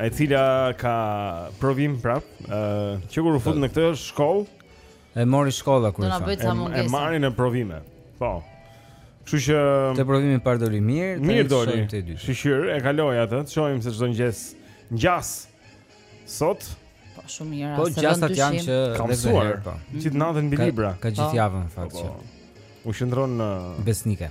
e cila ka provim prapë, ë uh, që kur u fut në këtë shkollë e mori shkolla kur sa. E marrin në provime. Po. Kështu që te provimi i parë doli mirë, tani mirë doli. Shyqyr e kaloi atë, të shohim se ç'do ngjasë ngjasë sot. Po shumë mirë. Po gjasat janë që kam mësuar. Po. Gjithë natën mbi libra. Ka gjithë po. javën fakt po, që. Po. U qëndron besnike.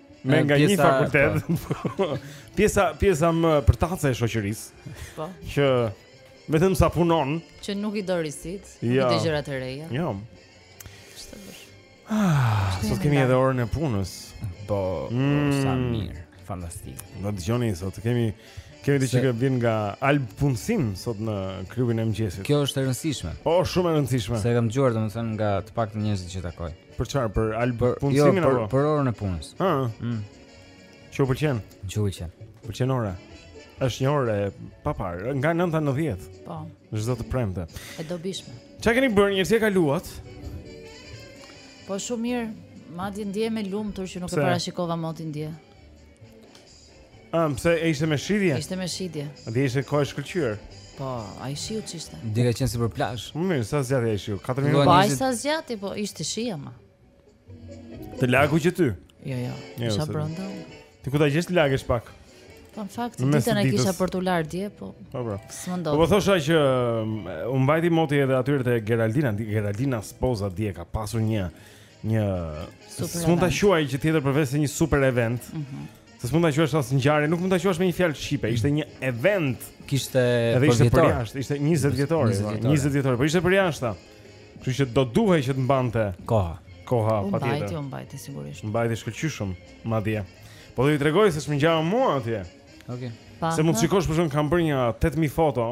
Me nga një fakultet. Po. Pjesa pjesa më përtace e shoqërisë. Po. Që vetëm sa punon, që nuk i do risitë, nuk jo. i do gjërat të reja. Jo. Çfarë bën? Ah, sot kemi edhe orën e punës. Po, mm. sa mirë. Fantastik. Do dëgjoni sot kemi kemi diçka që vjen nga Alb Punësim sot në klubin e mëngjesit. Kjo është e rëndësishme. Po, shumë e rëndësishme. Se e kam dëgjuar domethënë nga të paktën njerëzit që takoj. Për çfarë? Për al për jo, punësimin apo? Jo, për, për orën e punës. Ëh. Ah. Mm. Ç'u pëlqen? Ç'u pëlqen. Pëlqen ora. Është një orë e paparë, nga 9 në 10. Po. Çdo të premte. E dobishme. Ça keni bërë njerëz, si e kaluat? Po shumë mirë. Madje ndihem e lumtur që nuk Pse? e parashikova motin dje. Ëm, se ishte me shi dje? Ishte me shi dje. A dje ishte kohë e shkëlqyer? Po, ai shiu ç'ishte. Dje ka qenë si për plazh. Më mirë, sa zgjati ai shiu? 4 minuta. Po ai sa zgjati, po ishte shi ama. Të lagu gjë ty? Jo, jo. jo isha brenda. Ti ku ta gjesh të lagesh pak? Po në fakt ditën e kisha për t'u larë dje, po. Po pra. Po po thosha që um, u mbajti moti edhe aty te Geraldina, Geraldina Sposa dje ka pasur një një s'mund ta quaj gjë tjetër përveç se një super event. Ëh. Mm -hmm. Se s'mund ta quash as ngjarje, nuk mund ta quash me një fjalë shqipe. Ishte një event. Kishte për ishte për jashtë, ishte 20 vjetor, 20 vjetor, po ishte për jashtë. Kështu që do duhej që të mbante koha. Koha patjetër. Mbajti, mbajti sigurisht. Mbajti shkëlqyshëm, madje. Po do i tregoj se ç'më ngjau mua atje. Okej. Okay. Se mund të shikosh për shkak kam bërë një 8000 foto.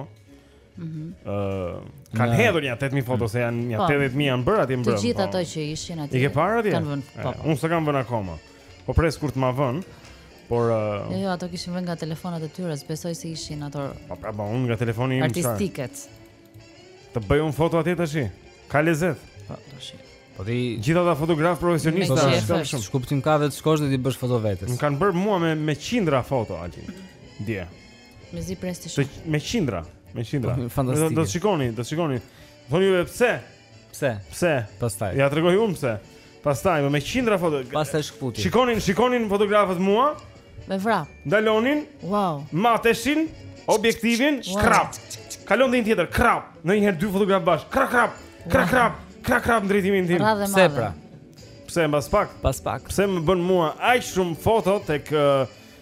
Mhm. Ëh, uh, kanë hedhur nja 8000 foto se janë nja 80000 po. janë bërë aty mbrëm. Të gjithë po. ato që ishin aty. I ke parë atje? Kanë vënë. Po. po. Unë s'kam vënë akoma. Po pres kur të m'i vënë. Por uh, jo, jo, ato kishin vënë nga telefonat e tyre, besoj se ishin ato. Po pra, po unë nga telefoni im. Artistiket. Të bëj unë foto atje tash. Ka lezet. Po tash. Po ti gjithë ata fotografë profesionistë tash kam shumë. Ç'kuptim ka që të shkosh dhe t'i bësh foto vetes. Më kanë bërë mua me me qindra foto aty. Dje. Mezi pres t'i shoh. Me qindra, me qindra. Po, fantastike. Do të shikoni, do të shikoni. Thoni ju pse? Pse? Pse? Pastaj. Jua tregoj unë pse. Pastaj me qindra foto. Pastaj shkputi. Shikonin, shikonin fotografët mua. Me vrap. Ndalonin. Wow. Matnin objektivin, wow. krap. Kalonte një tjetër, krap. Ndonjëherë dy fotografë bashkë. Krap, krap. Krap, krap. Krap, krap në drejtimin tim. Pse pra? Pse mbas pak? Pas pak. Pse më bënë mua aq shumë foto tek uh,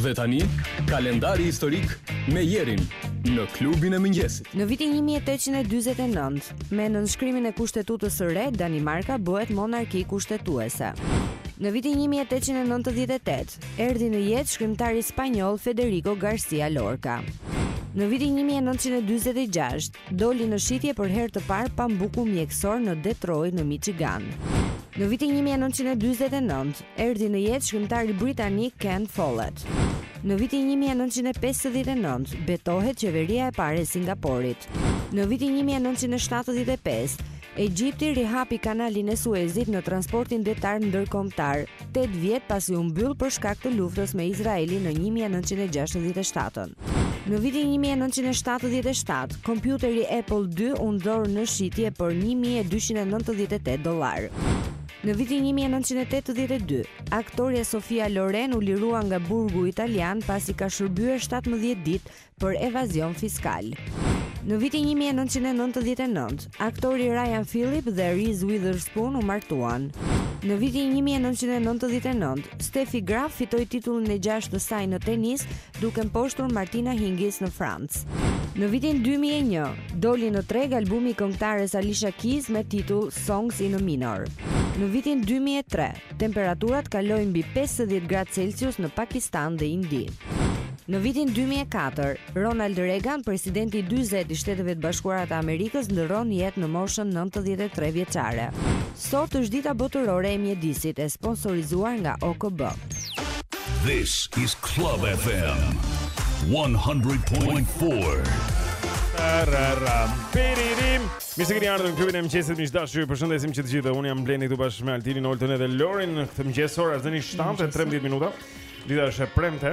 Dhe tani, kalendari historik me jerin në klubin e mëngjesit. Në vitin 1849, me nënshkrimin e kushtetutës së re, Danimarka bëhet monarki kushtetuese. Në vitin 1898, erdhi në jetë shkrimtari spanjoll Federico Garcia Lorca. Në vitin 1946, doli në shitje për herë të parë pambuku mjekësor në Detroit në Michigan. Në vitin 1949, Erdhi në jetë shkrimtari britanik Ken Follett. Në vitin 1959 betohet qeveria e parë e Singaporit. Në vitin 1975 Egjipti rihapi kanalin e Suezit në transportin detar ndërkombëtar, 8 vjet pasi u mbyll për shkak të luftës me Izraelin në 1967. Në vitin 1977, kompjuteri Apple II u nxor në shitje për 1298 dollarë. Në vitin një mijë e nëntëqind e tetëdhjetë e dy, aktorja Sofia Loren u lirua nga burgu italian pasi ka shërbyer shtatëmbëdhjetë ditë për evazion fiskal. Në vitin një mijë e nëntëqind e nëntëdhjetë e nëntë, aktori Ryan Phillippe dhe Reese Witherspoon u martuan. Në vitin një mijë e nëntëqind e nëntëdhjetë e nëntë, Steffi Graf fitoi titullin e gjashtë të saj në tenis duke mposhtur Martina Hingis në Francë. Në vitin 2001, doli në treg albumi i këngëtares Alicia Keys me titull Songs in a Minor. Në vitin 2003, temperaturat kalojnë mbi 50 gradë Celsius në Pakistan dhe Indi. Në vitin 2004, Ronald Reagan, presidenti i 40 i Shteteve të Bashkuara të Amerikës, ndërron jetë në moshën 93 vjeçare. Sot është dita botërore e mjedisit e sponsorizuar nga OKB. This is Club FM 100.4. Tararam, piririm. Mirë se kini ardhur në klubin e mëngjesit miq të dashur. Ju përshëndesim që të gjithë. Unë jam Blendi këtu bashkë me Altinin, Oltën dhe Lorin në këtë mëngjes ora tani 7:13 minuta. Dita është e premte.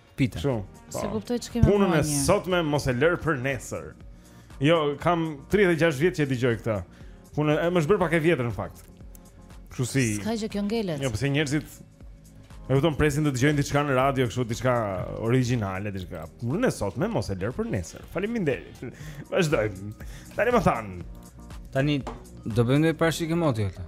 Pita. Kështu. Po. Se kuptoj ç'kemi më Punën e sotme mos e lër për nesër. Jo, kam 36 vjet që e dëgjoj këtë. Punën e më është bërë pak e vjetër në fakt. Kështu si. Ska që kjo ngelet. Jo, pse njerëzit E kupton presin të dëgjojnë diçka në radio kështu diçka origjinale diçka. Punën e sotme mos e lër për nesër. Faleminderit. Vazhdojmë. Tani më thanë. Tani do bëjmë një parashikim moti atë.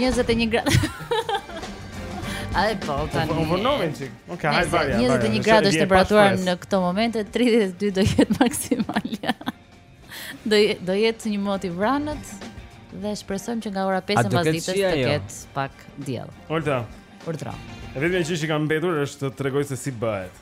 Njëzët e një gradë A e po, tani Unë vërnove në qikë Ok, hajtë varja Njëzët e një gradë është temperatura në këto momente 32 do jetë maksimalja Do, do jetë një mot i vranët Dhe shpresojmë që nga ora 5 e masdites të jo? ketë pak diell Olta Urdhëro E vetmja gjë që ka mbetur është të tregoj se si bëhet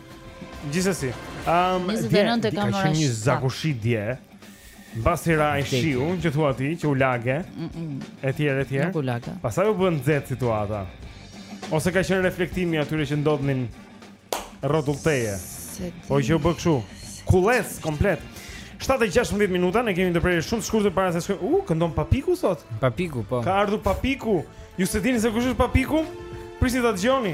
Gjithsesi, ëm um, dhe nëntë e kam marrë. Një zakushi dje. Mbasi ra ai shiu, që thua ti, që u lage. Etj, etj. Nuk u lage. Pastaj u bën nxehtë situata. Ose ka qenë reflektimi i atyre që ndodhnin rrotull teje. Po që u bë kështu. Kulles komplet. 7:16 minuta, ne kemi ndërprerje shumë të shkurtër para se të shkojmë. U këndon Papiku sot? Papiku, po. Ka ardhur Papiku. Ju s'e dini se kush është Papiku? Prisni ta dëgjoni.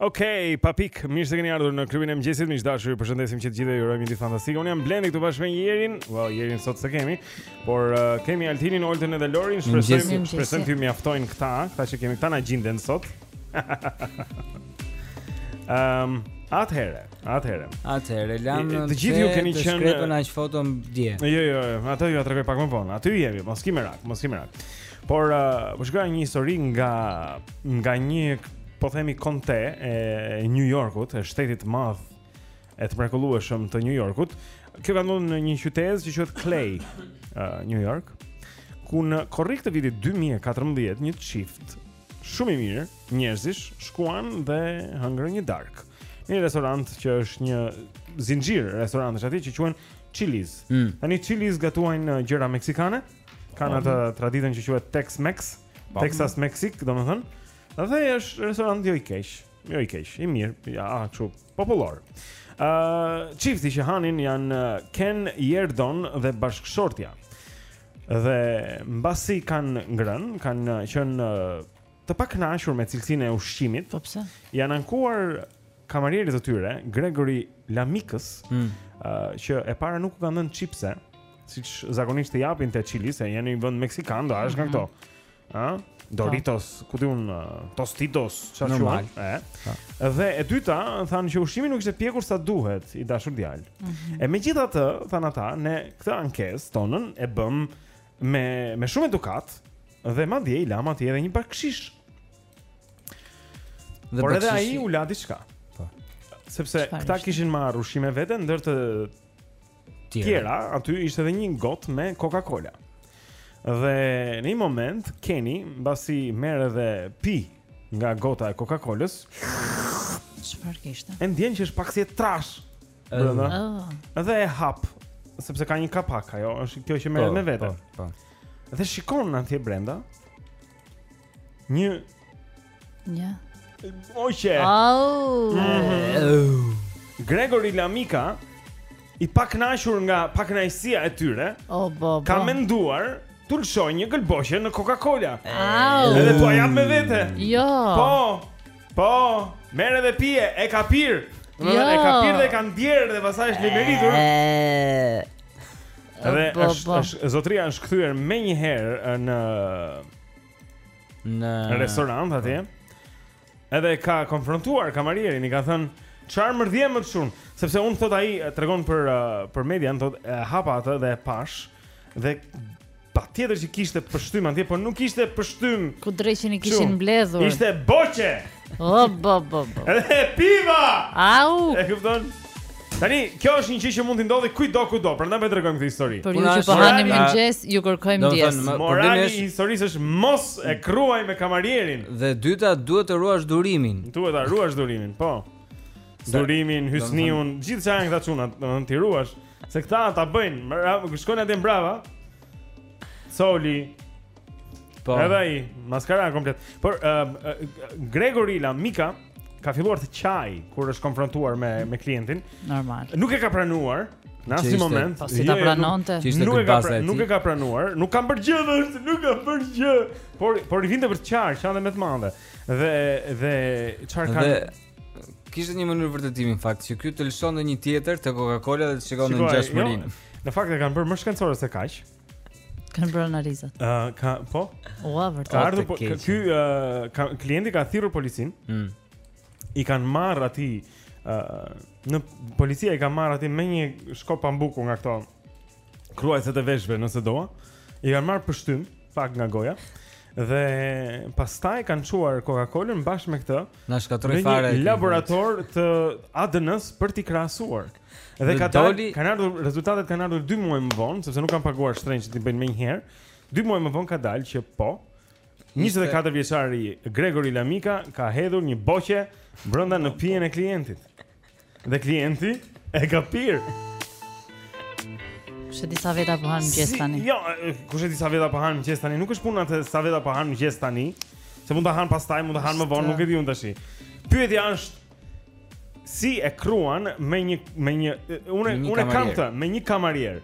Okej, okay, papik, mirë se keni ardhur në klubin e mëngjesit. Miq të dashur, ju përshëndesim që të gjithëve ju urojmë një ditë fantastike. Unë jam Blendi këtu bashkë me Jerin. Wow, Jerin sot s'e kemi, por uh, kemi Altinin, Oltën dhe Lorin. Shpresojmë, shpresojmë të mjaftojnë këta, këta që kemi këta na gjinden sot. Ehm, um, atëherë, atëherë. Atëherë, lamë të gjithë ju keni qenë në shkrepën aq foto dje. Jo, jo, jo, atë jua tregoj pak më vonë. Aty jemi, mos ki merak, mos ki merak. Por uh, po shkoj te një histori nga nga një po themi konte e New Yorkut, e shtetit të madh e të mrekullueshëm të New Yorkut. Kjo ka ndodhur në një qytet që quhet Clay, uh, New York, ku në korrik të vitit 2014 një çift shumë i mirë njerëzish shkuan dhe hëngrën një darkë. Në një restorant që është një zinxhir restorantesh aty që quhen Chili's. Mm. Tani Chili's gatuajnë uh, gjëra meksikane. kanë atë traditën që quhet Tex-Mex, po. Texas Mexic, domethënë. Dhe është restorant jo i keq, jo i keq, i mirë, ja, kështu, popullor. Ë, uh, çifti që hanin janë Ken Yerdon dhe bashkëshortja. Dhe mbasi kanë ngrënë, kanë qenë të pakënaqur me cilësinë e ushqimit. Po pse? Janë ankuar kamarierit të tyre, Gregory Lamikës, mm. uh, që e para nuk u kanë dhënë çipse, siç zakonisht t'i japin te Chili, se janë një vend meksikan, do hash nga mhm. këto. Ë? Doritos, po. ku ti un Tostitos, çfarë normal, ë? Po. Dhe e dyta, thanë që ushqimi nuk ishte pjekur sa duhet i dashur djalë. Mm -hmm. E megjithatë, thanë ata, ne këtë ankesë tonën e bëmë me shumë edukatë dhe madje i lamë atij edhe një bakshish. Dhe Por edhe ai u la diçka. Po. Sepse këta kishin marrë ushqim me vete ndër të tjera, aty ishte edhe një gotë me Coca-Cola. Dhe në një moment Kenny mbasi merr edhe pi nga gota e Coca-Colës. Çfarë kishte? E ndjen që është pak si e trashë. Brenda. Oh. Dhe e hap sepse ka një kapak ajo, është kjo që merr po, me vete. Po, po. Dhe shikon atje brenda. Një Një Oqe Au mhm. Gregory Lamika I pakënaqur nga pakënaqësia e tyre O bo bo Ka menduar T'u lëshojë një gëlbaqe në Coca-Cola Au Edhe tu ajam me vete Jo Po Po Merre dhe pije E ka pirë Jo E ka pirë dhe e ka ndjerë dhe pastaj është neveritur Dhe është, është, zotria është kthyer menjëherë në në restorant atje. Edhe e ka konfrontuar kamarierin, i ka thënë, "Çfarë mërdhje më çun?" Sepse unë thotë ai tregon për uh, për median, thotë e hapa atë dhe e pashë dhe patjetër që kishte pështymë atje, por nuk ishte pështymë. Ku dreqin e kishin mbledhur. Ishte boqe. O bo bo bo. Edhe e piva. Au. E kupton? Tani, kjo është një gjë që mund të ndodhë kujtdo kujtdo, prandaj po e tregojmë këtë histori. Për ju që po hani mëngjes, ju kërkojmë ndjesë. Morali i historisë është mos e kruaj me kamarierin. Dhe e dyta, duhet të ruash durimin. Duhet ta ruash durimin, po. Durimin, Hysniun, gjithçka janë këta çunat, domethënë t'i ruash, se këta ta bëjnë, shkojnë atje mbrapa. Soli, Po. Edhe ai, maskara komplet. Por uh, uh, Gregory Lamika ka filluar të qajë kur është konfrontuar me me klientin. Normal. Nuk e ka pranuar në asnjë moment. Po si ta jo, jo, pranonte? Nuk e ka pra, nuk e ka pranuar, nuk kam bërë gjë, është, nuk kam bërë gjë. Por por i vinte për të qarë, qante me të madhe. Dhe dhe çfarë ka Kishte një mënyrë vërtetimi në fakt, që ky të lëshonte një tjetër te Coca-Cola dhe të shikonin ngjashmërinë. Jo, në fakt e kanë bërë më shkencore se kaq. Kanë bërë analizat. Ë, uh, ka po? Ua, vërtet. Ka ardhur po, ky uh, ka klienti ka thirrur policinë. Mm. I kanë marrë atij ë uh, në policia i ka marrë atij me një shkop pambuku nga këto kruajtëset të veshëve nëse do. I kanë marrë pështymë pak nga goja. Dhe pastaj kanë çuar Coca-Cola-n bashkë me këtë. Na shkatërroi fare. Në laborator të ADN-së për t'i krahasuar. Dhe ka doli, kanë ardhur rezultatet kanë ardhur 2 muaj më vonë, sepse nuk kanë paguar shtrenjtë që t'i bëjnë menjëherë. 2 muaj më vonë ka dalë që po. 24 vjeçari Gregory Lamika ka hedhur një boqe brenda në pijen e klientit. Dhe klienti e ka pirë. Kush e di sa veta po han mëngjes tani? Jo, kush e di sa veta po han mëngjes tani? Nuk është puna te sa veta po han mëngjes tani, se mund ta han pastaj, mund ta han më vonë, nuk e di unë tash. Pyetja është si e kruan me një me një unë unë kam të me një kamarier.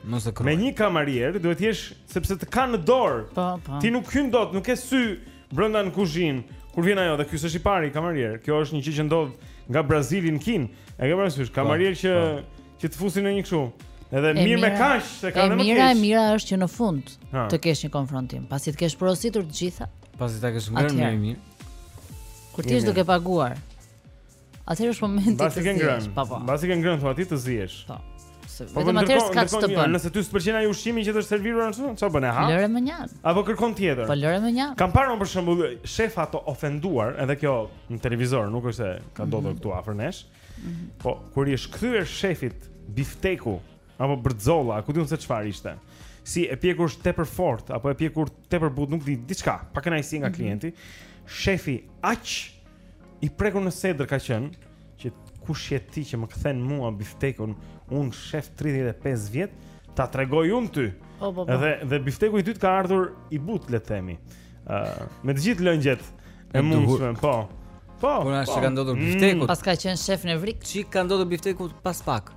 Me një kamarier duhet të jesh sepse të kanë në dorë. Po, po. Ti nuk hyn dot, nuk ke sy brenda në kuzhinë. Kur vjen ajo dhe ky është i pari kamarier. Kjo është një gjë që ndodh nga Brazili në Kinë. E ke parasysh po, kamarier që po. që të fusin në një kështu. Edhe mirë me kaq, se kanë më keq. E mira, e mira është që në fund të kesh një konfrontim, pasi të kesh porositur të gjitha. Pasi ta kesh ngrënë më mirë. Kur ti je duke paguar. Atëherë është momenti të zihesh. Mbasi ke ngrënë. Po po. Mbasi ke ngrënë thua ti të zihesh. Po. Se po, vetëm atëherë s'ka ç'të bën. Nëse ty s'pëlqen ai ushqimi që të është serviruar ashtu, çfarë bën e ha? Lëre mënjanë. Apo kërkon tjetër. Po lëre mënjanë. Kam parë për shembull shefa të ofenduar, edhe kjo në televizor, nuk është se ka mhm. ndodhur këtu afër nesh. Mhm. Po kur i është kthyer shefit bifteku Apo bërxolla, ku di un se çfarë ishte. Si e pjekur tepër fort apo e pjekur tepër butë, nuk di, diçka, pakënaqësi nga mhm. klienti. Mm -hmm. Shefi aq i prekur në sedër ka qenë që kush je ti që më kthen mua biftekun, un shef 35 vjet, ta tregoj un ty. Oh, bo, bo. Dhe dhe bifteku i dytë ka ardhur i butë, le të themi. Ë, uh, me të gjithë lëngjet e mundshme, po. Po. Kur është po. ka ndodhur mm. biftekut? Pas ka qenë shef nevrik. Ç'i ka ndodhur biftekut pas pak?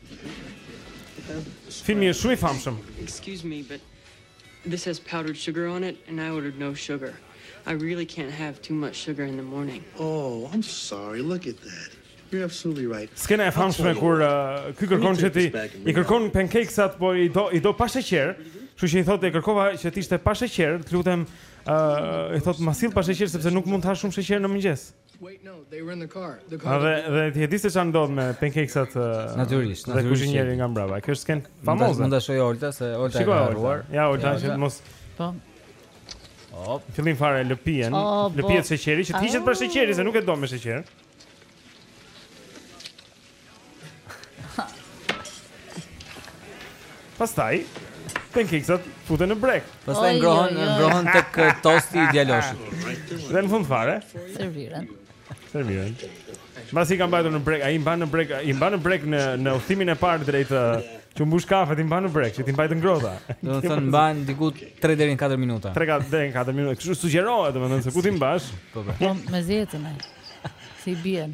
Filmi është shumë i famshëm. Excuse me, but this has powdered sugar on it and I ordered no sugar. I really can't have too much sugar in the morning. Oh, I'm sorry. Look at that. You're absolutely right. Skena e famshme kur uh, ky kërkon që t'i i kërkon pancakes-at, por i do i do pa sheqer. Kështu që i thotë e kërkova që të ishte pa sheqer, të lutem, uh, i thotë ma sill pa sheqer sepse nuk mund të ha shumë sheqer në mëngjes. Wait, no, they were in the car. The car. Dhe dhe ti e di se ça ndodh me pancakesat natyrisht, natyrisht. Dhe kuzhinieri nga mbrapa. Kjo është skenë famoze. Mund ta shohë Olta se Olta e ka harruar. Ja Olta, që mos po. Hop. Fillim fare lëpihen, oh, lëpihet sheqeri që të hiqet pra sheqeri se nuk e do me sheqer. Pastaj, pancakesat futen në brekë. Pastaj ngrohen, ngrohen tek tosti i djaloshit. Dhe në fund fare, serviren. Serviren. Mbasi ka mbajtur në brekë, ai i mban në brekë, i mban në brekë në në udhëtimin e parë drejt që mbush kafet, i mban në brekë, që t'i mbajë të ngrohta. Domethënë i mban diku 3 deri në 4 minuta. 3 deri në 4 minuta. Kështu sugjerohet, domethënë se ku t'i mbash? Po po. po me zetën ai. Si bien.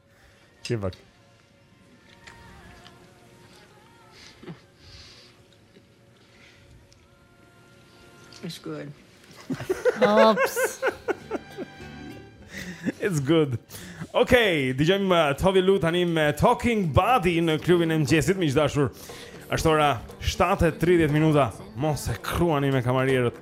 T'i vakë. It's good. Ops. It's good. Okay, dëgjojmë uh, Tove Lo tani me Talking Body në klubin e mëngjesit, miq të dashur. Është ora 7:30 minuta. Mos e kruani me kamarierët.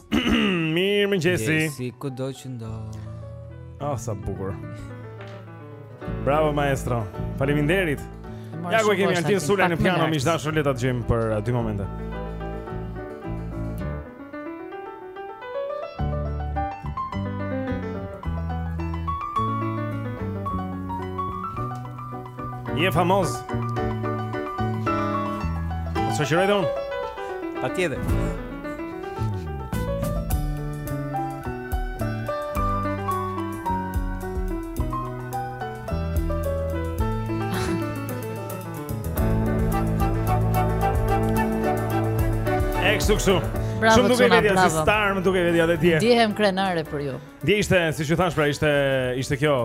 Mirë mëngjesi. Ti kudo që ndo. Ah, sa bukur. Bravo maestro. Faleminderit. Ja ku e kemi Altin Sula në piano, miq të dashur, le ta dëgjojmë për uh, dy momente. Je famoz. Shoqëroj dhe unë. Patjetër. Kështu kështu. Shumë më duket vetja si star, më duket vetja dhe tjerë. Ndihem krenare për ju. Dje ishte, siç thashë, pra ishte, ishte kjo,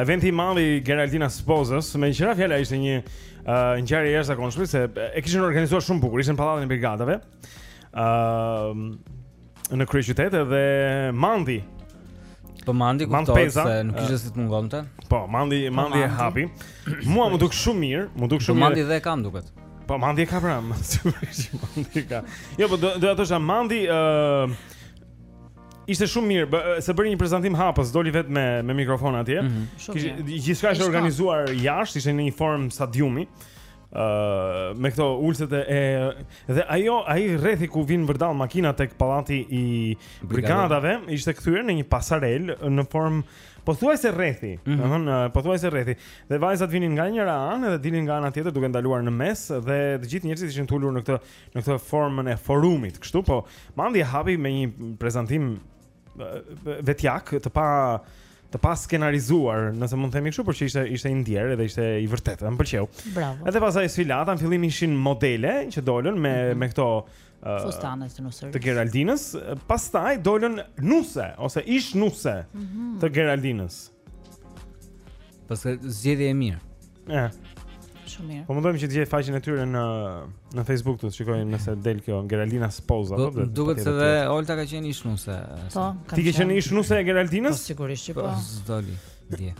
eventi i madh i Geraldina Spozës, meqë ra fjala ishte një uh, ngjarje e jashtëzakonshme, se e kishin organizuar shumë bukur, ishte në Pallatin e Brigadave, Ëm uh, në kryeqytet edhe Mandi. Po Mandi kuptohet se nuk kishte si të mungonte. Po Mandi, po, Mandi e hapi. Mua m'u duk shumë mirë, m'u duk po, shumë mirë. Po Mandi dhe e kam duket. Po Mandi e ka pra, sigurisht Mandi e ka. Jo, po do do të thosha Mandi ë uh, Ishte shumë mirë, bë, se bëri një prezantim hapës, doli vetë me me mikrofon atje. Mm -hmm. Kishte gjithçka ishte organizuar jashtë, ishte në një formë stadiumi. me këto ulëset edhe ajo ai rrethi ku vjen vërdallë makina tek Pallati i Brigadave ishte kthyer në një pasarelë në formë pothuajse rrethi, mm -hmm. domethënë pothuajse rrethi. Dhe vajzat vinin nga njëra anë dhe dilnin nga ana tjetër duke ndaluar në mes dhe të gjithë njerëzit ishin të ulur në këtë në këtë formën e forumit, kështu po Mandi e hapi me një prezantim vetjak të pa të paskenarizuar, nëse mund të themi kështu, por që ishte ishte i ndjerë dhe ishte i vërtetë, më pëlqeu. Bravo. Edhe pastaj sfilata në fillim ishin modele që dolën me mm -hmm. me këto uh, fustanet e nusërisë. Të Geraldinës, pastaj dolën nuse ose ish nuse mm -hmm. të Geraldinës. Pastaj zgjedhje e mirë. Ëh. Shumë mirë. Po mundohem që të gjej faqen e tyre në në Facebook të shikojmë nëse del kjo Geraldina Spoza apo do. Duket se dhe Olta ka qenë ish nuse. Po. Ti ke qenë ish nuse e Geraldinës? Po sigurisht që po. po Doli. Dje.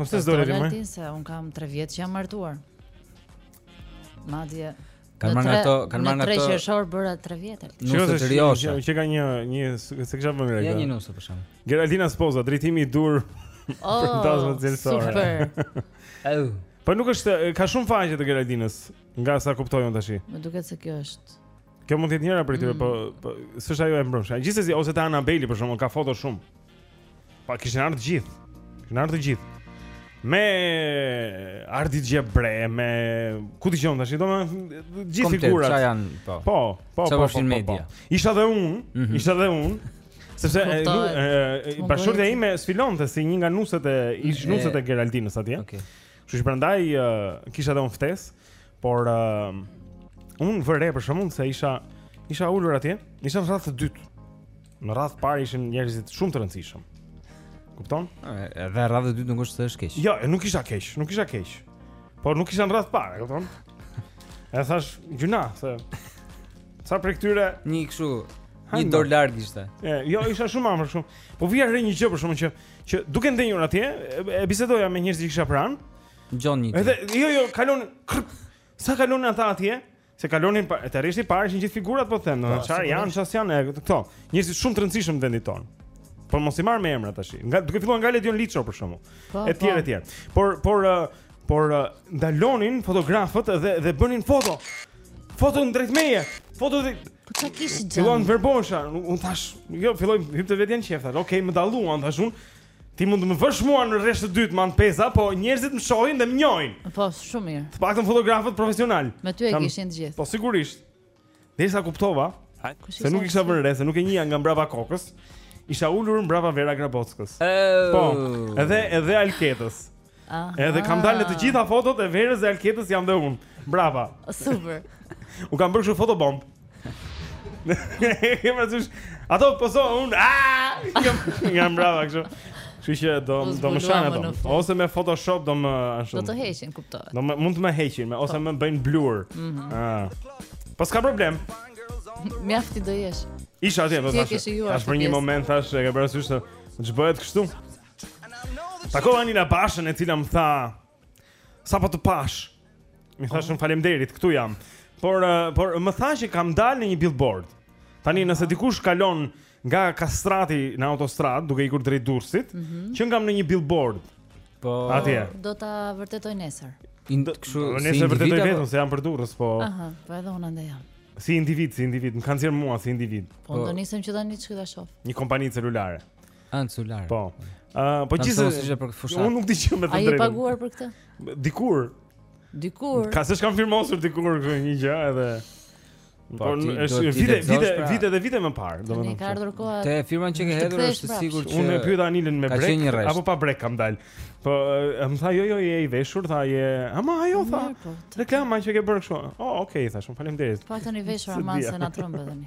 Ose s'doli më. Geraldina se unë kam 3 vjet që jam martuar. Madje Kanë marrë nga ato, kanë marrë nga ato. Në 3 qershor bëra 3 vjet aty. Nuk është serioze. Që ka një një s'e kisha vënë rekord. Ja një nuse për shembull. Geraldina Spoza, drejtimi i duhur. Oh, Fustane cilësore. Super. Au. Po nuk është ka shumë faqe të Geraldinës, nga sa kuptoj unë tash. Më duket se kjo është. Kjo mund të jetë njëra prej tyre, mm. po po s'është ajo e mbrëmshme. Gjithsesi ose te Anabeli për shembull ka foto shumë. Pa kishin ardhur të gjithë. Kishin ardhur të gjithë. Me Ardit Gjebrenë, me ku di unë tash, domethënë të gjithë figurat. Komplet, janë, po. Po, po, po, po, po, po. Isha dhe unë, mm -hmm. isha dhe unë. Sepse bashkëshortja ime sfilonte si një nga nuset e, ish-nuset e Geraldinës atje. Okej. Kështu që prandaj kisha edhe unë ftesë, por unë vura re për shkakun se isha isha ulur atje, isha në rradhë të dytë. Në radhë të parë ishin njerëzit shumë të rëndësishëm. Kupton? Dhe radhë e dytë nuk është se është keq. Jo, nuk isha keq, nuk isha keq. Por nuk isha në radhë të parë, kupton? E thash gjuna se sa për këtyre një kështu një dorë larg ishte. E, jo, isha shumë afër shumë. Po vija re një gjë për shkakun që që duke ndenjur atje, e bisedoja me njerëz që kisha pranë. Gjon një. Edhe jo, jo, kalon sa kalon ata atje? Se kalonin pa, te rreshti i parë ishin gjithë figurat po them, domethënë po, çfarë janë, çfarë janë këto. Njerëz shumë të rëndësishëm në vendin tonë. Por mos i marrim me emra tash. Nga duke filluar nga Ledion Liço për shembull. Po, etj po. etj. Por por por ndalonin fotografët dhe dhe bënin foto. Foto drejt meje. Foto dhe Po çka kish gjë? Fillova verbohesha, un thash, jo, filloi më hipte vetja në qejf, thashë. Okej, okay, më dalluan tash un. Ti mund të më vësh mua në rresht të dytë, Man, Peza, po njerëzit më shohin dhe më njohin. Po, shumë mirë. Të paktën fotografët profesionalë. Me ty e kishin të gjithë. Po sigurisht. Derisa kuptova, se nuk isha vënë re, se nuk e njihja nga mbrapa kokës, isha ulur mbrapa Vera Grabockës. Oh. Po, edhe edhe Alketës. Aha. Edhe kam dalë te gjitha fotot e Verës dhe Alketës jam dhe unë. Bravo. Super. U kam bërë kështu fotobomb. E ke parasysh. Ato pozojnë, unë. Ah! Jam mbrapa kështu. Kështu që do po do më shajnë ato. Ose me Photoshop do më ashtu. Do të heqin, kuptohet. Do më mund të më heqin, me, ose po. më bëjnë blur. Mhm. Ëh. Ah. Po s'ka problem. Mjafton të jesh. Isha atje, do të thashë. Tash për një moment thashë e ke parasysh se ç'bëhet kështu. Takova Anila Bashën e cila më tha Sapo të pashë. I thashë shumë faleminderit, këtu jam Por, uh, por më tha që kam dalë në një billboard Tani nëse dikush kalon nga Kastrati në autostradë Duke ikur drejt Durrësit mm -hmm. Qenkam në një billboard Po Atje Do ta vërtetoj nesër Individ, kështu, po, Nesër e vërtetoj vetëm se jam për Durrës po... Aha, po edhe unë andej jam Si individ, si individ, më kanë nxjerrë mua si individ Po, po. do nisem që tani që ta shof Një kompani celulare An celular. Po. Ëh, po gjithsesi. Nuk ishte për fushatë. Unë nuk di çfarë me thënë. A je paguar për këtë? Dikur. Dikur. Ka, seç kam firmosur dikur këtu një gjë edhe Po, po është vite vite pra. vite dhe vite më parë, domethënë. Ka ardhur koha. Te firma që ke hedhur është pra. sigurt që Unë e pyeta Anilën me brekë apo pa brekë kam dalë. Po më tha jo jo je i veshur, tha je. Ama ajo tha. Po, Reklama që ke bërë kështu. Oh, okay, thashë, faleminderit. Po tani veshur ama se na trembe tani.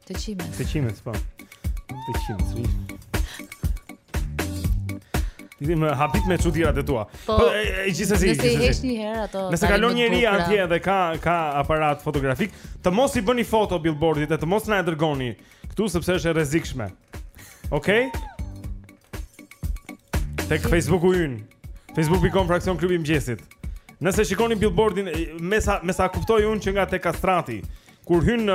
Të qimet. Të qimet, po. Të qimet, si. Ti më habit me çudirat e tua. Po, po e gjithsesi, gjithsesi. Nëse i hesh një herë ato. Nëse kalon njëri atje dhe ka ka aparat fotografik, të mos i bëni foto billboardit e të mos na e dërgoni këtu sepse është e rrezikshme. Okej? Okay? Tek Facebooku ynë. Facebook.com fraksion klubi i mëngjesit. Nëse shikoni billboardin, mesa mesa kuptoj unë që nga te Kastrati, Kur hyn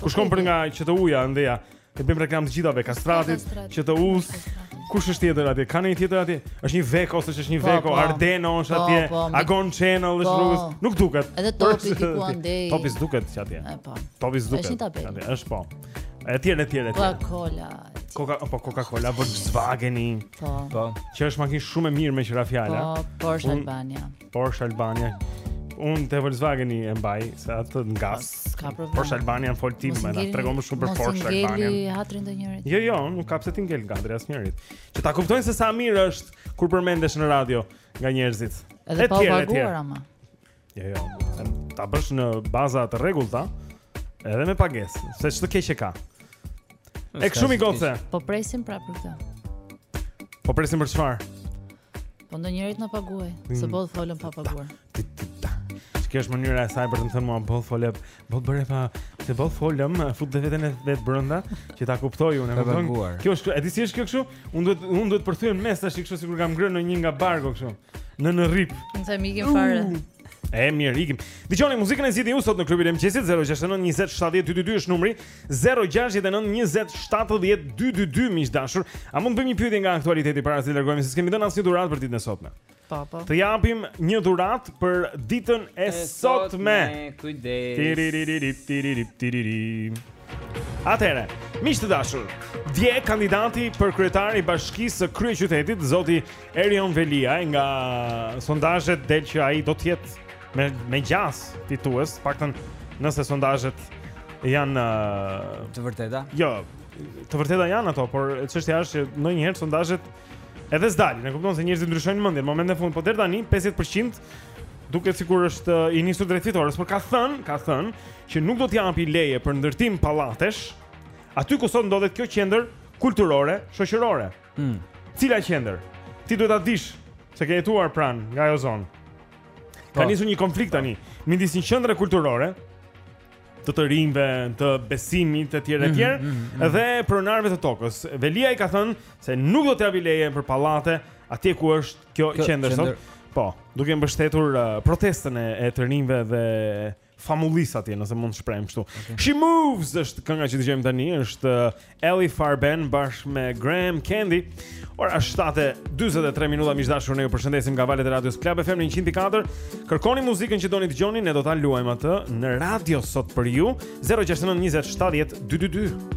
kur shkon për nga QTU-ja andej. T'i bëjmë reklamë të gjithave Kastratit, QTU-s. Kush është tjetër atje? Ka ndonjë tjetër atje? Është një Veko ose është një po, Veko po. Ardeno është po, atje? Po, Agon Channel është rrugës. Nuk duket. Edhe Topi diku andej. Topi s'duket si atje. Po. Topi s'duket. Është një tabelë. Atje është po. Etj, etj, etj. Coca-Cola. Coca, po Coca-Cola, Volkswagen. Po. Po. Që është makinë shumë e mirë meqë ra fjala. Po, Porsche Albania. Porsche Albania. Un te Volkswageni e mbaj se atë ngas. Porsche Albania në fol tim, më tregon më shumë për Porsche Albania. Mos ngeli hatri ndonjërit. Jo, jo, nuk ka pse t'i ngelë hatri asnjërit. Që ta kuptojnë se sa mirë është kur përmendesh në radio nga njerëzit. Edhe pa paguar ama. Jo, jo. Ta bësh në baza të rregullta, edhe me pagesë, se ç'të keqe ka. Ek shumë i gocë. Po presim prapë për këtë. Po presim për çfarë? Po ndonjëri t'na paguajë mm. Se boll folëm pa paguar Që kjo është mënyra e saj për të më thënë mua Boll folëm Boll bëre pa Se boll folëm Fut dhe veten e vet brenda Që ta kuptoj unë Pa paguar Kjo është E di si është kjo kshu Unë duhet, un duhet përthyhem në mes Tashi kshu Sikur kam ngrënë një nga barku kshu Nën rrip Unë them ikim fare uh. E mirë, ikim. Dëgjoni muzikën e zgjidhët ju sot në klubin e mëngjesit 069 20 70 222 është numri 069 20 70 222 miq dashur. A mund të bëjmë një pyetje nga aktualiteti para se të largohemi se s'kemi dhënë asnjë dhuratë për ditën e sotme? Po, po. Të japim një dhuratë për ditën e sotme. Kujdes. Tiririri tiririri tiririri. Atëherë, miq të dashur, dje kandidati për kryetar i bashkisë së kryeqytetit, zoti Erion Veliaj nga sondazhet del që ai do të jetë me me gjasë fitues, paktën nëse sondazhet janë uh, të vërteta. Jo, të vërteta janë ato, por çështja është që ndonjëherë sondazhet edhe s'dalin, e kupton se njerëzit ndryshojnë mendjen në momentin e fundit, por deri tani 50% duket sikur është uh, i nisur drejt fitores, por ka thënë, ka thënë që nuk do të japë leje për ndërtim pallatesh aty ku sot ndodhet kjo qendër kulturore, shoqërore. Mm. Cila qendër? Ti duhet ta dish se ke jetuar pranë nga ajo zonë. Ka po. nisur një konflikt tani midis një qendre kulturore të të rinjve, të besimit etj etj mm -hmm, mm -hmm. dhe pronarëve të tokës. Veliaj ka thënë se nuk do të japë leje për pallate atje ku është kjo, kjo qendër sot. Po, duke mbështetur uh, protestën e, e të rinjve dhe famullis atje, nëse mund të shprehem kështu. Okay. She Moves është kënga që dëgjojmë tani, është uh, Alle Farben bashkë me Graham Candy. Ora është 7:43 minuta miq të dashur ne ju përshëndesim nga valët e radios Club FM 100.4. Kërkoni muzikën që doni të dëgjoni, ne do ta luajmë atë në radio sot për ju. 069 20 70 222.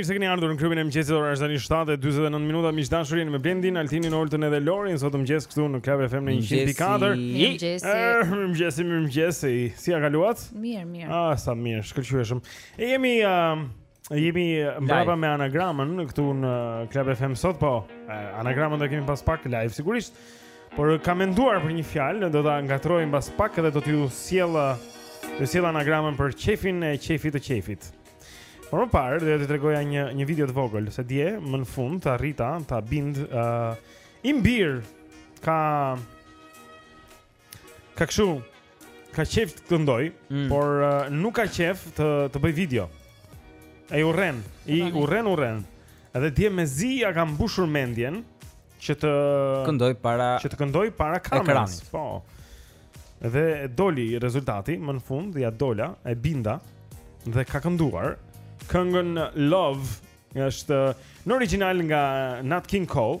mirë se keni ardhur në klubin e mëngjesit. Ora është tani 7:49 minuta. Miq të dashur, jeni me Blendin, Altinin, Oltën edhe Lorin sot në mëngjes këtu në Club FM në 100.4. Mëngjesi. Eh, mëngjesi, mëngjesi. Si ia kaluat? Mirë, mirë. Ah, sa mirë, shkëlqyeshëm. E jemi uh, Jemi mbrapa me anagramën këtu në Club FM sot, po anagramën do e kemi pas pak live sigurisht. Por kam menduar për një fjalë, do ta ngatërrojmë pas pak edhe do t'ju sjell të sjell anagramën për qejfin e qejfit të qejfit. Por më parë do t'ju tregoja një një video të vogël se dje më në fund arrita, ta bind ë uh, imbir ka Ka kështu, ka qejf të këndojë, mm. por uh, nuk ka qejf të, të bëjë video. E urren, i urren, urren. Edhe dje mezi ia kam mbushur mendjen që të këndojë para që të këndojë para kamerës. Po. Dhe doli rezultati më në fund, ia dola e binda dhe ka kënduar këngën Love, është në origjinal nga Nat King Cole.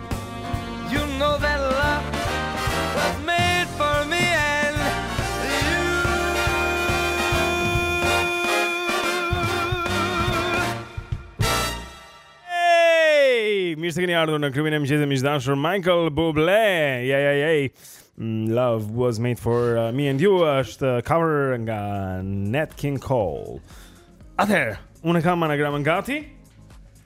You know that love was made for me and you Hey, mirë se keni ardhur në klubin e mëngjesit miq të dashur Michael Bublé. Yeah yeah yeah. Mm, love was made for uh, me and you është uh, cover nga Nat King Cole. Atëherë, unë kam anagramën gati.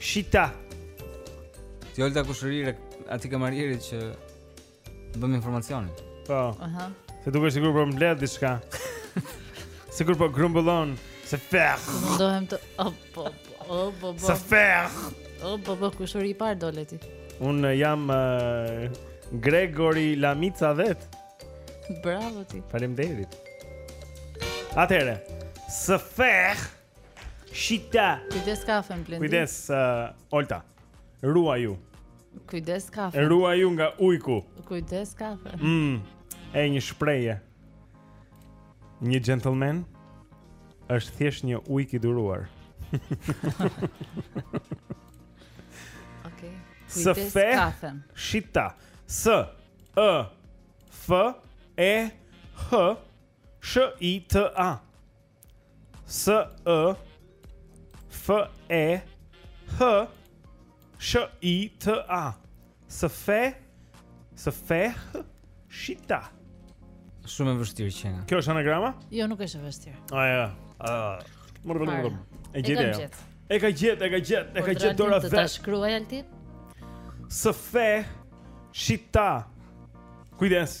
Shita. Ti Olta kushërire, aty kam arritur që bëm informacionin. Po. Aha. Se dukesh sikur po mbledh diçka. Sikur po grumbullon se fer. Mundohem të oh, po po oh, po po. Se fer. Oh, po po kushëri i parë dole ti. Unë eh, jam uh, Gregory Lamica vetë. Bravo ti. Faleminderit. Atëherë. Se fer. Shita. Kujdes kafen Blendi. Kujdes uh, Olta. Ruaju. Kujdes kafen. Ruaju nga ujku. Kujdes kafen. Mm. Është një shprehje. Një gentleman është thjesht një ujk i duruar. Okej. Se fe shita S E F E H Sh I T A S E F E H Sh I T A S F E S F E H Shita Shumë e vështirë që Kjo është anagrama? Jo, nuk është e vështirë A ja Më rëpër më E gjithë e E ka gjithë, e ka gjithë, e ka po, gjeti Dora vetë Po të shkruaj altit? S F E Shita Kujdes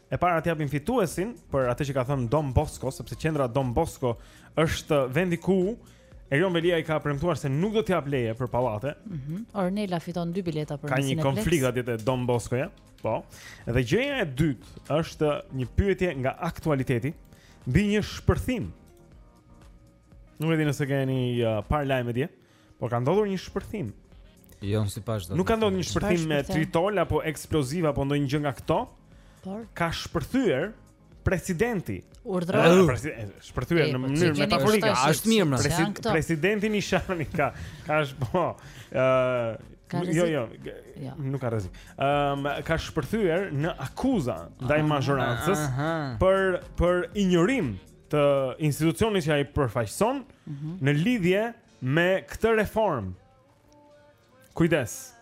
E para të japim fituesin për atë që ka thënë Don Bosco, sepse qendra Don Bosco është vendi ku Erion Veliaj i ka premtuar se nuk do të japë leje për pallate. Mhm. Mm Ornela fiton dy bileta për nesër. Ka një konflikt atje te Don Boskoja. Po. Dhe gjëja e dytë është një pyetje nga aktualiteti mbi një shpërthim. Nuk e di nëse keni uh, parë lajmet dje. Por ka ndodhur një shpërthim. Jo, si pa çdo. Nuk ka ndodhur një shpërthim me tritol apo eksploziv apo ndonjë gjë nga këto. Por ka shpërthyer presidenti. Urdhëro. Shpërthyer në po, mënyrë metaforike. Është mirë më. Presidenti Nishani ka ka është po. Ëh, Ka rrezik. Jo, jo, jo. Nuk ka rrezik. Ëm um, ka shpërthyer në akuza ndaj ah, mazhorancës ah, ah. për për injorim të institucionit që ai përfaqëson mm -hmm. në lidhje me këtë reformë. Kujdes.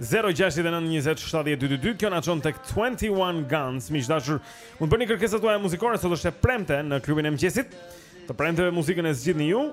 0692070222 kjo na çon tek 21 Guns, miq të dashur. Mund të bëni kërkesat tuaja muzikore sot është e premte në klubin e mëngjesit. Të premteve muzikën e zgjidhni ju.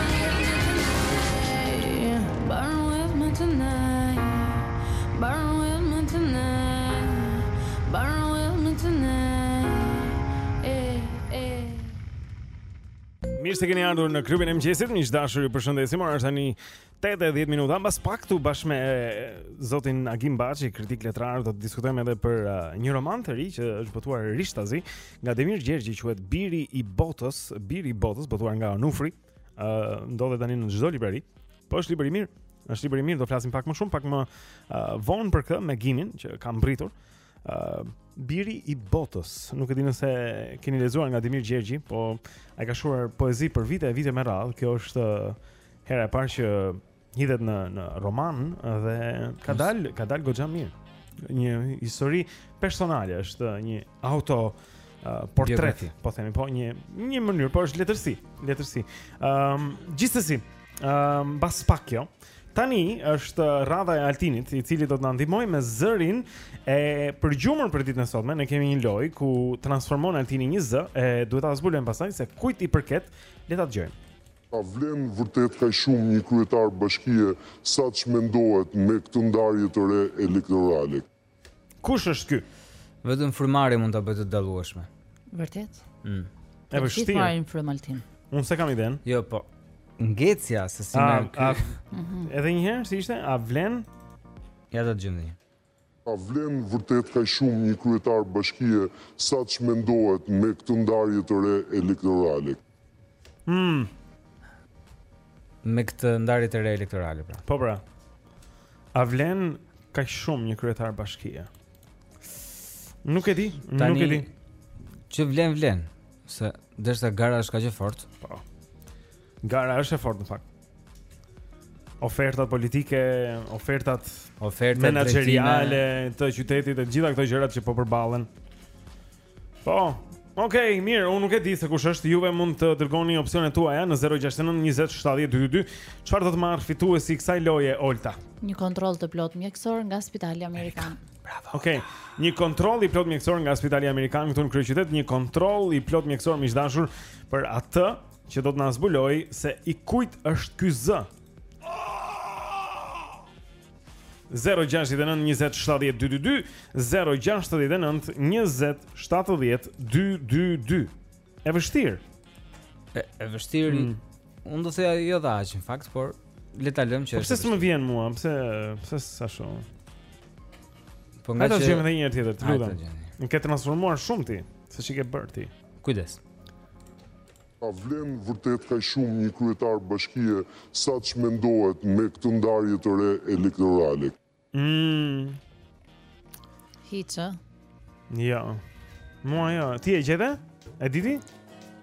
Mirë se keni ardhur në klubin e mëngjesit. Miq të dashur, ju përshëndesim. Ora është tani 8 e 10 minuta. Mbas pak këtu bashkë me zotin Agim Baçi, kritik letrar, do të diskutojmë edhe për uh, një roman të ri që është botuar rishtazi, Nga Demir Gjergji quhet Biri i Botës, Biri i Botës, botuar nga Onufri, ë uh, ndodhet tani në çdo librari. Po është libër i mirë. Është libër i mirë, do flasim pak më shumë, pak më uh, vonë për këtë me Gimin që ka mbërritur. ë uh, Biri i Botës. Nuk e di nëse keni lexuar nga Demir Gjergji, po ai ka shkruar poezi për vite e vite me radhë. Kjo është uh, hera e parë që hidhet në në roman dhe ka dal ka dal goxha mirë. Një histori personale është një auto uh, portret, po themi, në një mënyrë, po është letërsi, letërsi. Ëm um, gjithsesi, ëm um, bas pak kjo. Tani është radha e Altinit, i cili do të na ndihmojë me zërin e përgjumur për ditën e sotme. Ne kemi një lojë ku transformon Altini një zë e duhet ta zbulojmë pastaj se kujt i përket. Le ta dëgjojmë. A vlen vërtet kaq shumë një kryetar bashkie sa ç'mendohet me këtë ndarje të re elektorale? Kush është ky? Vetëm frymari mund ta bëjë të dallueshme. Vërtet? Mm. E vështirë. Ti në frymë Altin. Unë s'e kam idenë. Jo, po. Nga e cila se si më ky. Mhm. Edhe një herë si ishte? A vlen? Ja do ta gjendni. A vlen vërtet kaq shumë një kryetar bashkie sa ç'mendohet me këtë ndarje të re elektorale? Hum. Me këtë ndarje të re elektorale pra. Po pra. A vlen kaq shumë një kryetar bashkie? Nuk e di, Tani, nuk e di. Që vlen vlen, se derisa gara është kaq e fortë. Po. Gara është e fortë në fakt. Ofertat politike, ofertat ofertat menaxheriale të qytetit, të gjitha këto gjërat që po përballen. Po. Okej, mirë, unë nuk e di se kush është. Juve mund të dërgoni opsionet tuaja në 069 20 70 222. Çfarë do të marrë fituesi i kësaj loje Olta? Një kontroll të plotë mjekësor nga Spitali Amerikan. Bravo. Okej. Një kontroll i plotë mjekësor nga Spitali Amerikan këtu në kryeqytet, një kontroll i plotë mjekësor, miq të dashur, për atë Që do të na zbulojë se i kujt është ky zë. 069 20 70 222 069 20 70 222 E vështirë. E, e vështirë. Mm. Unë do të thoja jo dha aq në fakt, por le ta lëmë që. Po pse s'më vjen mua? Pse pse sa shumë? Po ngaqë. Ata jemi në një tjetër, të lutem. E ke transformuar shumë ti, se ç'i ke bërë ti. Kujdes. A vlen vërtet kaq shumë një kryetar bashkie sa ç'mendohet me këtë ndarje të re elektorale? Mm. Hiç, ë? Jo. Mua jo. Ti e gjete? E di ti?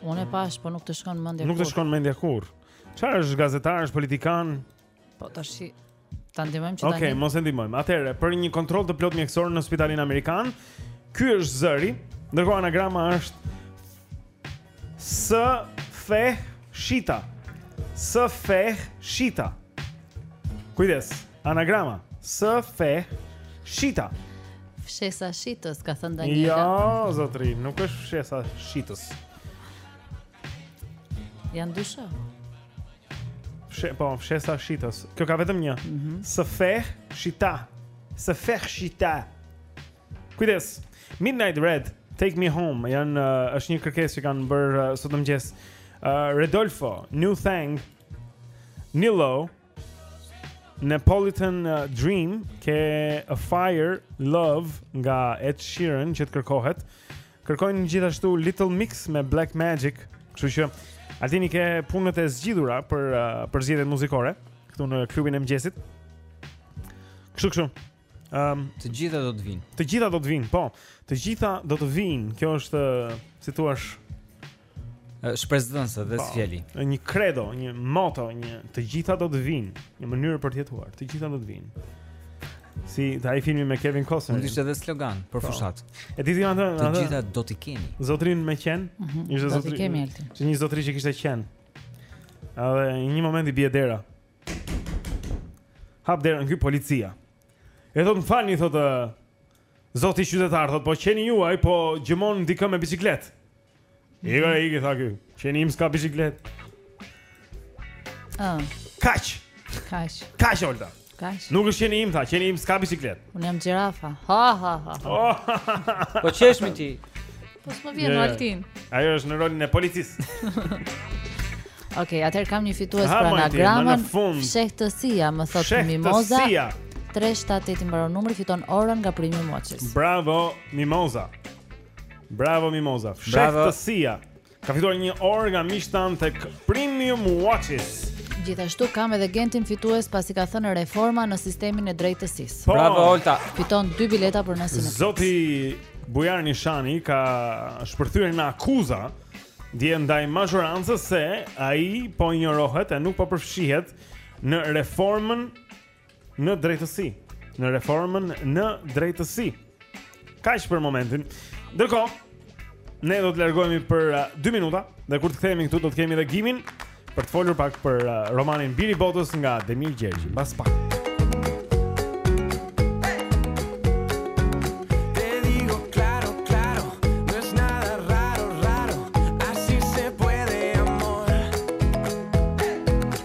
Unë e pashë, po nuk të shkon mendja kurrë. Nuk të shkon mendja kurrë. Çfarë është gazetar, është politikan? Po tash ta ndihmojmë që tani. Okej, mos e ndihmojmë. Atëherë, për një kontroll të plotë mjekësor në spitalin amerikan, ky është zëri. Ndërkohë anagrama është Se feh shita. Se feh shita. Kujdes, anagrama S F Shita. Fshesa Shitës ka thënë Daniela. Jo, zotri, nuk është fshesa Shitës. Janë dy shë. Fshe, po, fshesa shitës. Kjo ka vetëm një. Mm -hmm. Se feh shita. Se feh shita. Kujdes. Midnight Red, Take Me Home. Janë uh, është një kërkesë që kanë bërë uh, sot mëngjes. Uh, Redfoo, New Thang, Nilo. Neapolitan uh, Dream ke Afire Love nga Ed Sheeran që të kërkohet. Kërkojnë gjithashtu Little Mix me Black Magic, kështu që Altini ke punët e zgjidhura për uh, për zgjedhjet muzikore këtu në klubin e mëngjesit. Kështu kështu. Ëm, të gjitha do të vijnë. Të gjitha do të vijnë, po. Të gjitha do të vijnë. Kjo është, si thua, shpresëdhënëse dhe po, fjali. Është një kredo, një moto, një të gjitha do të vijnë, një mënyrë për të jetuar. Të gjitha do të vijnë. Si te ai filmi me Kevin Costner. Mund të ishte edhe slogan për po. fushatë. E di ti atë? Të gjitha do të keni. Zotërinë me qen? Mhm. Ishte zotëri. Do të kemi Altin. Qe një zotëri që kishte qen. Edhe në një moment i bie dera. Hap derën ky, policia. E thotë më falni thotë zoti qytetar thotë po qeni juaj po gjëmon dikë me biçikletë. Ik, i tha ky. Qeni im s'ka biçikletë. Ëh. Kaq. Kaq. Kaq Olta. Kaq. Nuk është qeni im tha, qeni im s'ka biçikletë. Unë jam gjirafa. Ha ha ha. ha. Po qesh me ti. Po s'më vjen yeah. Altin. Ajo është në rolin e policisë. Okej, okay, atëherë kam një fitues për anagramin. Fshehtësia, më thot Mimoza. Fshehtësia. 378 i mbaron numri fiton orën nga Premium Watches. Bravo Mimoza. Bravo Mimoza. Fshehtësia. Ka fituar një orë nga miqtë tanë tek Premium Watches. Gjithashtu kam edhe Gentin fitues pasi ka thënë reforma në sistemin e drejtësisë. Po. Bravo Olta. Fiton dy bileta për nesër. Zoti Bujar Nishani ka shpërthyer në akuza dje ndaj mazhorancës se ai po injorohet e nuk po përfshihet në reformën në drejtësi, në reformën në drejtësi. Kaq për momentin. Ndërkohë, ne do të largohemi për 2 uh, minuta dhe kur të kthehemi këtu do të kemi edhe Gimin për të folur pak për uh, romanin Bir i botës nga Demir Gjergji. Mbas pak.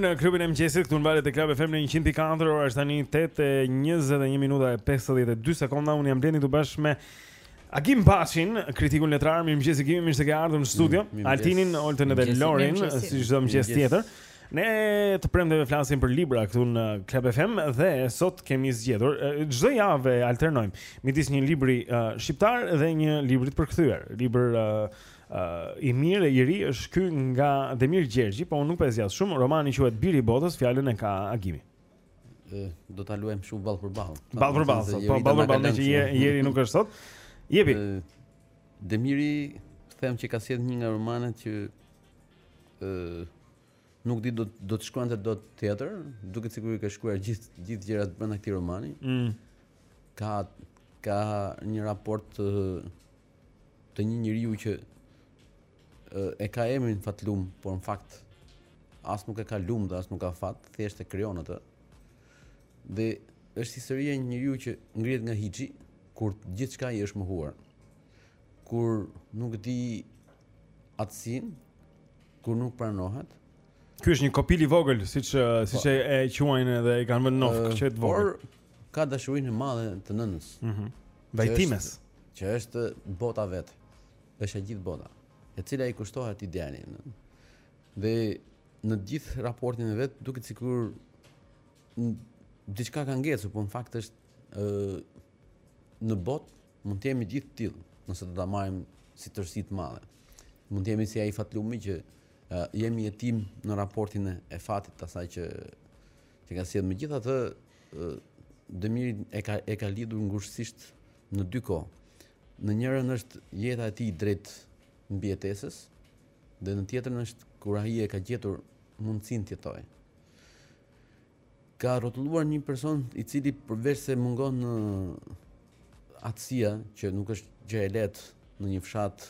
në klubin e mëngjesit këtu në valët e Club FM në 104 ora është tani 8:21 minuta e 52 sekonda unë jam Blendi këtu bashkë me Agim Baçin, kritikun letrar, mirëmëngjesi Gimi, mirë se ke ardhur në studio. Altinin, Oltën dhe Lorin, si çdo mëngjes tjetër. Ne të premteve flasim për libra këtu në Club FM dhe sot kemi zgjedhur çdo javë alternojmë midis një libri uh, shqiptar dhe një libri të përkthyer. Libër uh, uh, i mirë i ri është ky nga Demir Gjergji, po unë nuk po e zgjas shumë. Romani quhet Biri i botës, fjalën e ka Agimi. Do ta luajmë shumë ball për ball. Ball për ball, po ball për ball, që ieri nuk është sot. Jepi. Demiri them që ka sjellë një nga romanet që nuk di do do të shkruante dot tjetër, duket sikur i ka shkruar gjithë gjithë gjërat brenda këtij romani. Mm. Ka ka një raport të, të një njeriu që e ka emrin Fatlum, por në fakt as nuk e ka lum dhe as nuk ka fat, thjesht e krijon atë. Dhe është historia e një njeriu që ngrihet nga hiçi, kur gjithçka i është mohuar. Kur nuk di atësinë kur nuk pranohet. Ky është një kopil i vogël, siç siç e, e quajnë edhe i kanë vënë nofkë uh, që të vogël. Por ka dashurinë e madhe të nënës. Mhm. Mm Vajtimes, që është bota vetë. Është e gjithë bota, e cila i kushtohet ideali. Dhe në gjithë raportin e vet duket sikur diçka ka ngecur, por në fakt është ë uh, në botë Mund të jemi gjithë të tillë, nëse do ta marrim si tërësi të madhe. Mund të jemi si ai Fatlumi që uh, jemi jetim në raportin e fatit të asaj që që ka sjellë. Megjithatë, uh, Demiri e ka e ka lidhur ngushtësisht në dy kohë. Në njërën është jeta e tij drejt mbijetesës dhe në tjetrën është kur ai e ka gjetur mundësinë të jetojë. ka rrotulluar një person i cili përveçse mungon atësia që nuk është gjë e lehtë në një fshat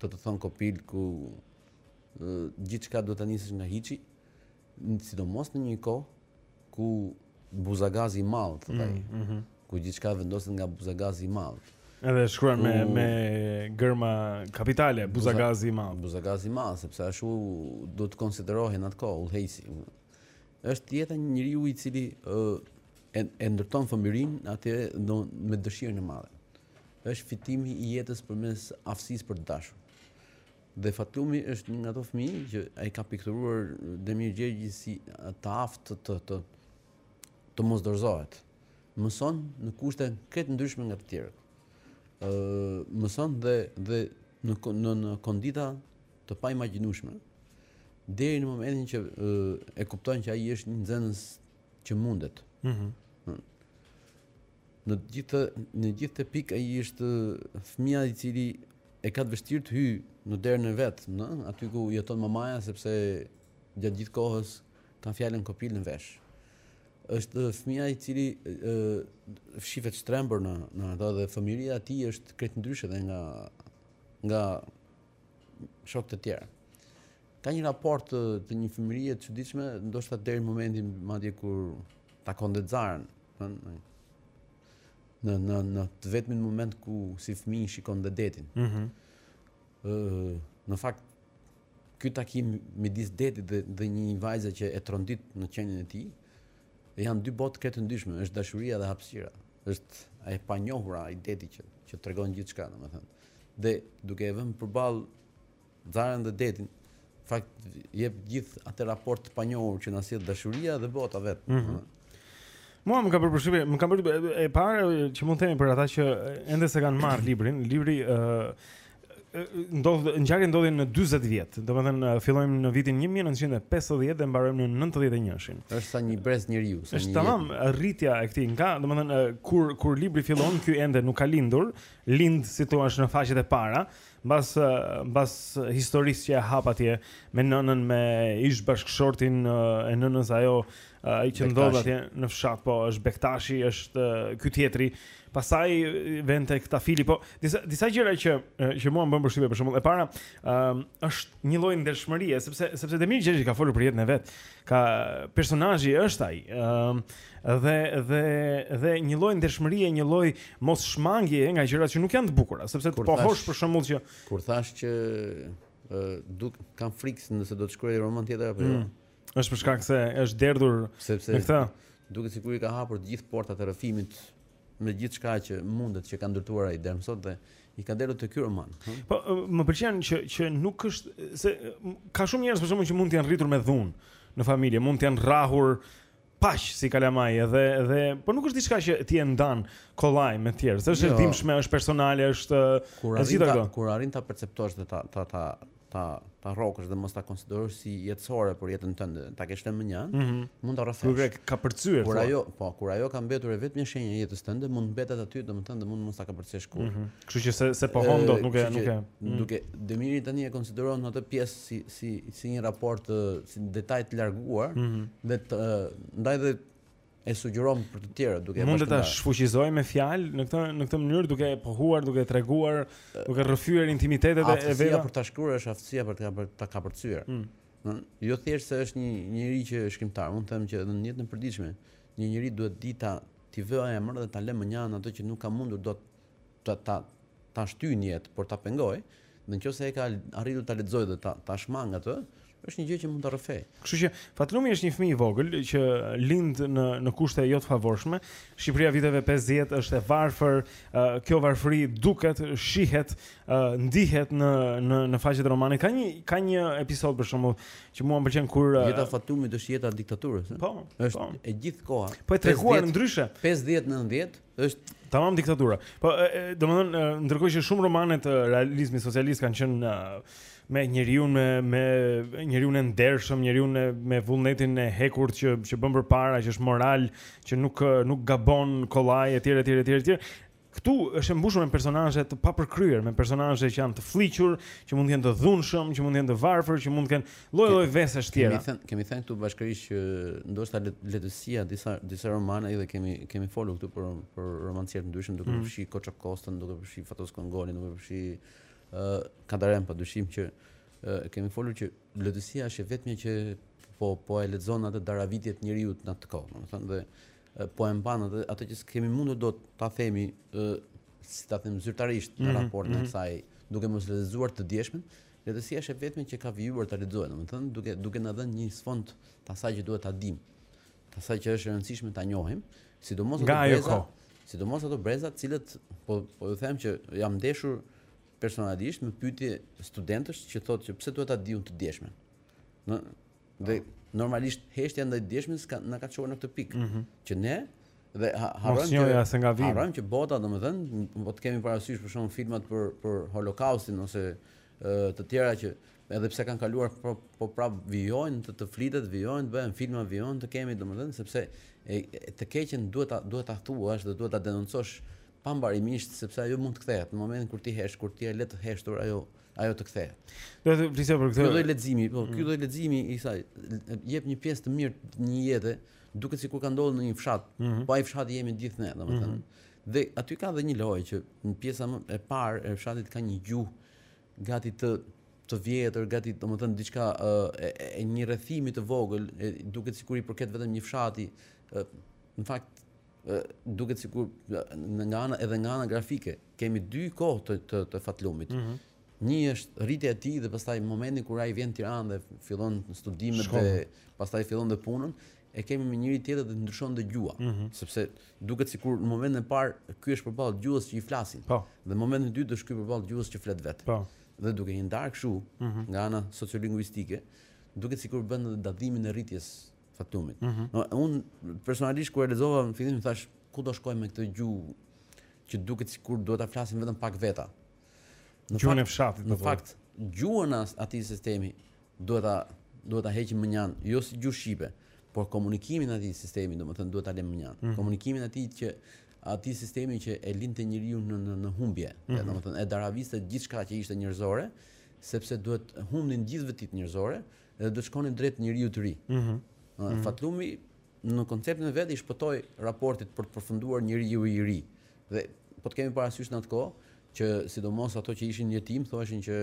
të të thonë kopil ku gjithçka duhet ta nisësh nga hiçi, sidomos në një kohë ku buzagazi i madh, thotë ai. Mm -hmm. Ku gjithçka vendoset nga buzagazi i madh. Edhe shkruan me me gërma kapitale, buzagazi i madh. Buzagazi i madh, sepse ashtu duhet të konsiderohej në atë kohë udhëheqësi. Është jeta një njeriu i cili ë e, e ndërton fëmijërinë atje me dëshirën e madhe. Është fitimi i jetës përmes aftësisë për të dashur. Dhe Fatlumi është një nga ato fëmijë që e ka pikturuar Demir Gjergji si të aftë të të të mos dorëzohet. Mëson në kushte krejt ndryshme nga të tjerët. Ë mëson dhe dhe në në, në kondita të paimagjinueshme deri në momentin që e kupton që ai është një nxënës që mundet. Ëh. Mm -hmm. Në gjithë në gjithë atë pikë ai është fëmia i cili e ka të vështirë të hyjë në derën e vet, në aty ku jeton mamaja sepse gjatë gjithë kohës ka fjalën kopil në vesh. Është fëmia i cili ë shifet shtrembër në në ato dhe fëmijëria e tij është krejt ndryshe dhe nga nga shokët e tjerë. Ka një raport të, të një fëmijërie të çuditshme, ndoshta deri në momentin madje kur takon dhe Zarën, në në në në të vetmin moment ku si fëmijë shikon dhe detin. Ëh. Mm -hmm. në fakt ky takim midis detit dhe dhe një vajze që e trondit në qenien e tij, Janë dy botë krejt të ndryshme, është dashuria dhe hapësira. Është e panjohura, ai deti që që tregon gjithçka, domethënë. Dhe duke e vënë përballë Zarën dhe detin, fakt jep gjithë atë raport të panjohur që na sjell dashuria dhe bota vetë. Mm -hmm. Mua më ka bërë përshtypje, më ka bërë e parë që mund të themi për ata që ende s'e kanë marrë librin, libri ë uh, ndodh ngjarjet ndodhin në 40 vjet. Domethënë fillojmë në vitin 1950 dhe mbarojmë në 91-shin. Është sa një brez njeriu, sa një. Është tamam rritja e këtij nga, domethënë kur kur libri fillon, ky ende nuk ka lindur, lind si të thuash në faqet e para, mbas mbas historisë që e hap atje me nënën me ish bashkëshortin e nënës ajo ai që ndodh atje në fshat, po është Bektashi, është ky tjetri, Pastaj vente te ky fill, po disa disa gjëra që që mua më bënë përshtypje për shembull. E para, ë um, është një lloj ndershmërie, sepse sepse Demir Gjergji ka folur për jetën e vet. Ka personazhi është ai. Ë um, dhe dhe dhe një lloj ndershmërie, një lloj mos shmangje nga gjërat që nuk janë të bukura, sepse të pohosh për shembull që kur thashë që ë uh, që kam frikë nëse do të shkruaj roman tjetër apo jo. Mm. Është për shkak se është derdhur sepse me këtë. Duket sikur i ka hapur të gjithë portat e rrëfimit me gjithçka që mundet që ka ndërtuar ai deri më sot dhe i ka derdhur te ky roman. Hm? Po më pëlqen që që nuk është se ka shumë njerëz për shembull që mund të jenë rritur me dhunë në familje, mund të jenë rrahur paq si kalamaj edhe edhe po nuk është diçka që ti e ndan kollaj me të tjerë, se është jo. e dhimbshme, është personale, është kur arrin ta, kur arrin ta perceptosh dhe ta ta ta ta ta rrokësh dhe mos ta konsiderosh si jetësore për jetën tënde, ta kesh të mënjanë, mm -hmm. mund ta rrëfesh. Kur e ke kapërcyer. Kur ajo, po, kur ajo ka mbetur e vetmja shenjë e jetës tënde, mund të mbetet aty, domethënë, dhe mund mos ta kapërcesh kurrë. Mm -hmm. Kështu që se s'e pohon dot, nuk e nuk e. Mm. Duket Demiri tani e konsideron atë pjesë si si si një raport si një detaj të larguar mm -hmm. dhe të, ndaj dhe e sugjeron për të tjerët duke mund ta shfuqizoj me fjalë në këtë në këtë mënyrë duke pohuar duke treguar duke rrëfyer intimitetet e veta aftësia për ta shkruar është aftësia për të për ta kapërcyer mm. Në, jo thjesht se është një njeri që është shkrimtar, mund të them që edhe në jetën e përditshme, një njeri duhet t'i t'i vërë emër dhe ta lërë mënjanë ato që nuk ka mundur dot ta ta ta shtyjë në jetë, po ta pengojë, dhe në qoftë se ai ka arritur ta lexojë dhe ta ta shmangë atë, është një gjë që mund ta rrëfejë. Kështu që Fatlumi është një fëmijë i vogël që lind në në kushte jo të favorshme. Shqipëria viteve 50 është e varfër, uh, kjo varfëri duket, shihet, uh, ndihet në në në faqet e romanit. Ka një ka një episod për shembull që mua më pëlqen kur uh, Jeta e Fatlumit është jeta e diktaturës, ëh. Po, është po. e gjithë koha. Po e treguar 50, ndryshe. 50-90 Është tamam diktatura. Po domethënë ndërkohë që shumë romane të realizmit socialist kanë qenë me njeriun me me njeriun e ndershëm, njeriun me vullnetin e hekurt që që bën përpara, që është moral, që nuk nuk gabon kollaj etj etj etj etj. Këtu është e mbushur me personazhe të papërkryer, me personazhe që janë të fëlliqur, që mund të jenë të dhunshëm, që mund të jenë të varfër, që mund të kenë Lloj lloj vesesh të tjera. Kemi thënë, kemi thënë këtu bashkërisht që ndoshta letërsia disa disa romane edhe kemi kemi folur këtu për për romancierë të ndryshëm duke mm. përfshi Koço Kostën, duke përfshi Fatos Kongolin, duke përfshi ë uh, Kadaren pa dyshim që uh, kemi folur që letërsia është e vetmja që po po e lexon atë davaritjen e njeriut në atë kohë, domethënë dhe uh, po e mban atë atë që s'kemi mundur dot ta themi uh, si ta them zyrtarisht në mm -hmm. raport me mm -hmm. kësaj duke mos lexuar të djeshmen, Letërsia është e vetme që ka vijuar ta lexojë, domethënë duke duke na dhënë një sfond të asaj që duhet ta dimë, të asaj që është e rëndësishme ta njohim, sidomos ato breza, sidomos ato breza të cilat po po ju them që jam ndeshur personalisht me pyetje studentësh që thotë që pse duhet ta dimë të djeshmen. Në Dhe normalisht heshtja ndaj së djeshmes ka na ka çuar në këtë pikë. Mm -hmm. Që ne dhe ha, harrojmë që ja, nga vijmë. Harrojmë që bota, domethënë, do po të kemi parasysh për shembull filmat për për Holokaustin ose e, të tjera që edhe pse kanë kaluar po, po prap vijojnë të të flitet, vijojnë të bëhen filma, vijojnë të kemi domethënë sepse e, e, të keqen duhet ta duhet ta thuash dhe duhet ta denoncosh pambarimisht sepse ajo mund të kthehet në momentin kur ti hesht, kur ti e le të heshtur ajo ajo të kthehet. Do të flisja për këtë. Ky lloj leximi, po, ky mm. lloj leximi i kësaj jep një pjesë të mirë një jete, duket sikur ka ndodhur në një fshat. Mm -hmm. Po ai fshat jemi gjithë ne, domethënë. Mm -hmm. Dhe aty ka dhe një lojë që pjesa e parë e fshatit ka një gjuhë gati të të vjetër, gati domethënë diçka e, e, e një rrethimi të vogël, e, duket sikur i përket vetëm një fshati. E, në fakt duket sikur nga ana edhe nga ana grafike kemi dy kohë të të, të Fatlumit. Mm -hmm. Një është rritja e tij dhe pastaj momentin kur ai vjen në Tiranë dhe fillon studimet Shkollë. dhe pastaj fillon dhe punën, e kemi një njeri tjetër dhe ndryshon dhe gjuha, mm -hmm. sepse duket sikur në momentin e parë ky është përballë gjuhës që i flasin. Po. Dhe në momentin e dytë është ky përballë gjuhës që flet vetë. Po. Dhe duke i ndarë kështu mm -hmm. nga ana sociolinguistike, duket sikur bën edhe dallimin e rritjes Fatlumit. Mm -hmm. Unë personalisht kur e lexova në fillim thashë ku do shkojmë me këtë gjuhë që duket sikur duhet ta flasim vetëm pak veta. Në gjuhën e fshatit. Në fakt, gjuhën e atij sistemi duhet ta duhet ta heqim mënjanë, jo si gjuhë shqipe, por komunikimin e atij sistemi, domethënë duhet ta lëmë mënjanë. Mm -hmm. Komunikimin e atij që atij sistemi që e linte njeriun në në humbje, mm -hmm. domethënë e daraviste gjithçka që ishte njerëzore, sepse duhet humbnin gjithë vetitë njerëzore, Dhe do të shkonin drejt njeriut të ri. Mhm. Mm Fatlumi në konceptin e vet i shpëtoi raportit për të përfunduar njeriu i ri. Dhe po të kemi parasysh në atë kohë që sidomos ato që ishin jetimë thoheshin që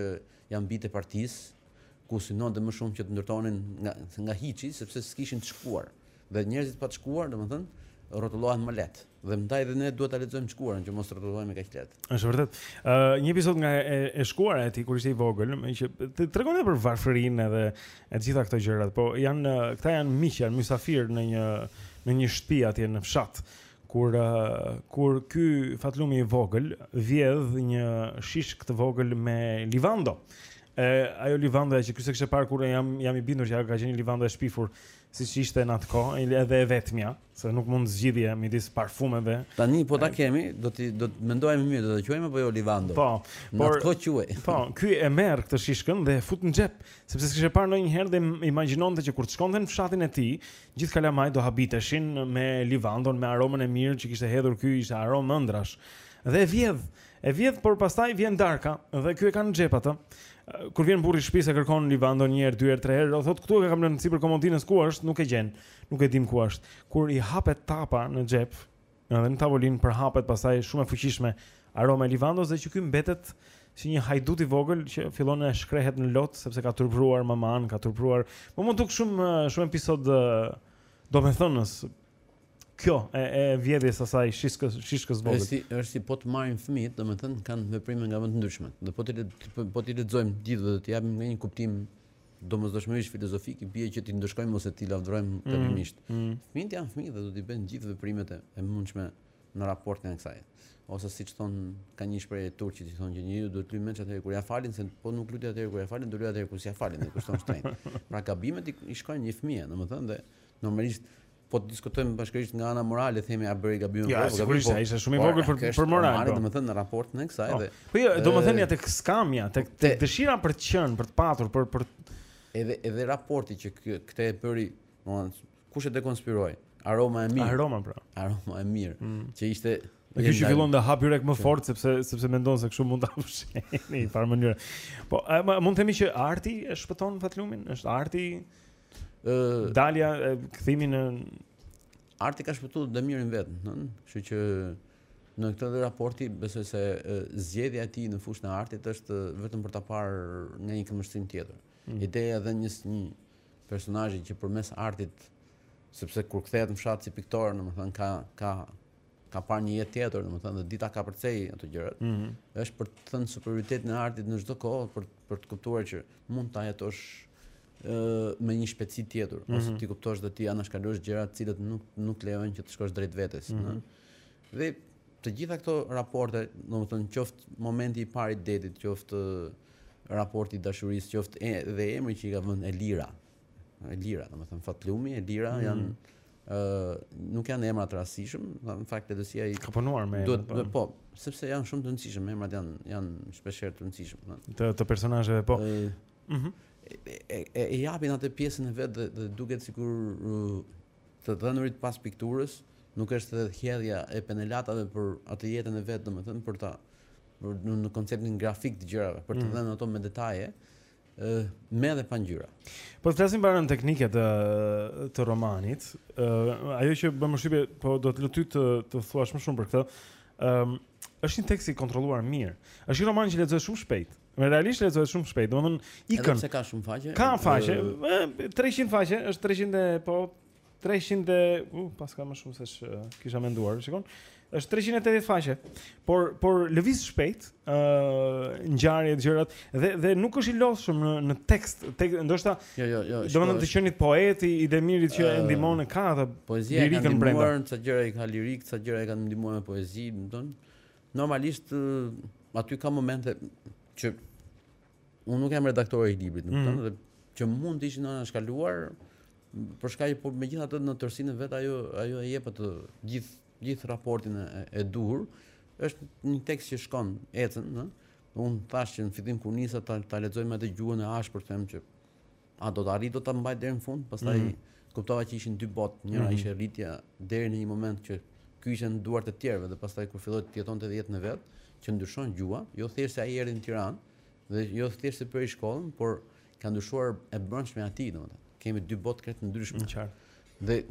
janë bijtë e partisë, ku synonte më shumë që të ndërtonin nga nga hiçi sepse s'kishin të shkuar. Dhe njerëzit pa të shkuar, domethënë, rrotullohen më lehtë. Dhe ndaj dhe ne duhet ta lexojmë të shkuarën që mos të rrotullohemi kaq lehtë. Është vërtet. Ë uh, një episod nga e, e shkuara e tij kur ishte i vogël, meqë tregon edhe për varfërinë edhe të gjitha këto gjërat, po janë këta janë miq, janë mysafirë në një në një shtëpi atje në fshat kur uh, kur ky Fatlumi i vogël vjedh një shishkë të vogël me livando. E ajo livandoja që ky s'e kishte parë kurrë, jam jam i bindur që ajo ka qenë një livando e shpifur siç ishte në atë kohë, edhe e vetmja, se nuk mund të zgjidhje midis parfumeve. Tani po ta kemi, do të do të mendojmë mirë, do ta quajmë apo jo livando. Po. Për atë kohë quhej. Po, ky e merr këtë shishkën dhe e fut në xhep, sepse s'kishte parë ndonjëherë dhe imagjinonte që kur të shkonte në fshatin e tij, gjithë kalamajtë do habiteshin me livandon, me aromën e mirë që kishte hedhur ky, ishte aromë ëndrrash. Dhe e vjedh. E vjedh, por pastaj vjen darka dhe ky e ka në xhep atë. Kur vjen burri i shtëpisë e kërkon livandon një herë, dy herë, tre herë, o thotë këtu e kam lënë sipër komodinës ku është, nuk e gjen. Nuk e dimë ku është. Kur i hapet tapa në xhep, edhe në tavolinë përhapet pastaj shumë e fuqishme aroma e livandos dhe që ky mbetet si një hajdut i vogël që fillon e shkrehet në lot sepse ka turpëruar mamanë, ka turpëruar. Po m'u duk shumë shumë episod domethënës kjo e e vjedhjes asaj shishkës shishkës së vogël. Është si është si po të marrim fëmijët, domethënë kanë veprime nga më të ndryshme. Do po ti po, po t'i lexojmë gjithë dhe t'i japim një kuptim domosdoshmërisht filozofik i bie që t'i ndëshkojmë ose t'i lavdërojmë tërësisht. Mm, mm. Fëmijët janë fëmijë dhe do t'i bëjnë gjithë veprimet e mundshme në raport me kësaj. Ose siç thonë ka një shprehje turqit që thonë që njeriu duhet të luajë atëherë kur ia falin se po nuk luajti atëherë kur ia falin, do luajë atëherë kur s'ia falin, e i kushton shtrenjtë. Pra gabimet i shkojnë një fëmijë, domethënë dhe normalisht po të diskutojmë bashkërisht nga ana morale themi a bëri gabim apo jo. Ja, po sigurisht po, ai ishte shumë i po, vogël për për moral. Ai po. domethënë në raportin e kësaj po. dhe. Po jo, domethënë ja tek skamja, tek te, dëshira për të qenë, për të patur, për për edhe edhe raporti që këtë e bëri, domethënë kush e dekonspiroi? Aroma e mirë. Aroma pra. Aroma e mirë, mm. që ishte Dhe kjo që fillon të hap yrnek më fort sepse sepse mendon se kështu mund ta fshehë në një farë mënyrë. Po, a, mund të themi që arti e shpëton fatlumin? Është arti Dalja e kthimi në arti ka shpëtuar Demirin vetë, në, kështu që në këtë dhe raporti besoj se zgjedhja e tij në fushën e artit është vetëm për ta parë nga një këndvështrim tjetër. Mm. Ideja dhe një një personazhi që përmes artit sepse kur kthehet në fshat si piktor, domethënë ka ka ka parë një jetë tjetër, domethënë, dhe di t'i kapërcejë ato gjërat, mm -hmm. është për të thënë superioritetin e artit në çdo kohë, për, për të kuptuar që mund ta jetosh me një shpejtësi tjetër, mm -hmm. ose t'i kuptosh dhe t'i anashkalosh gjëra të cilat nuk, nuk lejojnë që të shkosh drejt vetes. Mm -hmm. Dhe të gjitha këto raporte, domethënë qoftë momenti i parë i detit, qoftë raporti i dashurisë, qoftë edhe emri që i ka vënë Elira, Elira, domethënë Fatlumi, Elira mm. janë ë uh, nuk janë emra të rastësishëm, në fakt letërsia i ka punuar me duhet po. po, sepse janë shumë të rëndësishëm, emrat janë janë shpesh herë të rëndësishëm, domethënë. Të të personazheve po. Ëh. Uh, mm e, e, e, e japin atë pjesën e vet dhe, dhe duket sikur uh, të dhënurit pas pikturës nuk është edhe hedhja e penelatave për atë jetën e vet, domethënë për ta parë në, në konceptin grafik të gjërave, për të mm. dhënë ato me detaje, ë me dhe pa ngjyra. Po të flasim për anën teknike të të romanit. ë ajo që bën përshtypje, po do të lutesha të të thuash më shumë për këtë. ë është një tekst i kontrolluar mirë. Është një roman që lexohet shumë shpejt. Me realisht lexohet shumë shpejt. Domethënë ikën. Edhe pse ka shumë faqe. Ka faqe, 300 faqe, është 300 e po 300 e u uh, paska më shumë se ç' uh, kisha menduar, shikon. Është 380 faqe. Por por lëviz shpejt, ë uh, ngjarjet, gjërat dhe dhe nuk është i lodhshëm në në tekst, tek ndoshta. Jo, jo, jo. Domethënë të qenit poet i Demirit që e ndihmon në ka atë poezi e ka ndihmuar ca gjëra i ka lirike, ca gjëra e ka ndihmuar me poezi, domethënë normalisht aty ka momente që Unë nuk jam redaktor i librit, nuk mm. dhe që mund të ishin anashkaluar, për shkak, por megjithatë në tërësinë e vet, ajo, ajo e jep atë gjithë gjithë raportin e, e duhur, është një tekst që shkon ecën, në? unë thashë që në fillim kur nisa ta, ta lexoj me atë gjuhën e ashpër, them që A do të arrijë dot ta mbajë deri në fund? Pastaj kuptova që ishin dy botë, njëra ishte rritja deri në një moment që ky ishte në duart e të tjerëve dhe pastaj kur filloi të jetonte edhe jetën e vet, që ndryshon gjuha, jo thjesht se ai erdhi në Tiranë dhe jo thjesht se bëri shkollën, por ka ndryshuar e brendshmja e tij, domethënë. Kemi dy botë krejt të ndryshme. Në qartë. Dhe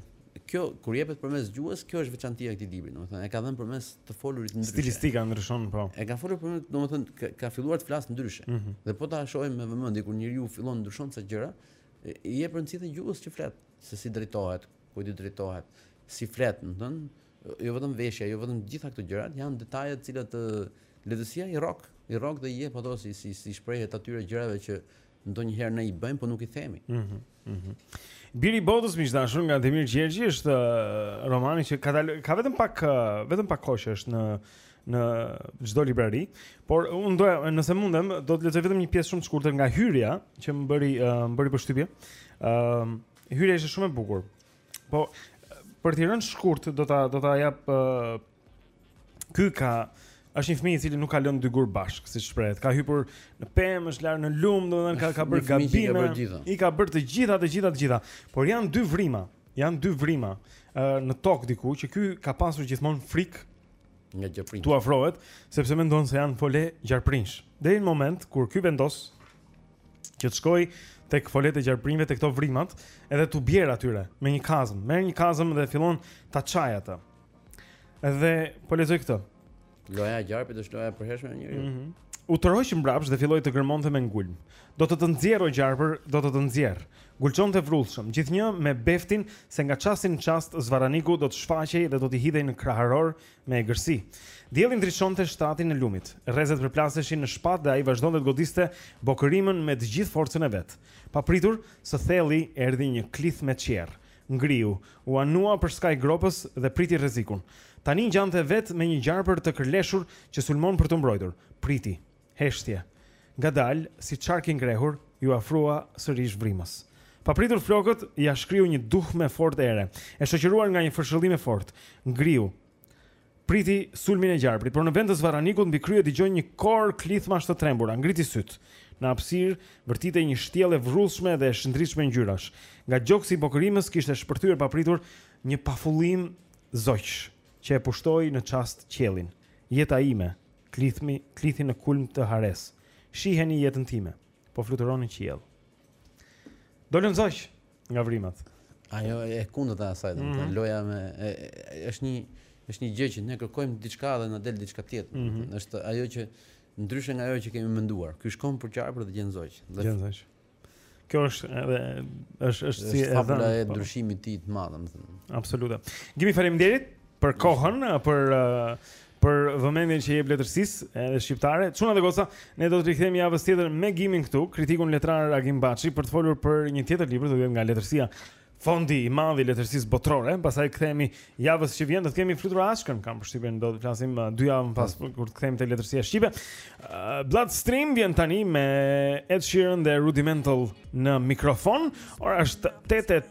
kjo kur jepet përmes gjuhës, kjo është veçantia e këtij libri, domethënë e ka dhënë përmes të folurit ndryshe. Stilistika ndryshon, po. E ka folur përmes, domethënë ka, ka filluar të flasë ndryshe. Mm -hmm. Dhe po ta shohim me vëmendje kur njeriu fillon ndryshon disa gjëra, i jep rëndësi gjuhës që flet, se si drejtohet, ku i drejtohet, si flet, domethënë jo vetëm veshja, jo vetëm gjitha këto gjërat, janë detaje të cilat letërsia i rrok, i rrok dhe i jep ato si si si shprehje të atyre gjërave që ndonjëherë ne i bëjmë, por nuk i themi. Mm -hmm. Mhm. Biri i Botës miq të dashur nga Demir Gjergji është uh, romani që ka dalë ka vetëm pak uh, vetëm pak kohë që është në në çdo librari, por unë doja nëse mundem do të lexoj vetëm një pjesë shumë të shkurtër nga hyrja që më bëri uh, më bëri përshtypje. Ëm um, uh, hyrja ishte shumë e bukur. Po për t'i rënë shkurt do ta do ta jap uh, Ky ka është një fëmijë i cili nuk ka lënë dy gurë bashkë, siç shprehet. Ka hipur në pemë, është larë në lumë, domethënë ka ka bërë gabime. I ka bërë të gjitha, të gjitha, të gjitha. Por janë dy vrima, janë dy vrima në tokë diku që ky ka pasur gjithmonë frikë nga gjarprinjtë. T'u afrohet sepse mendon se janë fole gjarprinjsh. Deri në momentin kur ky vendos që të shkojë tek foletë e gjarprinjve tek këto vrimat, edhe t'u bjerë atyre me një kazmë. Merr një kazmë dhe fillon ta çajë atë. Dhe po lexoj këtë. Loja e gjarprit është loja e përhershme e njeriut. Mhm. Mm U tërhoq mbrapsht dhe filloi të gërmonte me ngulm. Do të të nxjerr o gjarpër, do të të nxjerr. Gulçonte vrullshëm, gjithnjë me beftin se nga çasti në çast zvarraniku do të shfaqej dhe do t'i hidhej në kraharor me egërsi. Dielli ndriçonte shtatin e lumit. Rrezet përplaseshin në shpat dhe ai vazhdonte të godiste bokërimën me të gjithë forcën e vet. Papritur, së thelli erdhi një klithmë e çjerrë. Ngriu, u anua për skaj gropës dhe priti rrezikun. Tani ngjante vetë me një gjarpër të kërleshur që sulmon për t'u mbrojtur. Priti. Heshtje. Ngadalë, si çark i ngrehur, iu afrua sërish vrimës. Papritur flokët ia shkriu një duhmë e fortë ere, e shoqëruar nga një fërshëllimë e fortë. Ngriu, Priti sulmin e gjarprit, por në vend të zvarranikut mbi krye dëgjoi një kor klithmash të trembura. Ngriti sytë. Në hapësirë vërtitej një shtjellë e vrullshme dhe e shndritshme ngjyrash. Nga gjoksi i bokërimës kishte shpërthyer papritur një pafundësi zogjsh, që e pushtoi në çast qiellin. Jeta ime, klithmi, klithi në kulm të haresë. Shiheni jetën time, po fluturon në qiell. Dolën zogj, nga vrimat. Ajo e kundërta e asaj, mm -hmm. dhe loja me, e, e, është një, është një gjë që ne kërkojmë diçka dhe na del diçka tjetër. Mm -hmm. Është ajo që ndryshe nga ajo që kemi menduar. Ky shkon për gjarpër dhe gjen zogj. Gjen zogj. Kjo është edhe është është si e thënë. Është e po. ndryshimit të tij të madh, domethënë. Absolutisht. Gimi faleminderit. për kohën, për për vëmendjen që i jep letërsisë edhe shqiptare. Çuna dhe goca, ne do të rikthehemi javën tjetër me Gimin këtu, kritikun letrar Agim Baçi për të folur për një tjetër libër që vjen nga letërsia, fondi i madh i letërsisë botërore, pastaj kthehemi javën që vjen do të kemi Flutura Açkën, kam përshtypjen do të flasim uh, dy javë më pas po. kur të kthehemi te letërsia shqipe. Uh, Bloodstream vjen tani me Ed Sheeran dhe Rudimental në mikrofon. Ora është 8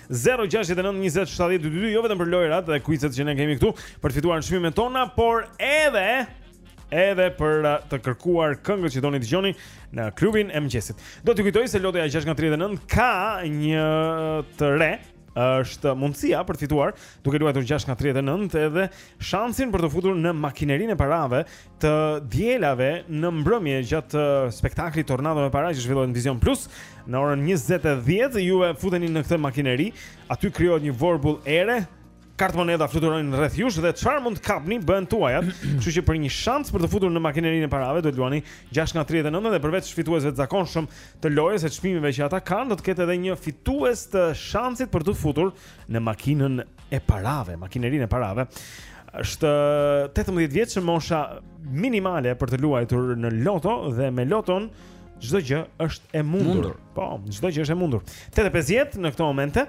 Zero gjashtëdhjetë e nëntë njëzet shtatëdhjetë dyzet e dy jo vetëm për lojërat dhe kuizet që ne kemi këtu për të fituar çmimet tona, por edhe edhe për uh, të kërkuar këngët që doni të dëgjoni në klubin e mëngjesit. Do t'ju kujtoj se lotoja 6 nga 39 ka një të re është mundësia për të fituar duke luajtur 6 nga 39 edhe shansin për t'u futur në makinerinë e parave të dielave në mbrëmje gjatë uh, spektaklit Tornado me para që zhvillohet në Vizion Plus në orën 20:10 ju futeni në këtë makineri, aty krijohet një vorbull ere, kartëmonedha fluturojnë rreth jush dhe çfarë mund të kapni bëhen tuajat, kështu që për një shans për t'u futur në makinerinë e parave do të luani 6 nga 39 dhe përveç fituesve të zakonshëm të lojës e çmimeve që ata kanë, do të ketë edhe një fitues të shansit për t'u futur në makinën e parave, makinerinë e parave. Është 18 vjeç mosha minimale për të luajtur në loto dhe me loton çdo gjë është e mundur. mundur. Po, çdo gjë është e mundur. 8:50 në këto momente.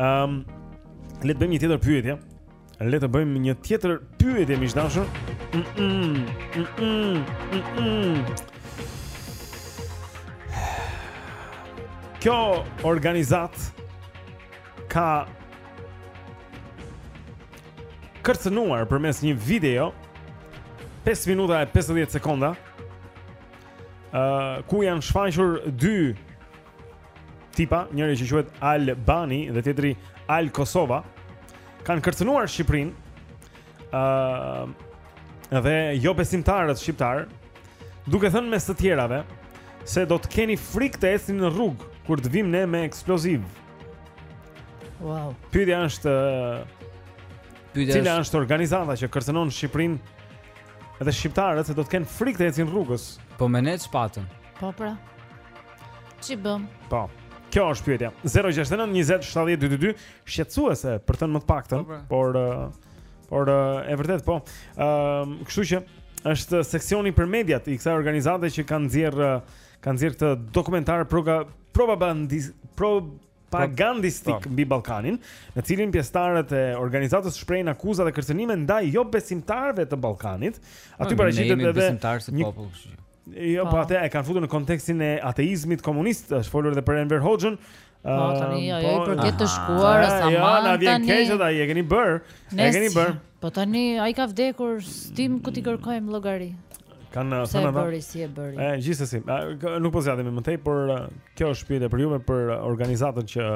Ëm ehm, um, le të bëjmë një tjetër pyetje. Le të bëjmë një tjetër pyetje miq të dashur. Mm -mm, mm -mm, mm -mm. Kjo organizatë ka kërcënuar përmes një video 5 minuta e 50 sekonda ë uh, ku janë shfaqur dy tipa, njëri që quhet Al Bani dhe tjetri Al Kosova, kanë kërcënuar Shqipërinë ë uh, dhe jobesimtarët shqiptarë, duke thënë mes të tjerave se do të keni frikë të ecni në rrugë kur të vijmë ne me eksploziv. Wow. Pyetja është Pyetja Cila është organizata që kërcënon Shqipërinë? Edhe shqiptarët se do të kenë frikë të ecin rrugës. Po me ne ç'patën. Po pra. Ç'i bëmë? Po. Kjo është pyetja. 069 20 70 222, shqetësuese për të thënë më të paktën, po, por por e vërtetë po. Ëm, kështu që është seksioni për mediat i kësaj organizate që kanë nxjerrë Ka nxjerrë këtë dokumentar proga probabandis pro propagandistik po. mbi Ballkanin, në të cilin pjesëtarët e organizatës shprehin akuza dhe kërcënime ndaj jobesimtarëve të Ballkanit. Po, Aty paraqitet edhe besimtarë si popull, kështu që. Jo, po, po atë e kanë futur në kontekstin e ateizmit komunist, është folur edhe për Enver Hoxhën, Po tani ajo i përket të shkuarës tani. Ja, na vjen keq ata, e keni bër. E keni bër. Po tani ai ka vdekur, s'dimë ku t'i kërkojmë llogari. Kanë uh, thënë ata. Bëri si e bëri. Ë, gjithsesi, nuk po zgjatemi më tej, por uh, kjo është pyetje për juve për uh, organizatën që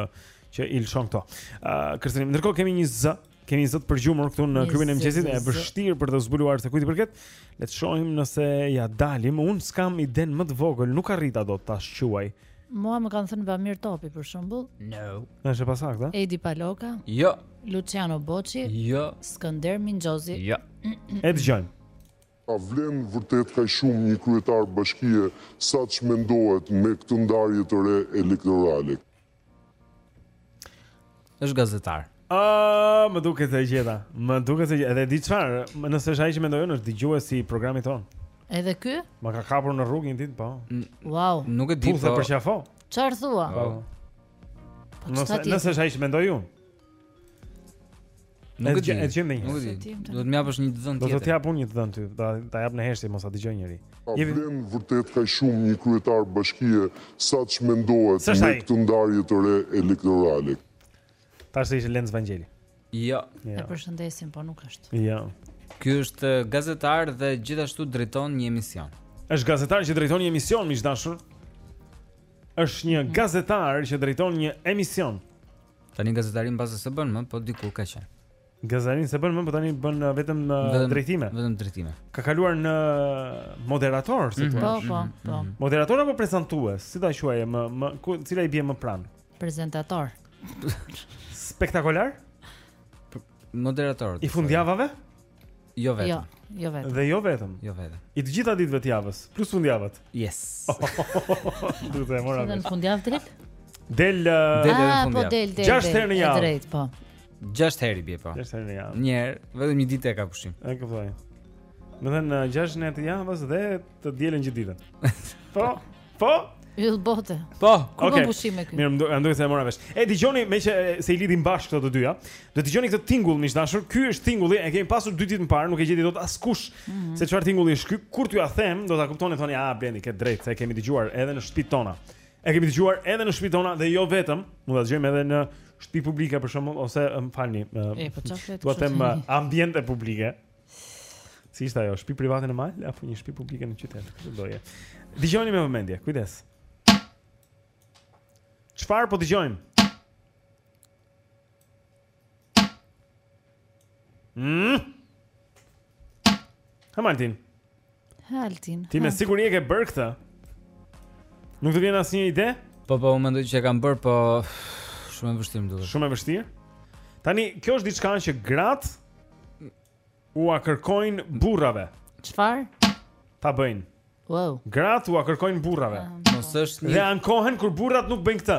që i lëshon këto. Ë, kërcënim. Ndërkohë kemi një z, kemi një zë të përgjumur këtu në klubin e mëngjesit, e vështirë për të zbuluar se kujt i përket. Le të shohim nëse ia dalim. Unë s'kam idenë më të vogël, nuk arrita dot ta shquaj. Ë, Mua më kanë thënë Bamir Topi për shembull. No. Është e pasaktë. Edi Paloka. Jo. Luciano Boçi. Jo. Skënder Minxhozi. Jo. E dëgjojmë. A vlen vërtet kaq shumë një kryetar bashkie sa ç'mendohet me këtë ndarje të re elektorale? Është gazetar. Ah, më duket se e gjeta. Më duket se edhe di çfarë, nëse është ai që mendoj unë është dëgjues i programit tonë. Edhe ky? Ma ka kapur në rrugë një ditë, po. Wow. Nuk e di po. Pse për çafo? Çfarë thua? Po. po nëse nëse është ai që mendoj unë. Nuk e di. E gjejmë me një. Nuk e di. Do të më japësh një të dhënë tjetër. Do të të jap unë një të dhënë ty, ta ta jap në heshtje mos ta dëgjojë njeri. A vlen vërtet kaq shumë një kryetar bashkie sa ç'mendohet me këtë ndarje të re elektorale. Thashë se ishte Lorenc Vangjeli. Jo. Ja. E përshëndesim, po nuk është. Jo. Ky është eh, gazetar dhe gjithashtu drejton një emision. Është gazetar që drejton një emision, miq të dashur. Është një mhm. gazetar që drejton një emision. Tani gazetarin mbase s'e bën më, po dikur ka qenë. Gazetarin s'e bën më, po tani bën uh, vetëm uh, vetëm, drejtime. Vetëm drejtime. Ka kaluar në moderator, si mm -hmm. Po, po, mhm, po. Mhm. Moderator apo prezantues? Si ta quajmë, më ku, cila i bie më pranë? Prezantator. Spektakolar? Moderator. I fundjavave? Jo vetëm. Jo, jo vetëm. Dhe jo vetëm. Jo vetëm. I të gjitha ditëve të javës, plus fundjavat. Yes. Do të mora. Në fundjavë drejt? Del uh, del në ah, po, fundjavë. Po del del. Gjashtë herë në javë. Drejt, po. Gjashtë herë bie po. Gjashtë herë në javë. Një herë, vetëm një ditë e ka pushim. E kuptoj. Domethënë uh, gjashtë herë të javës dhe të dielën gjithë ditën. Po. Po? Yll bote. Po, ku okay. bën pushim me kë? Mirë, më duket e mora vesh. E dëgjoni meqenëse i lidhim bashkë këto të dyja. Do të dëgjoni këtë tingull miq të dashur. Ky është tingulli, e kemi pasur dy ditë më parë, nuk e gjeti dot askush mm -hmm. se çfarë tingulli është ky. Kur t'jua them, do ta kuptoni thoni, "Ah, Blendi, ke drejt, se e kemi dëgjuar edhe në shtëpitë tona." E kemi dëgjuar edhe në shtëpitë tona dhe jo vetëm, mund ta dëgjojmë edhe në shtëpi publike për shembull ose më falni. Po çfarë? Doja të them ambiente publike. Si ishte ajo, shtëpi private në mal apo një shtëpi publike në qytet? Çfarë doje? Dëgjoni me vëmendje, kujdes. Çfarë po dëgjojmë? Mm. Ha Martin. Altin. Ti me siguri e ke bërë këtë. Nuk të vjen asnjë ide? Po po, unë mendoj që e kam bërë, po shumë e vështirë më duket. Shumë e vështirë. Tani, kjo është diçka që gratë ua kërkojnë burrave. Çfarë? Ta bëjnë. Wow. Gratë ua kërkojnë burrave. Ah. Mos është një Dhe ankohen kur burrat nuk bëjnë këtë.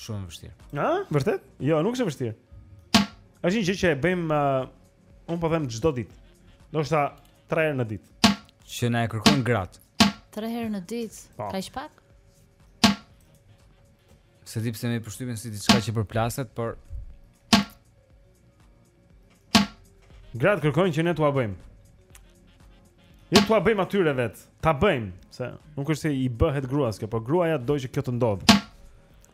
Shumë e vështirë. Ë? Vërtet? Jo, nuk është e vështirë. Është një gjë që e bëjmë uh, un po them çdo ditë. Ndoshta 3 herë në ditë. Që na e kërkojnë gratë. 3 herë në ditë. Po. Kaq pak? S'e di pse më përshtypet si diçka që përplaset, por Gratë kërkojnë që ne t'ua bëjmë. Ne t'ua bëjmë atyre vetë. Ta bëjmë, se nuk është se i bëhet gruas kjo, po gruaja do që kjo të ndodhë.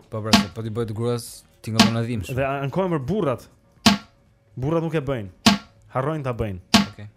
Po pra, se po t'i bëhet gruas, ti nga më Dhe ankohen për burrat. Burrat nuk e bëjnë. Harrojnë ta bëjnë. Okej. Okay.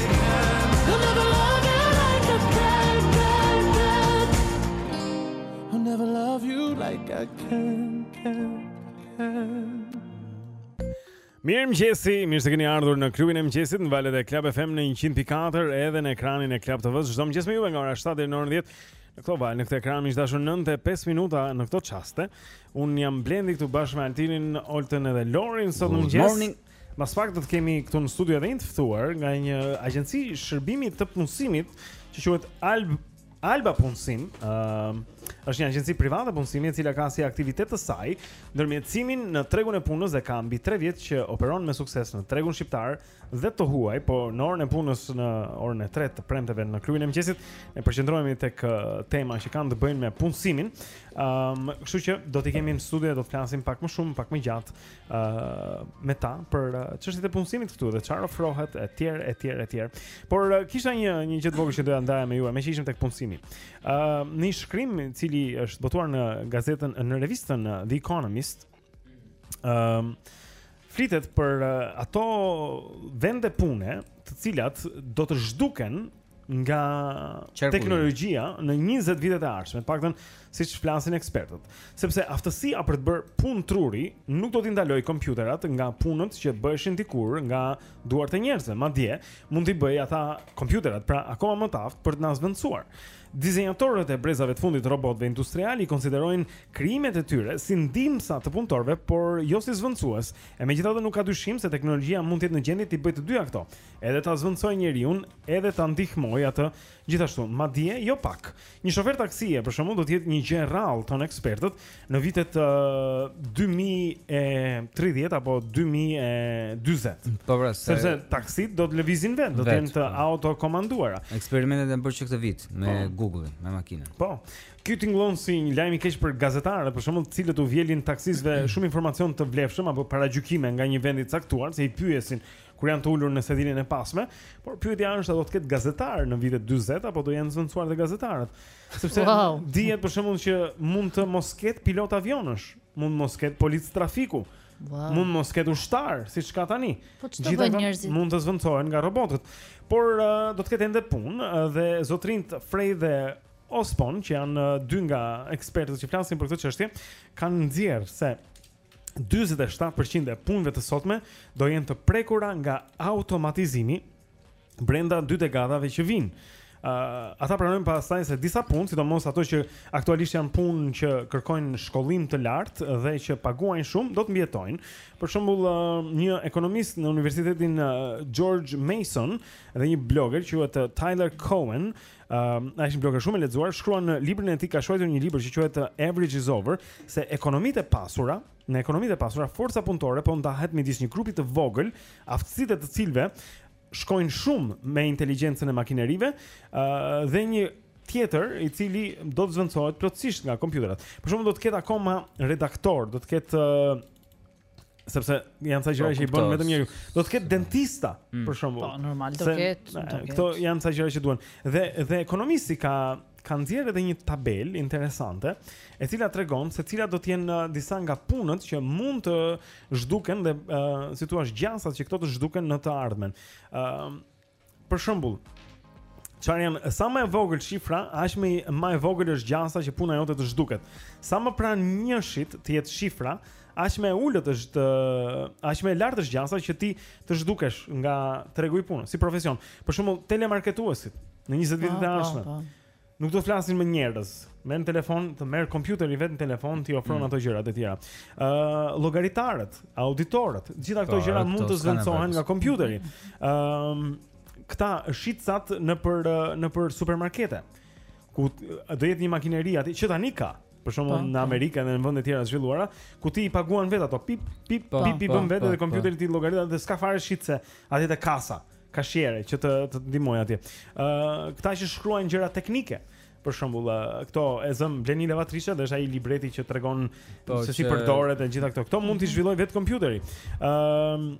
Mirëmëngjesi, mirë se keni ardhur në klubin e mëngjesit në valët e Club FM në 100.4 edhe në ekranin e Club TV-së Çdo mëngjes me juve nga ora 7 deri në orën 10 Në këto valë, në këtë ekran miq të dashur 9 e 5 minuta në këto çaste Unë jam Blendi këtu bashkë me Altinin, Oltën edhe Lorin sot në mëngjes Good morning Mas pak do të kemi këtu në studio edhe një të ftuar nga një agjenci shërbimit të punësimit që quhet Alb Alba Punësim, ë uh, është një agjenci private punësimi e cila ka si aktivitet të saj ndërmjetësimin në tregun e punës dhe ka mbi 3 vjet që operon me sukses në tregun shqiptar dhe të huaj, po në orën e punës në orën e 3 të premteve në klubin e mëngjesit ne përqendrohemi tek tema që kanë të bëjnë me punësimin. Ëm, um, kështu që do t'i kemi në studio, do të flasim pak më shumë, pak më gjatë uh, me ta për çështjet uh, e punësimit këtu dhe çfarë ofrohet etj etj etj. Por uh, kisha një një gjë të vogël që doja ndaja me ju, meqë ishim tek punësimi. Ë uh, në një shkrim i cili është botuar në gazetën në revistën uh, The Economist. Ë uh, flitet për uh, ato vende pune të cilat do të zhduken nga teknologjia në 20 vitet e ardhshme, të paktën siç flasin ekspertët, sepse aftësia për të bërë punë truri nuk do t'i ndalojë kompjuterat nga punët që bëheshin dikur nga duart e njerëzve, madje mund t'i bëjë ata kompjuterat pra akoma më të aftë për të na zvendësuar. Dizenjatorët e brezave të fundit të robotëve industrialë i konsiderojnë krijimet e tyre si ndihmësa të punëtorëve, por jo si zvendësues. E megjithatë nuk ka dyshim se teknologjia mund të jetë në gjendje t'i bëjë të dyja këto, edhe ta zvendësoj njeriun, edhe ta ndihmoj atë gjithashtu. Madje jo pak. Një shofer taksie për shembull do të jetë një gjë e rrallë thonë ekspertët në vitet uh, 2030 apo 2040. Po pra, se... sepse taksit do të lëvizin vetë, do të jenë të po. autokomanduara. Eksperimentet janë bërë që këtë vit me po. Google, me makinën. Po. Ky tingëllon si një lajm i keq për gazetarët, për shembull, të cilët u vjelin taksistëve shumë informacion të vlefshëm apo paragjykime nga një vend i caktuar, se i pyesin kur janë të ulur në sediljen e pasme, por pyetja është a do të ketë gazetar në vitet 40 apo do jenë zvendësuar dhe gazetarët. Sepse wow. dihet për shembull që mund të mos ketë pilot avionësh, mund mos ketë polic trafiku. Wow. Mund mos ketë ushtar, siç ka tani. Po Gjithë njerëzit mund të zvendësohen nga robotët. Por uh, do të ketë ende punë uh, dhe zotrinjt Frey dhe Osborne, që janë uh, dy nga ekspertët që flasin për këtë çështje, kanë nxjerr se 47% e punëve të sotme do jenë të prekura nga automatizimi brenda dy dekadave që vijnë. Uh, ata pranojnë pastaj se disa punë, sidomos ato që aktualisht janë punë që kërkojnë shkollim të lartë dhe që paguajnë shumë, do të mbijetojnë. Për shembull, uh, një ekonomist në Universitetin uh, George Mason dhe një blogger quhet Tyler Cowen Ëm, uh, është një blog shumë i lexuar, shkruan në librin e tij ka shkruar një libër që quhet Average is Over, se ekonomitë e pasura, në ekonomitë e pasura forca punëtore po ndahet midis një grupi të vogël, aftësitë e të cilëve shkojnë shumë me inteligjencën e makinerive, ë uh, dhe një tjetër i cili do të zvendësohet plotësisht nga kompjuterat. Për shembull do të ketë akoma redaktor, do të ketë uh, sepse janë ca gjëra po, që i bën vetëm njeriu. Do të ketë dentista, mm. për shembull. Po normal do ketë, do ketë. Këto janë ca gjëra që duhen. Dhe dhe Economist-i ka ka nxjerrë edhe një tabelë interesante, e cila tregon se cilat do të jenë uh, disa nga punët që mund të zhduken dhe uh, si thua gjasat që këto të zhduken në të ardhmen. Ëm uh, Për shembull, çfarë janë sa më e vogël shifra, aq më më e vogël është gjasa që puna jote të zhduket. Sa më pranë njëshit të jetë shifra, aq më e ulët është aq më e lartë është gjasa që ti të zhdukesh nga tregu i punës, si profesion. Për shembull, telemarketuesit në 20 vitet e po, po, ardhshme. Po. Nuk do të flasin më njerëz. Më në telefon, të merr kompjuteri vetë në telefon, t'i ofron mm. ato gjërat e tjera. Ë, uh, llogaritarët, auditorët, gjitha këto po, gjëra mund të zvendësohen nga kompjuteri. Ë, um, këta shitsat nëpër nëpër supermarkete. Ku do jetë një makineri aty që tani ka, për shembull po, në po. Amerikë dhe në vende të tjera të zhvilluara, ku ti i paguan vetë ato pip pip pip i bën vetë dhe kompjuteri t'i llogarit dhe s'ka fare shitse aty te kasa. kasiere që të të ndihmojë atje. Ë uh, këta që shkruajnë gjëra teknike. Për shembull, uh, këto e zëm blen lavatriçe dhe është ai libreti që tregon po, se si përdoret e gjithë këto. Këto mund t'i zhvillojë vetë kompjuteri. Ë uh,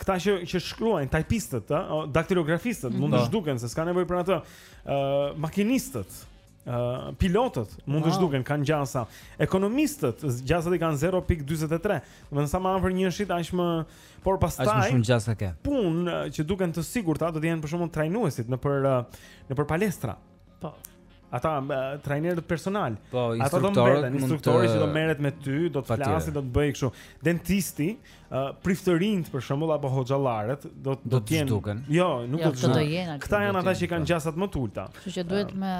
këta që që shkruajnë tajpistët, ë, daktilografistët mund të po. zhduken se s'ka nevojë për atë. Ë uh, makinistët Uh, pilotët mund të wow. zhduken, kanë gjasa. Ekonomistët, gjasat i kanë 0.43. Domethënë sa më afër njëshit, aq më por pastaj aq më shumë gjasa ke. Punë që duken të sigurta do të jenë për shembull trajnuesit nëpër nëpër palestra. Po. Ata trajnerët personal. Po, instruktorët, instruktori që do merret me ty, do të flasë, do të bëjë kështu. Dentisti, uh, priftërinjtë për shembull apo hoxhallarët do do të zhduken. Jo, nuk jo, do të zhduken. Këta janë ata që kanë po. gjasat më të ulta. Kështu që duhet me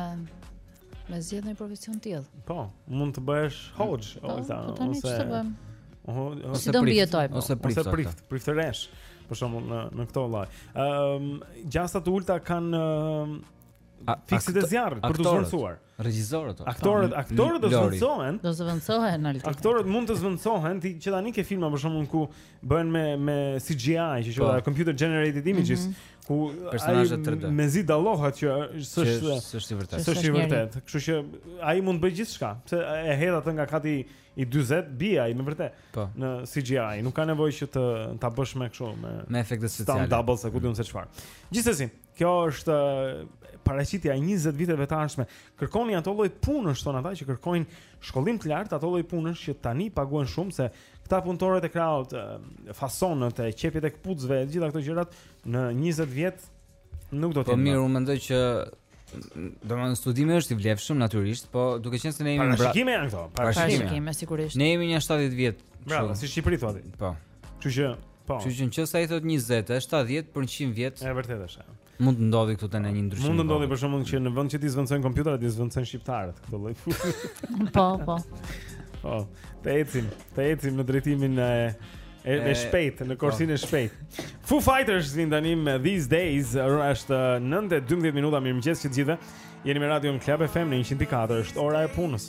me zgjedh një profesion të tillë. Po, mund të bëhesh hoxhë po, ose po tani çfarë bën? Ose do mbijetojmë. Ose prift, ose prift, priftëreshë për shembull në në këto lloj. Ëm um, gjasa të ulëta kanë um, fikësit e zjarrit për të zëvendësuar. Regjisorët. Aktorët, aktorët do të zëvendësohen. Do të zëvendësohen alti. Aktorët mund të zëvendësohen, sepse që tani ke filma për shembull ku bëhen me me CGI, që quhet po. computer generated images, mm -hmm. ku personazhet 3D. Mezi dallohet që s'është s'është i vërtetë. S'është i vërtetë. Kështu që ai mund të bëjë gjithçka. Pra e hedh atë nga kati i 40 bie ai me vërtet. Po. Në CGI, nuk ka nevojë që të ta bësh me kështu me me efekte speciale. Stunt double a ku di unë se çfarë. Gjithsesi, Kjo është paraqitja e 20 viteve të ardhshme. Kërkoni ato lloj punësh thonë ata që kërkojnë shkollim të lartë, ato lloj punësh që tani paguhen shumë se këta punëtorët e krahut, fasonët e qepjet e këpucëve, të gjitha këto gjërat në 20 vjet nuk do të. Po mirë, unë mendoj që domethënë studimi është i vlefshëm natyrisht, po duke qenë se ne jemi parashikime janë këto, parashikime sigurisht. Ne jemi një 70 vjet. prapa, si Shqipëri thotë. Po. Kështu që, po. Kështu që nëse ai thotë 20, është 70 për 100 vjet. Është vërtet është. Mund të ndodhi këtu tani një ndryshim. Mund të ndodhi për shembull që në vend që t'i zëvendësojnë kompjuterat, t'i zëvendësojnë shqiptarët këtë lloj. Po, po. Po, të ecim, të ecim në drejtimin e e, e shpejtë, në korsinë po. e shpejtë. Foo Fighters vijnë tani me These Days, është 9:12 minuta, mirëmëngjes që të gjithëve. Jeni me Radio Club FM në 104, është ora e punës.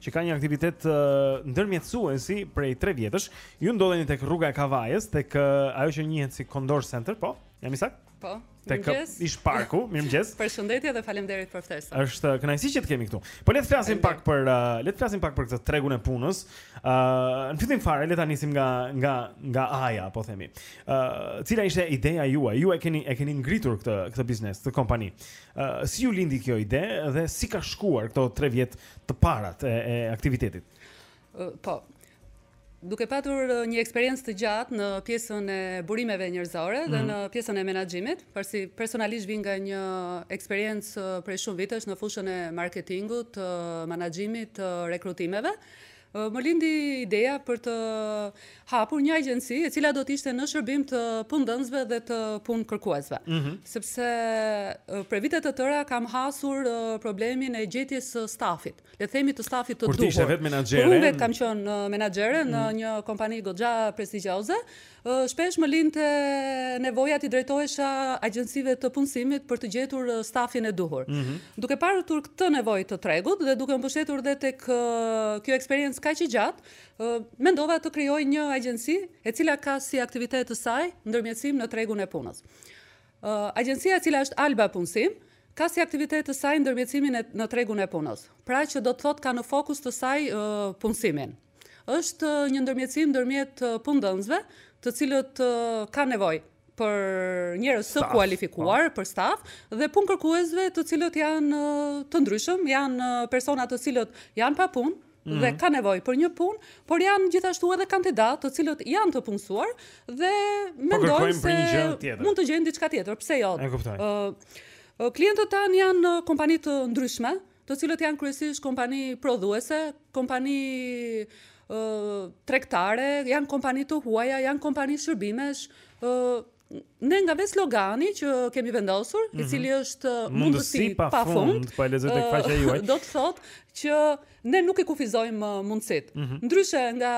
që ka një aktivitet uh, ndërmjetësuesi prej 3 vjetësh. Ju ndodheni tek rruga e Kavajës, tek uh, ajo që njihet si Condor Center, po? Jam i saktë? Po. Tek ish parku, mirëmëngjes. Përshëndetje dhe faleminderit për ftesën. Është kënaqësi që të kemi këtu. Po le të flasim pak për uh, le të flasim pak për këtë tregun e punës. Ë, uh, në fillim fare le ta nisim nga nga nga A-ja, po themi. Ë, uh, cila ishte ideja juaj? Ju e keni e keni ngritur këtë këtë biznes, këtë kompani. Ë, uh, si ju lindi kjo ide dhe si ka shkuar këto 3 vjet uh, të parat e, e aktivitetit. Po, duke patur një eksperiencë të gjatë në pjesën e burimeve njerëzore dhe mhm. në pjesën e menaxhimit, pasi personalisht vij nga një eksperiencë prej shumë vitesh në fushën e marketingut, të menaxhimit, të rekrutimeve, Më lindi ideja për të hapur një agjenci e cila do të ishte në shërbim të punëdhënësve dhe të punëkërkuesve. Mm -hmm. Sepse për vite të tëra kam hasur problemin e gjetjes së stafit. Le të themi të stafit të duhur. Kur ti ishe vetë menaxhere? Unë vetë kam qenë menaxhere mm -hmm. në mhm. një kompani goxha prestigjioze Shpesh më lindte nevoja t'i drejtohesha agjencive të punësimit për të gjetur stafin e duhur. Mm -hmm. Duke patur këtë nevojë të tregut dhe duke u mbështetur dhe tek kjo eksperiencë kaq e gjatë, mendova të krijoj një agjenci e cila ka si aktivitet të saj ndërmjetësim në tregun e punës. Agjencia e cila është Alba Punësim, ka si aktivitet të saj ndërmjetësimin në tregun e punës. Pra që do të thotë ka në fokus të saj punësimin. Është një ndërmjetësim ndërmjet punëdhënësve, të cilët kanë nevojë për njerëz të kualifikuar, po. për staf dhe punëkërkuesve të cilët janë të ndryshëm, janë persona të cilët janë pa punë, Mm -hmm. dhe mhm. kanë nevojë për një punë, por janë gjithashtu edhe kandidatë të cilët janë të punësuar dhe po mendojnë se mund të gjejnë diçka tjetër, pse jo? Ë uh, klientët tanë janë kompani të ndryshme, të cilat janë kryesisht kompani prodhuese, kompani tregtare, janë kompani të huaja, janë kompani shërbimesh, ne nga vetë slogani që kemi vendosur, mm -hmm. i mhm. cili është uh, mundësi, mundësi pa, pa fund, po lexoj tek faqja uh, juaj, do të thotë që ne nuk i kufizojmë uh, mundësitë. Mm -hmm. Ndryshe nga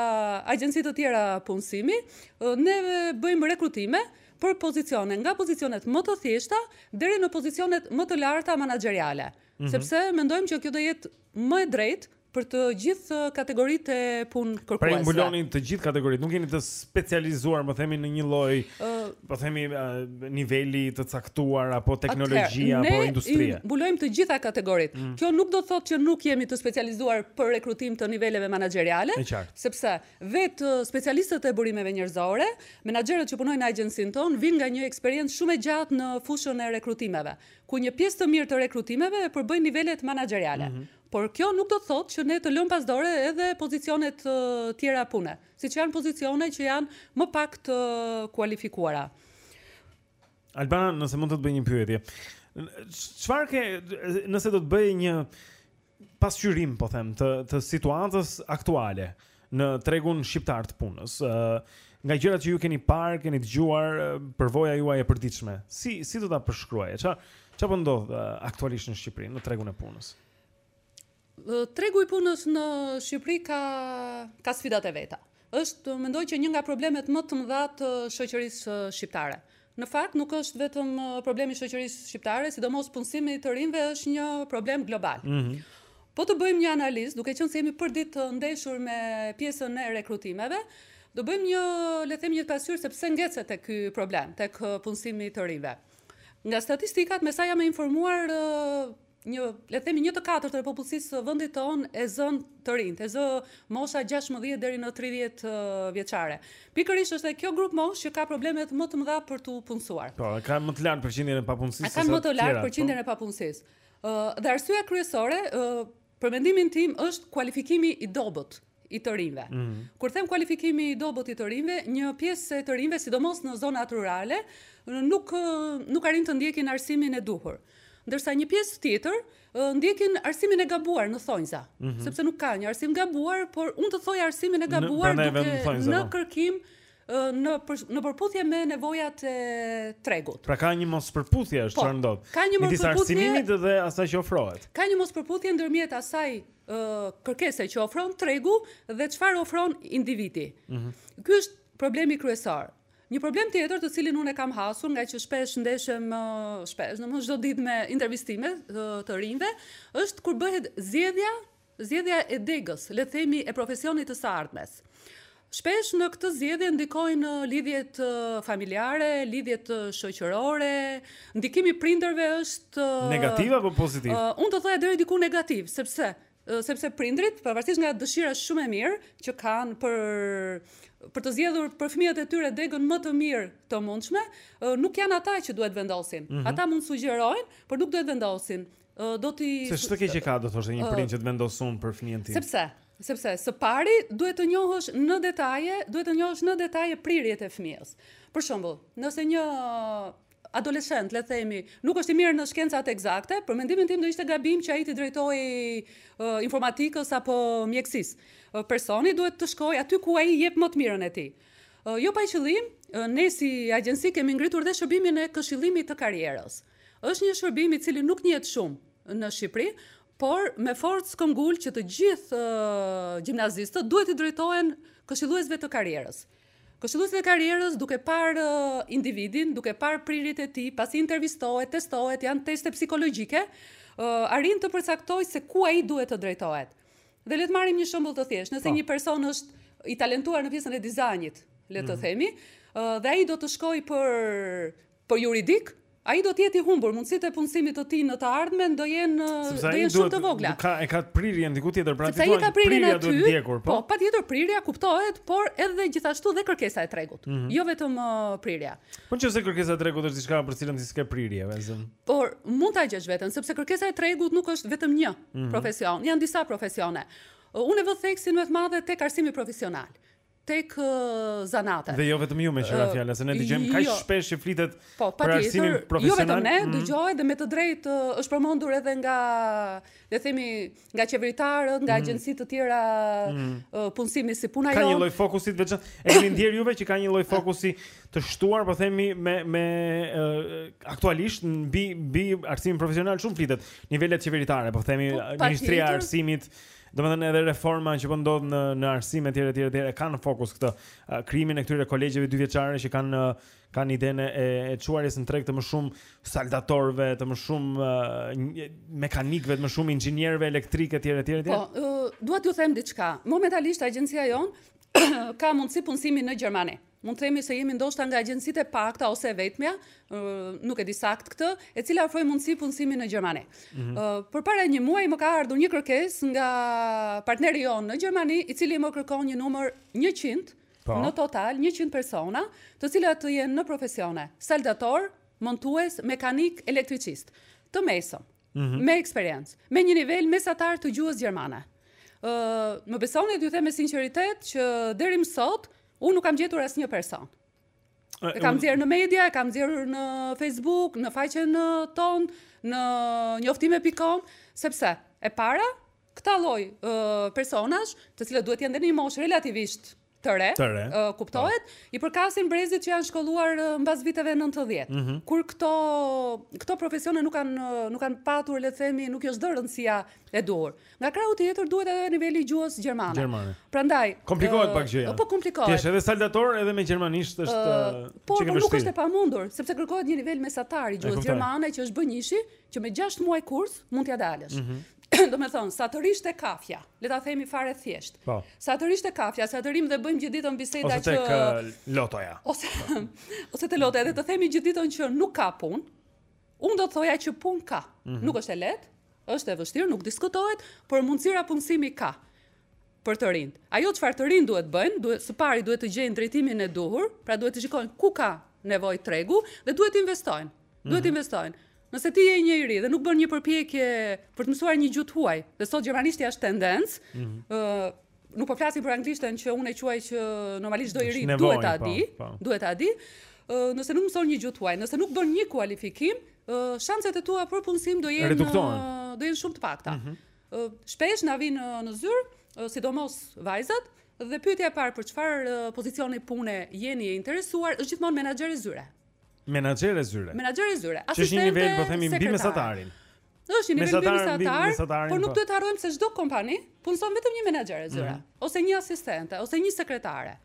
agjenci të tjera punësimi, ne bëjmë rekrutime, për pozicione, nga pozicionet më të thjeshta deri në pozicionet më të larta manaxheriale. Sepse mendojmë që kjo do jetë më e drejtë për të gjithë uh, kategoritë e punë Pra ju kërkuesve. mbuloni të gjithë kategoritë, nuk jeni të specializuar, le themi në një lloj, Ë, po themi ë, niveli të caktuar apo teknologji atëherë, ne apo industrie. Mm. i mbulojmë të gjitha kategoritë. Kjo nuk do të thotë që nuk jemi të specializuar për rekrutim të niveleve menaxheriale, E qartë. sepse vetë uh, specialistët e burimeve njerëzore, menaxherët që punojnë në agjencinë tonë, vijnë nga një eksperiencë shumë e gjatë në fushën e rekrutimeve. ku një pjesë të mirë të rekrutimeve e përbëjnë nivelet manaxheriale. Mhm. Por kjo nuk do të thotë që ne të lëmë pas dore edhe pozicione të tjera pune, siç janë pozicione që janë më pak të kualifikuara. Albana, nëse mund të të bëj një pyetje. Çfarë ke, nëse do të bëj një pasqyrim, po them, të, të situatës aktuale në tregun shqiptar të punës. Ë uh, nga gjërat që ju keni parë, keni dëgjuar, përvoja juaj e përditshme. Si si do ta përshkruaje? Ça ça po ndodh uh, aktualisht në Shqipëri, në tregun e punës? Tregu i punës në Shqipëri ka ka sfidat e veta. Është, mendoj që një nga problemet më të mëdha të shoqërisë shqiptare. Në fakt, nuk është vetëm problem i shoqërisë shqiptare, sidomos punësimi i të rinjve është një problem global. Mm -hmm. Po të bëjmë një analizë, duke qenë se jemi përditë të ndeshur me pjesën e rekrutimeve, do bëjmë një, le themi një pasqyrë se pse ngecet te ky problem, tek punësimi i të rinjve. Nga statistikat, me sa jam e informuar, Një, le të themi një të katërtën e popullsisë së vendit tonë e zënë të rinjtë, e zë mosha 16 deri në 30 vjeçare. Pikërisht është kjo grupmoshë që ka problemet më të mëdha për t'u punësuar. Po, ka më të lartë përqindjen e papunësisë. Ka më të lartë përqindjen po. e papunësisë. Ë dhe arsyeja kryesore, ë për mendimin tim është kualifikimi i dobët. i të rinjve. Mm -hmm. Kur them kualifikimi i dobët i të rinjve, një pjesë e të rinjve, sidomos në zonat rurale, nuk nuk arrijnë të ndjekin arsimin e duhur. Ndërsa një pjesë tjetër ndjekin arsimin e gabuar në thonjza, mm -hmm. sepse nuk ka një arsim gabuar, por unë do thoja arsimin e gabuar në, duke në, thonjza, në po. kërkim në për, në përputhje me nevojat e tregut. Pra ka një mospërputhje është po, çfarë ndodh. Ka një mospërputhje midis arsimit dhe asaj që ofrohet. Ka një mospërputhje ndërmjet asaj kërkese që ofron tregu dhe çfarë ofron individi. Mhm. Ky është problemi kryesor. Një problem tjetër të cilin unë e kam hasur ngaqë shpesh ndeshem shpesh, domethënë çdo ditë me intervistime të të rinjve, është kur bëhet zgjedhja, zgjedhja e degës, le themi e profesionit të së ardhmes. Shpesh në këtë zgjedhje ndikojnë lidhjet familjare, lidhjet shoqërore, ndikimi i prindërve është negativ apo pozitiv? Uh, unë do thoja deri diku negativ, sepse sepse prindërit, pavarësisht nga dëshira shumë e mirë që kanë për për të zgjedhur për fëmijët e tyre degën më të mirë të mundshme, nuk janë ata që duhet vendosin. Mm -hmm. Ata mund sugjerojnë, por nuk duhet vendosin. do ti Se ç'të keqe ka do thoshte një prind që të vendos unë për fëmijën tim. Sepse, sepse së pari duhet të njohësh në detaje, duhet të njohësh në detaje prirjet e fëmijës. Për shembull, nëse një adoleshent, le themi, nuk është i mirë në shkencat ekzakte, për mendimin tim do ishte gabim që ai t'i drejtohej uh, informatikës apo mjekësisë. Uh, personi duhet të shkojë aty ku ai jep më të mirën e tij. Uh, jo pa qëllim, uh, ne si agjenci kemi ngritur dhe shërbimin e këshillimit të karrierës. Uh, Është një shërbim i cili nuk njihet shumë në Shqipëri, por me forcë këmbëngul që të gjithë uh, gjimnazistët duhet t'i drejtohen këshilluesve të karrierës. Këshilluesve të karrierës duke parë uh, individin, duke parë prirjet e tij, pasi intervistohet, testohet, janë teste psikologjike, uh, arrin të përcaktojë se ku ai duhet të drejtohet. Dhe le të marrim një shembull të thjeshtë, nëse po. një person është i talentuar në pjesën e dizajnit, le të mm. themi, uh, dhe ai do të shkojë për Për juridik, ai do të jetë i humbur, mundësitë e punësimit të tij në të ardhmen do jenë shumë të vogla. Sepse ai e ka prirjen diku tjetër, pra ti thua që prirja duhet ndjekur, po. Po, patjetër prirja kuptohet, por edhe gjithashtu dhe kërkesa e tregut, mm -hmm. jo vetëm uh, prirja. Po në qoftë se kërkesa e tregut është diçka për cilën ti s'ke prirje, vëzë. Por mund ta gjesh veten, sepse kërkesa e tregut nuk është vetëm një mm -hmm. profesion, janë disa profesione. Unë e vë theksin me të madhe tek arsimi profesional. tek zanatet. Dhe jo vetëm ju me që ra fjala, se ne dëgjojmë kaq jo. shpesh që flitet po, për arsimin profesional. Jo vetëm ne, mm. dëgjohet dhe me të drejtë është përmendur edhe nga le të themi nga qeveritarët, nga mm. agjenci të tjera mm. punësimi si puna jonë. Ka një lloj fokusi të veçantë. E keni ndier juve që ka një lloj fokusi të shtuar, po themi me me aktualisht mbi mbi arsimin profesional shumë flitet. Nivelet qeveritare, po themi po, Ministria e Arsimit, Domethënë edhe reforma që po ndodh në në arsim etj etj etj e kanë në fokus këtë uh, krijimin e këtyre kolegjeve dyvjeçare që kanë uh, kanë idenë e, e çuarjes në treg të më shumë saldatorëve, të më shumë uh, mekanikëve, të më shumë inxhinierëve elektrikë etj etj etj. Po, uh, dua t'ju them diçka. Momentalisht agjencia jonë ka mundësi punësimi në Gjermani. Ëh, Mund të themi se jemi ndoshta nga agjencitë e pakta ose e vetmja, nuk e di saktë këtë, e cila ofron mundësi punësimi në Gjermani. Mm -hmm. Përpara një muaj më ka ardhur një kërkesë nga partneri jonë në Gjermani, i cili më kërkon një numër 100, po. në total 100 persona, të cilët të jenë në profesione, saldator, montues, mekanik, elektricist, të mesëm, mm -hmm. me eksperiencë, me një nivel mesatar të gjuhës gjermane. Ë, më besoni, ju them me sinqeritet që deri më sot, Unë nuk kam gjetur asnjë person. E kam nxjerrë në media, e kam nxjerrë në Facebook, në faqen tonë, në njoftime.com, sepse e para, këta lloj uh, personash, të cilët duhet të jenë dhe në një moshë relativisht të re, të re. Uh, kuptohet, po. i përkasin brezit që janë shkolluar mbas viteve 90. Mm -hmm. Kur këto këto profesione nuk kanë nuk kanë patur, le të themi, nuk i është dhënë rëndësia e duhur. Nga krahu tjetër duhet edhe niveli i gjuhës gjermane. Gjermane. Prandaj komplikohet pak gjëja. Po komplikohet. Të jesh edhe saldator edhe me gjermanisht është uh, po, po nuk është e pamundur, sepse kërkohet një nivel mesatar i gjuhës gjermane që është B1-shi, që me 6 muaj kurs mund t'ia dalësh. Mm -hmm. domethënë, sa të rrish te kafja, le ta themi fare thjesht. Po. Sa të rrish te kafja, sa të rrimë dhe bëjmë gjithë ditën biseda që... Ose te llotoja. Ose, ose te llotoja, dhe të themi gjithë ditën që nuk ka punë, Unë do të thoja që punë ka. Mm -hmm. Nuk është e lehtë, është e vështirë, nuk diskutohet, por mundësira punësimi ka për të rinjt. Ajo çfarë të rinjt duhet bëjnë, duhet së pari duhet të gjejnë drejtimin e duhur, pra duhet të shikojnë ku ka nevojë tregu dhe duhet të investojnë. Duhet të mhm. investojnë. Nëse ti je një i ri dhe nuk bën një përpjekje për të mësuar një gjuhë të huaj, dhe sot gjermanishtja është tendencë, mm -hmm. Nuk po flasim për anglishten që unë e quaj që normalisht çdo i ri duhet ta di, po, po. duhet ta di. Nëse nuk mëson një gjuhë të huaj, nëse nuk bën një kualifikim, shanset e tua për punësim do jenë do jenë shumë të pakta. Mm -hmm. Shpesh na vin në zyrë, sidomos vajzat, dhe pyetja e parë për çfarë pozicioni pune jeni e interesuar, është gjithmonë menaxhere zyre. Menaxhere zyre. Menaxhere zyre. Asistente. Është një nivel, po themi mbi mesatarin. Është një nivel mbi mesatarin. Por nuk po. duhet të harrojmë se çdo kompani punëson vetëm një menaxhere zyre, mhm. ose një asistente, ose një sekretare.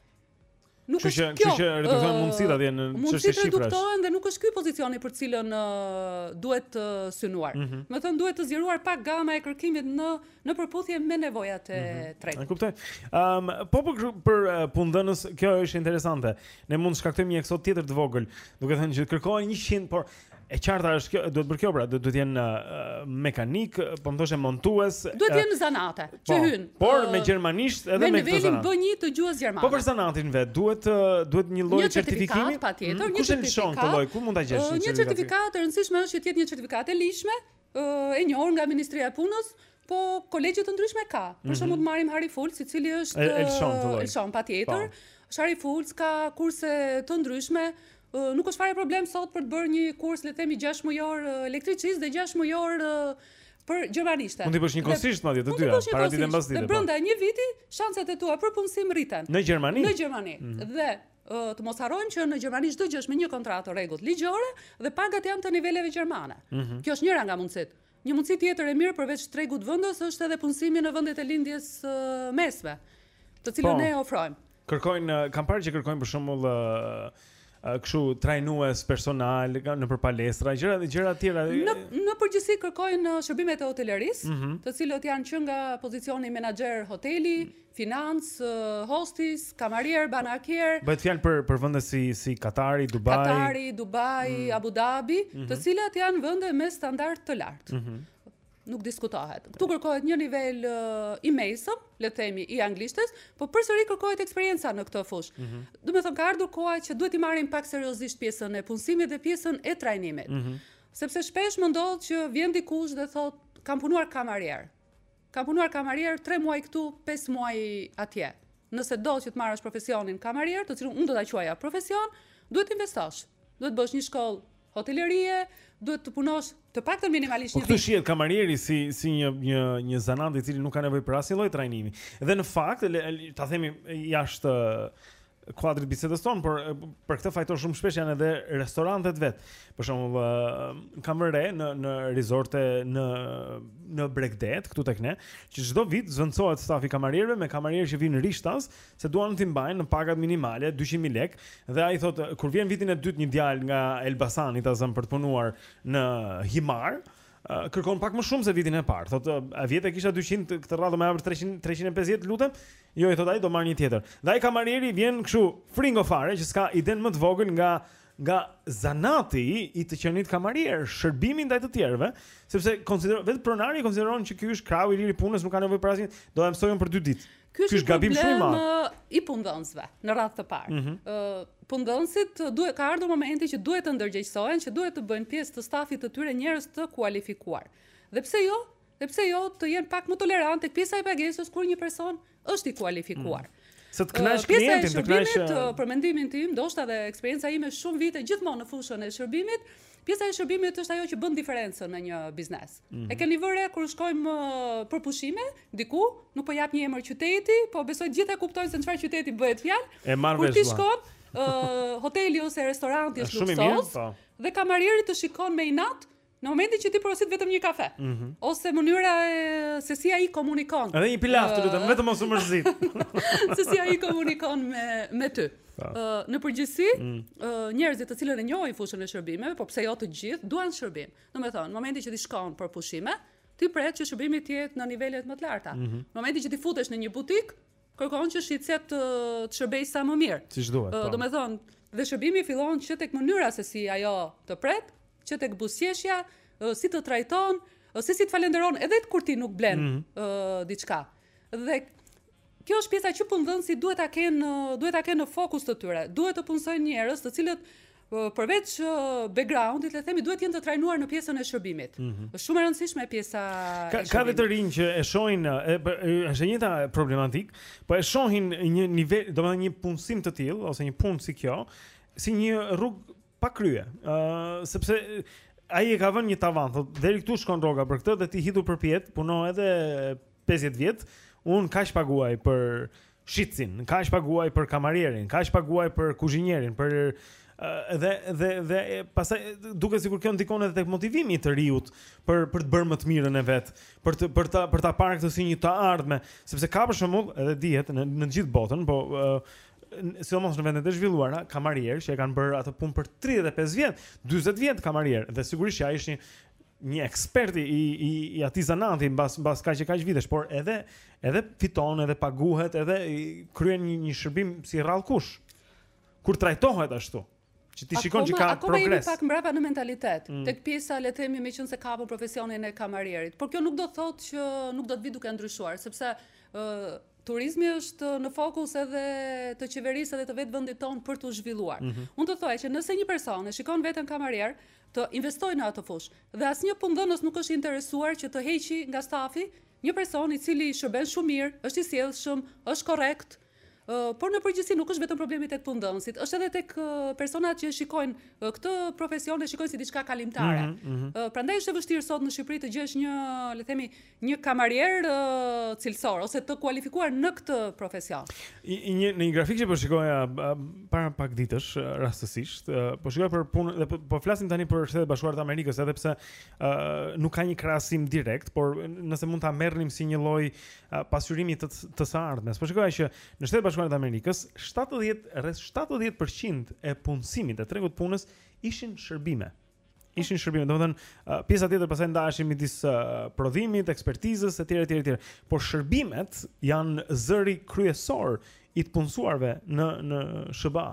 Nuk që është kjo. Që që reduktohen mundësit atje në çështje shifrash. Mundësit reduktohen dhe nuk është ky pozicioni për të cilin uh, duhet të uh, synuar. Mm -hmm. Domethënë duhet të zgjeruar pak gama e kërkimit në në përputhje me nevojat e mhm. tregut. E kuptoj. Ëm, um, po për për uh, punëdhënës, kjo është interesante. Ne mund të shkaktojmë një eksod tjetër të vogël, duke thënë që kërkohen 100, por e qarta është kjo, duhet bërë kjo pra, duhet të jenë uh, mekanik, po më thoshe montues. Duhet të jenë zanate, po, që hyn. Por uh, me gjermanisht edhe me këtë zanat. Me nivelin B1 të gjuhës gjermane. Po për zanatin vetë, duhet uh, duhet një lloj certifikimi. Një certifikatë patjetër, mm, një certifikatë. Kush e lëshon këtë lloj? Ku mund ta gjesh? Uh, një certifikatë, e rëndësishme është që të jetë një certifikatë e ligjshme, e njohur nga Ministria e Punës, po kolegje të ndryshme ka. Për mhm. shembull mm -hmm. marrim Harry Fultz, i cili është E lëshon, e lëshon patjetër. Pa. Po. Harry Fultz ka kurse të ndryshme, nuk është fare problem sot për të bërë një kurs, le të themi 6 mujor elektricist dhe 6 mujor për gjermanishten. Mund të bësh njëkohësisht madje të dyja, paradite mbasdite. Dhe po. brenda një viti, shanset e tua për punësim rriten. Në Gjermani. Në Gjermani. Mm -hmm. Dhe të mos harrojmë që në Gjermani çdo gjë është me një kontratë të rregullt ligjore dhe pagat janë të niveleve gjermane. Mm -hmm. Kjo është njëra nga mundësitë. Një mundësi tjetër e mirë përveç tregut vendas është edhe punësimi në vendet e lindjes uh, mesme, të cilat po, ne ofrojmë. Kërkojnë, kam parë që kërkojnë për shembull uh, kështu trajnues personal nëpër palestra, gjëra dhe gjëra të tjera. Në në përgjithësi kërkojnë shërbimet e hotelerisë, mm -hmm. të cilat janë që nga pozicioni menaxher hoteli, mm -hmm Financë, hostis, kamarier, banakier. Bëhet fjalë për për vende si si Katari, Dubai. Katari, Dubai, mm. Abu Dhabi, mm -hmm. të mhm. cilat janë vende me standard të lartë. Mm -hmm. Nuk diskutohet. Këtu kërkohet një nivel uh, i mesëm, le të themi, i anglishtes, po përsëri kërkohet eksperienca në këtë fushë. Mm -hmm. Domethënë ka ardhur koha që duhet t'i marrim pak seriozisht pjesën e punësimit dhe pjesën e trajnimit. Mm -hmm. Sepse shpesh më ndodh që vjen dikush dhe thotë kam punuar kamarier. Kam punuar kamarier 3 muaj këtu, 5 muaj atje. Nëse do që të marrësh profesionin kamarier, të cilun unë do ta quaja profesion, duhet të investosh. Duhet të bësh një shkollë hotelerie, duhet të punosh të paktën minimalisht po një vit. Këtu shihet kamarieri si si një një një zanat i cili nuk ka nevojë për asnjë lloj trajnimi. Dhe në fakt, le, ta themi jashtë kuadrit bisedës tonë, por për këtë fajtor shumë shpesh janë edhe restorantet vet. Për shembull, uh, kam vënë re në në resorte në në bregdet këtu tek ne, që çdo vit zvendësohet stafi i kamarierëve me kamarierë që vinë rishtas, se duan të mbajnë pagat minimale 200.000 lekë dhe ai thotë kur vjen vitin e dytë një djalë nga Elbasani ta zëm për të punuar në Himarë, kërkon pak më shumë se vitin e parë. Thotë, a vjet e kisha 200 këtë radhë m'i afro 300 350, të lutem. Jo i thotë ai do marr një tjetër. Dhe ai kamarieri vjen kështu fringo fare që s'ka idenë më të vogël nga nga zanati i të qenit kamarier, shërbimi ndaj të tjerëve, sepse konsideron vetë pronari konsideron që ky është krahu i lirë i punës, nuk ka nevojë për asnjë, do ta mësoj unë për dy ditë. Ky është gabim shumë i madh. Uh, i punëdhënësve në radhë të parë. Mm -hmm. uh, punëdhënësit uh, duhet ka ardhur momenti që duhet të ndërgjegjësohen, që duhet të bëjnë pjesë të stafit të tyre njerëz të kualifikuar. Dhe pse jo? dhe pse jo të jenë pak më tolerantë tek pjesa e pagesës kur një person është i kualifikuar. Mm. Se të kënaqsh klientin, të kënaqsh uh, për mendimin tim, ndoshta dhe eksperienca ime shumë vite gjithmonë në fushën e shërbimit, pjesa e shërbimit është ajo që bën diferencën në një biznes. Mm -hmm. E keni vënë re kur shkojmë uh, për pushime diku, nuk po jap një emër qyteti, po besoj të gjithë e kuptojnë se në çfarë qyteti bëhet fjalë. E marr vesh. Kur ti shkon uh, hoteli ose restoranti është luksoz po. dhe kamarieri të shikon me inat Në momentin që ti porosit vetëm një kafe, mm -hmm. ose mënyra e se si ai komunikon. Edhe një pilaf të lutem, vetëm mos u mërzit. se si ai komunikon me me ty. Uh, në përgjithësi, mm. uh, njerëzit të cilët e njohin fushën e shërbimeve, po pse jo të gjithë, duan shërbim. Domethënë, në momentin që ti shkon për pushime, ti pret që shërbimi të jetë në nivelet më të larta. Mm -hmm. Në momentin që ti futesh në një butik, kërkon që shitësja të, të shërbejë sa më mirë. Siç duhet. Uh, po. domethënë, dhe shërbimi fillon që tek mënyra se si ajo të pret, Që tek buzëqeshja, si të trajton, se si të falenderon edhe kur ti nuk blen mm -hmm. diçka. Dhe kjo është pjesa që punëdhënësit duhet ta kenë duhet ta kenë në fokus të tyre. Duhet të punësojnë njerëz të cilët përveç backgroundit, le të themi, duhet të jenë të trajnuar në pjesën e shërbimit. Mm -hmm. Është shumë e rëndësishme pjesa ka, e shërbimit. Ka dhe të rinj që e shohin, është e njëjta problematikë, po e shohin një nivel, domethënë një punësim të tillë ose një punë si kjo, si një rrugë Pa krye, ë uh, sepse ai e ka vënë një tavan, thotë deri këtu shkon rroga për këtë dhe ti hidhu përpjetë, puno edhe 50 vjet, un kaq paguaj për shitsin, kaq paguaj për kamarierin, kaq paguaj për kuzhinierin, për dhe dhe dhe pastaj duket sikur kjo ndikon edhe tek motivimi i të riut për për të bërë më të mirën e vet, për të për ta për ta parë këtë si një të ardhme, sepse ka për shembull edhe dihet në në gjithë botën, po uh, sidomos në vendet e zhvilluara, kamarier që e kanë bërë atë punë për 35 vjet, 40 vjet kamarier dhe sigurisht që ai është një një ekspert i i i atij zanati mbas mbas kaq e kaq vitesh, por edhe edhe fiton, edhe paguhet, edhe kryen një një shërbim si rrallkush. Kur trajtohet ashtu. që ti shikon që ka akoma progres. Akoma jemi pak mbrapa në mentalitet, mm. tek pjesa le të themi me qenë se kapëm profesionin e kamarierit. Por kjo nuk do thotë që nuk do të vi duke ndryshuar, sepse ë uh, turizmi është në fokus edhe të qeverisë edhe të vetë vendit tonë për t'u zhvilluar. Mm -hmm. Unë të thoja që nëse një person e shikon veten kamarier, të investoj në atë fushë dhe asnjë punëdhënës nuk është interesuar që të heqi nga stafi një person i cili shërben shumë mirë, është i sjellshëm, është korrekt, Por në përgjithësi nuk është vetëm problemi tek punëdhënësit, është edhe tek personat që e shikojnë këtë profesion e shikojnë si diçka kalimtare. Mm -hmm, mm -hmm. Prandaj është e vështirë sot në Shqipëri të gjesh një, le të themi, një kamarier cilësor ose të kualifikuar në këtë profesion. I, i një në një grafik që po shikoja para pak ditësh rastësisht, po shikoja për punë dhe po, po flasim tani për Shtetet e Bashkuara të Amerikës, edhe pse uh, nuk ka një krahasim direkt, por nëse mund ta merrnim si një lloj pasqyrimi të të së ardhmes. Po shikoja që në Shtetet e Bashkuara të Amerikës 70 rreth 70% e punësimit e tregut të punës ishin shërbime. Ishin shërbime, domethënë uh, pjesa tjetër pastaj ndaheshin midis uh, prodhimit, ekspertizës etj etj etj. Por shërbimet janë zëri kryesor i të punësuarve në në SHBA.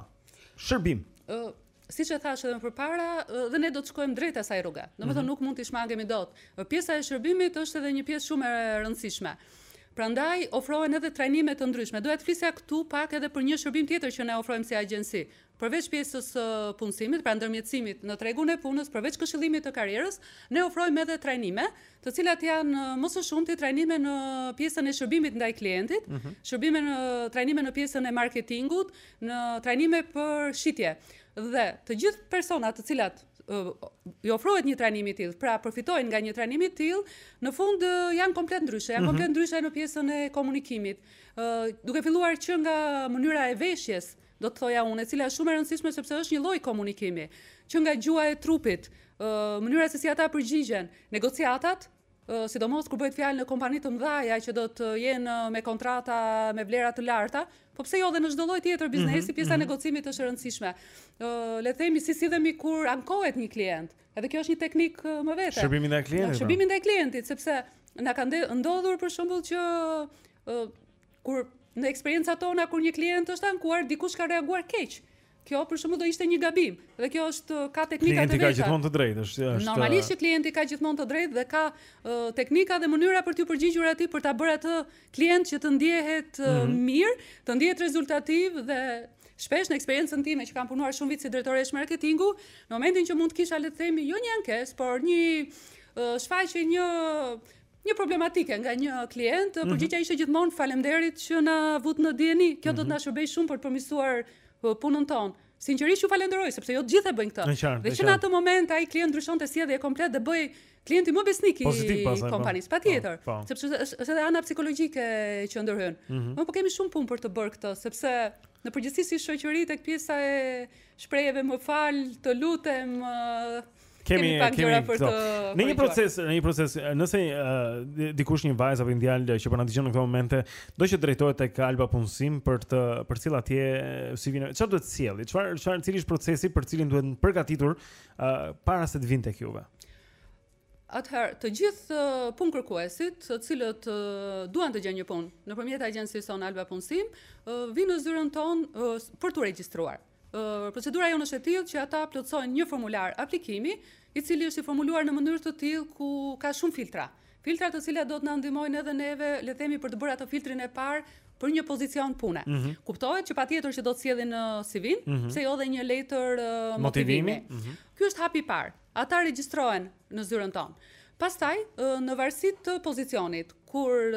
Shërbim. Ë, uh, siç e thashë edhe më përpara, dhe ne do të shkojmë drejt asaj rruge. Domethënë mm -hmm. nuk mund të shmangemi dot. Pjesa e shërbimit është edhe një pjesë shumë e rëndësishme. Prandaj ofrohen edhe trajnime të ndryshme. Doja të flisja këtu pak edhe për një shërbim tjetër që ne ofrojmë si agjenci. Përveç pjesës së punësimit, pra ndërmjetësimit në tregun e punës, përveç këshillimit të karrierës, ne ofrojmë edhe trajnime, të cilat janë më së shumti trajnime në pjesën e shërbimit ndaj klientit, mm -hmm. shërbime në trajnime në pjesën e marketingut, në trajnime për shitje dhe të gjithë personat të cilat i ofrohet një trajnim i tillë, pra përfitojnë nga një trajnim i tillë, në fund janë komplet ndryshe, janë mhm. komplet ndryshe në pjesën e komunikimit. Ë duke filluar që nga mënyra e veshjes, do të thoja unë, e cila është shumë e rëndësishme sepse është një lloj komunikimi, që nga gjuha e trupit, ë mënyra se si ata përgjigjen, negociatat, sidomos kur bëhet fjalë për kompani të mëdha që do të jenë me kontrata me vlera të larta, po pse jo edhe në çdo lloj tjetër mhm, biznesi, mm -hmm, pjesa e mm -hmm. negociimit është e rëndësishme. Ë uh, le të themi si sillemi kur ankohet një klient. Edhe kjo është një teknikë më vete. Shërbimi ndaj klientit. Po. Shërbimi ndaj klientit, sepse na ka ndodhur për shembull që uh, kur në eksperiencat tona kur një klient është ankuar, dikush ka reaguar keq. Kjo për shembull do ishte një gabim dhe kjo është ka teknika të veta. Klienti ka gjithmonë të drejtë, është është Normalisht që klienti ka gjithmonë të drejtë dhe ka uh, teknika dhe mënyra për t'ju përgjigjur atij për ta bërë atë klient që të ndjehet uh, mm -hmm. mirë, të ndjehet rezultativ dhe shpesh në eksperiencën time që kam punuar shumë vite si drejtoreshë marketingu, në momentin që mund të kisha le të themi jo një ankesë, por një uh, shfaqje një Një problematike nga një klient, mhm. përgjigjja ishte gjithmonë faleminderit që na vutë në dijeni. Kjo do të mhm. na shërbejë shumë për të përmirësuar uh, punën tonë. Sinqerisht ju falenderoj sepse jo të gjithë e bëjnë këtë. Dhe që në atë moment ai klient ndryshonte sjellje komplet dhe bëhej klienti më besnik i po. kompanisë. Patjetër, po, po. sepse është edhe ana psikologjike që ndërhyn. Më mhm. po kemi shumë punë për të bërë këtu sepse në përgjithësi si shoqëri tek pjesa e shprehjeve më fal, të lutem, uh, Kemi pak gjëra për të. Në një proces, në një proces, nëse uh, dikush një vajzë apo një djalë që po na dëgjon në këto momente, do që të drejtohet tek Alba Punësim për të për cilë atje si vjen. Çfarë duhet të sjelli? Çfarë çfarë cili është procesi për cilin duhet përgatitur uh, para se të vijnë tek juve? Atëherë, të gjithë punëkërkuesit, të cilët duan të gjejnë një punë nëpërmjet agjencisë tonë Alba Punësim, vijnë në zyrën tonë për t'u regjistruar. Procedura jonë është e tillë që ata plotësojnë një formular aplikimi, i cili është i formuluar në mënyrë të tillë ku ka shumë filtra. Filtra të cilat do të na ndihmojnë edhe neve, le të themi për të bërë atë filtrin e parë për një pozicion pune. Mm -hmm. Kuptohet që patjetër që do të sjellin një uh, CV, mm -hmm. pse jo dhe një letër uh, motivimi. motivimi. Mm -hmm. Ky është hapi i parë. Ata regjistrohen në zyrën tonë. Pastaj, në varësi të pozicionit, kur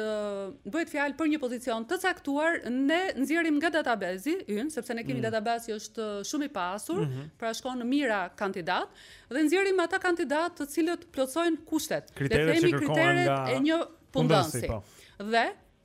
bëhet fjalë për një pozicion të caktuar, ne nxjerrim nga database-i ynë, sepse ne kemi mm. database që është shumë i pasur, mm -hmm. pra shkon në mijëra kandidatë dhe nxjerrim ata kandidatë të cilët plotësojnë kushtet. Kriteret le të themi kriteret e një punëdhënësi. Po. Dhe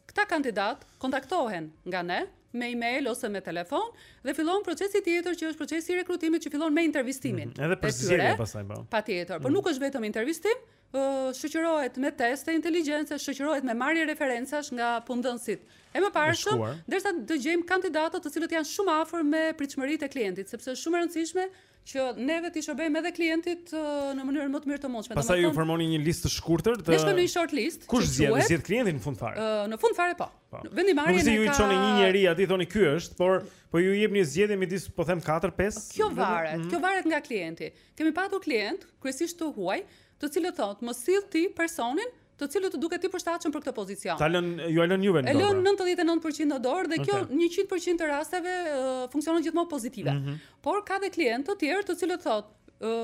Këta kandidatë kontaktohen nga ne me email ose me telefon dhe fillon procesi tjetër që është procesi i rekrutimit që fillon me intervistimin. Mm, edhe përzgjedhje pastaj po. Patjetër, mm. por nuk është vetëm intervistim, shoqërohet me teste inteligjence, shoqërohet me marrje referencash nga punëdhënësit e mëparshëm, derisa të gjejmë kandidatët të cilët janë shumë afër me pritshmëritë e klientit, sepse është shumë e rëndësishme që neve ti shërbejmë edhe klientit në mënyrë më të mirë të mundshme. Pastaj ju formoni një listë të shkurtër të Ne shkojmë në një short list. Kush zgjedh, zgjedh klienti në fund fare? Ë në fund fare po. po. Vendimarrja ka Nuk si ju i çoni një njeri aty thoni ky është, por ju jepni zgjedhje midis po them 4 5. Kjo varet, mhm. kjo varet nga klienti. Kemi patur klient, kryesisht të huaj, të cilët thotë, "Më sill ti personin të cilit të duket ty i përshtatshëm për këtë pozicion. Ta lën, ju e lën juve në dorë. E lën 99% pra. në dorë dhe kjo okay. 100% të rasteve uh, funksionon gjithmonë pozitive. Mm -hmm. Por ka dhe klientë të tjerë të cilët thotë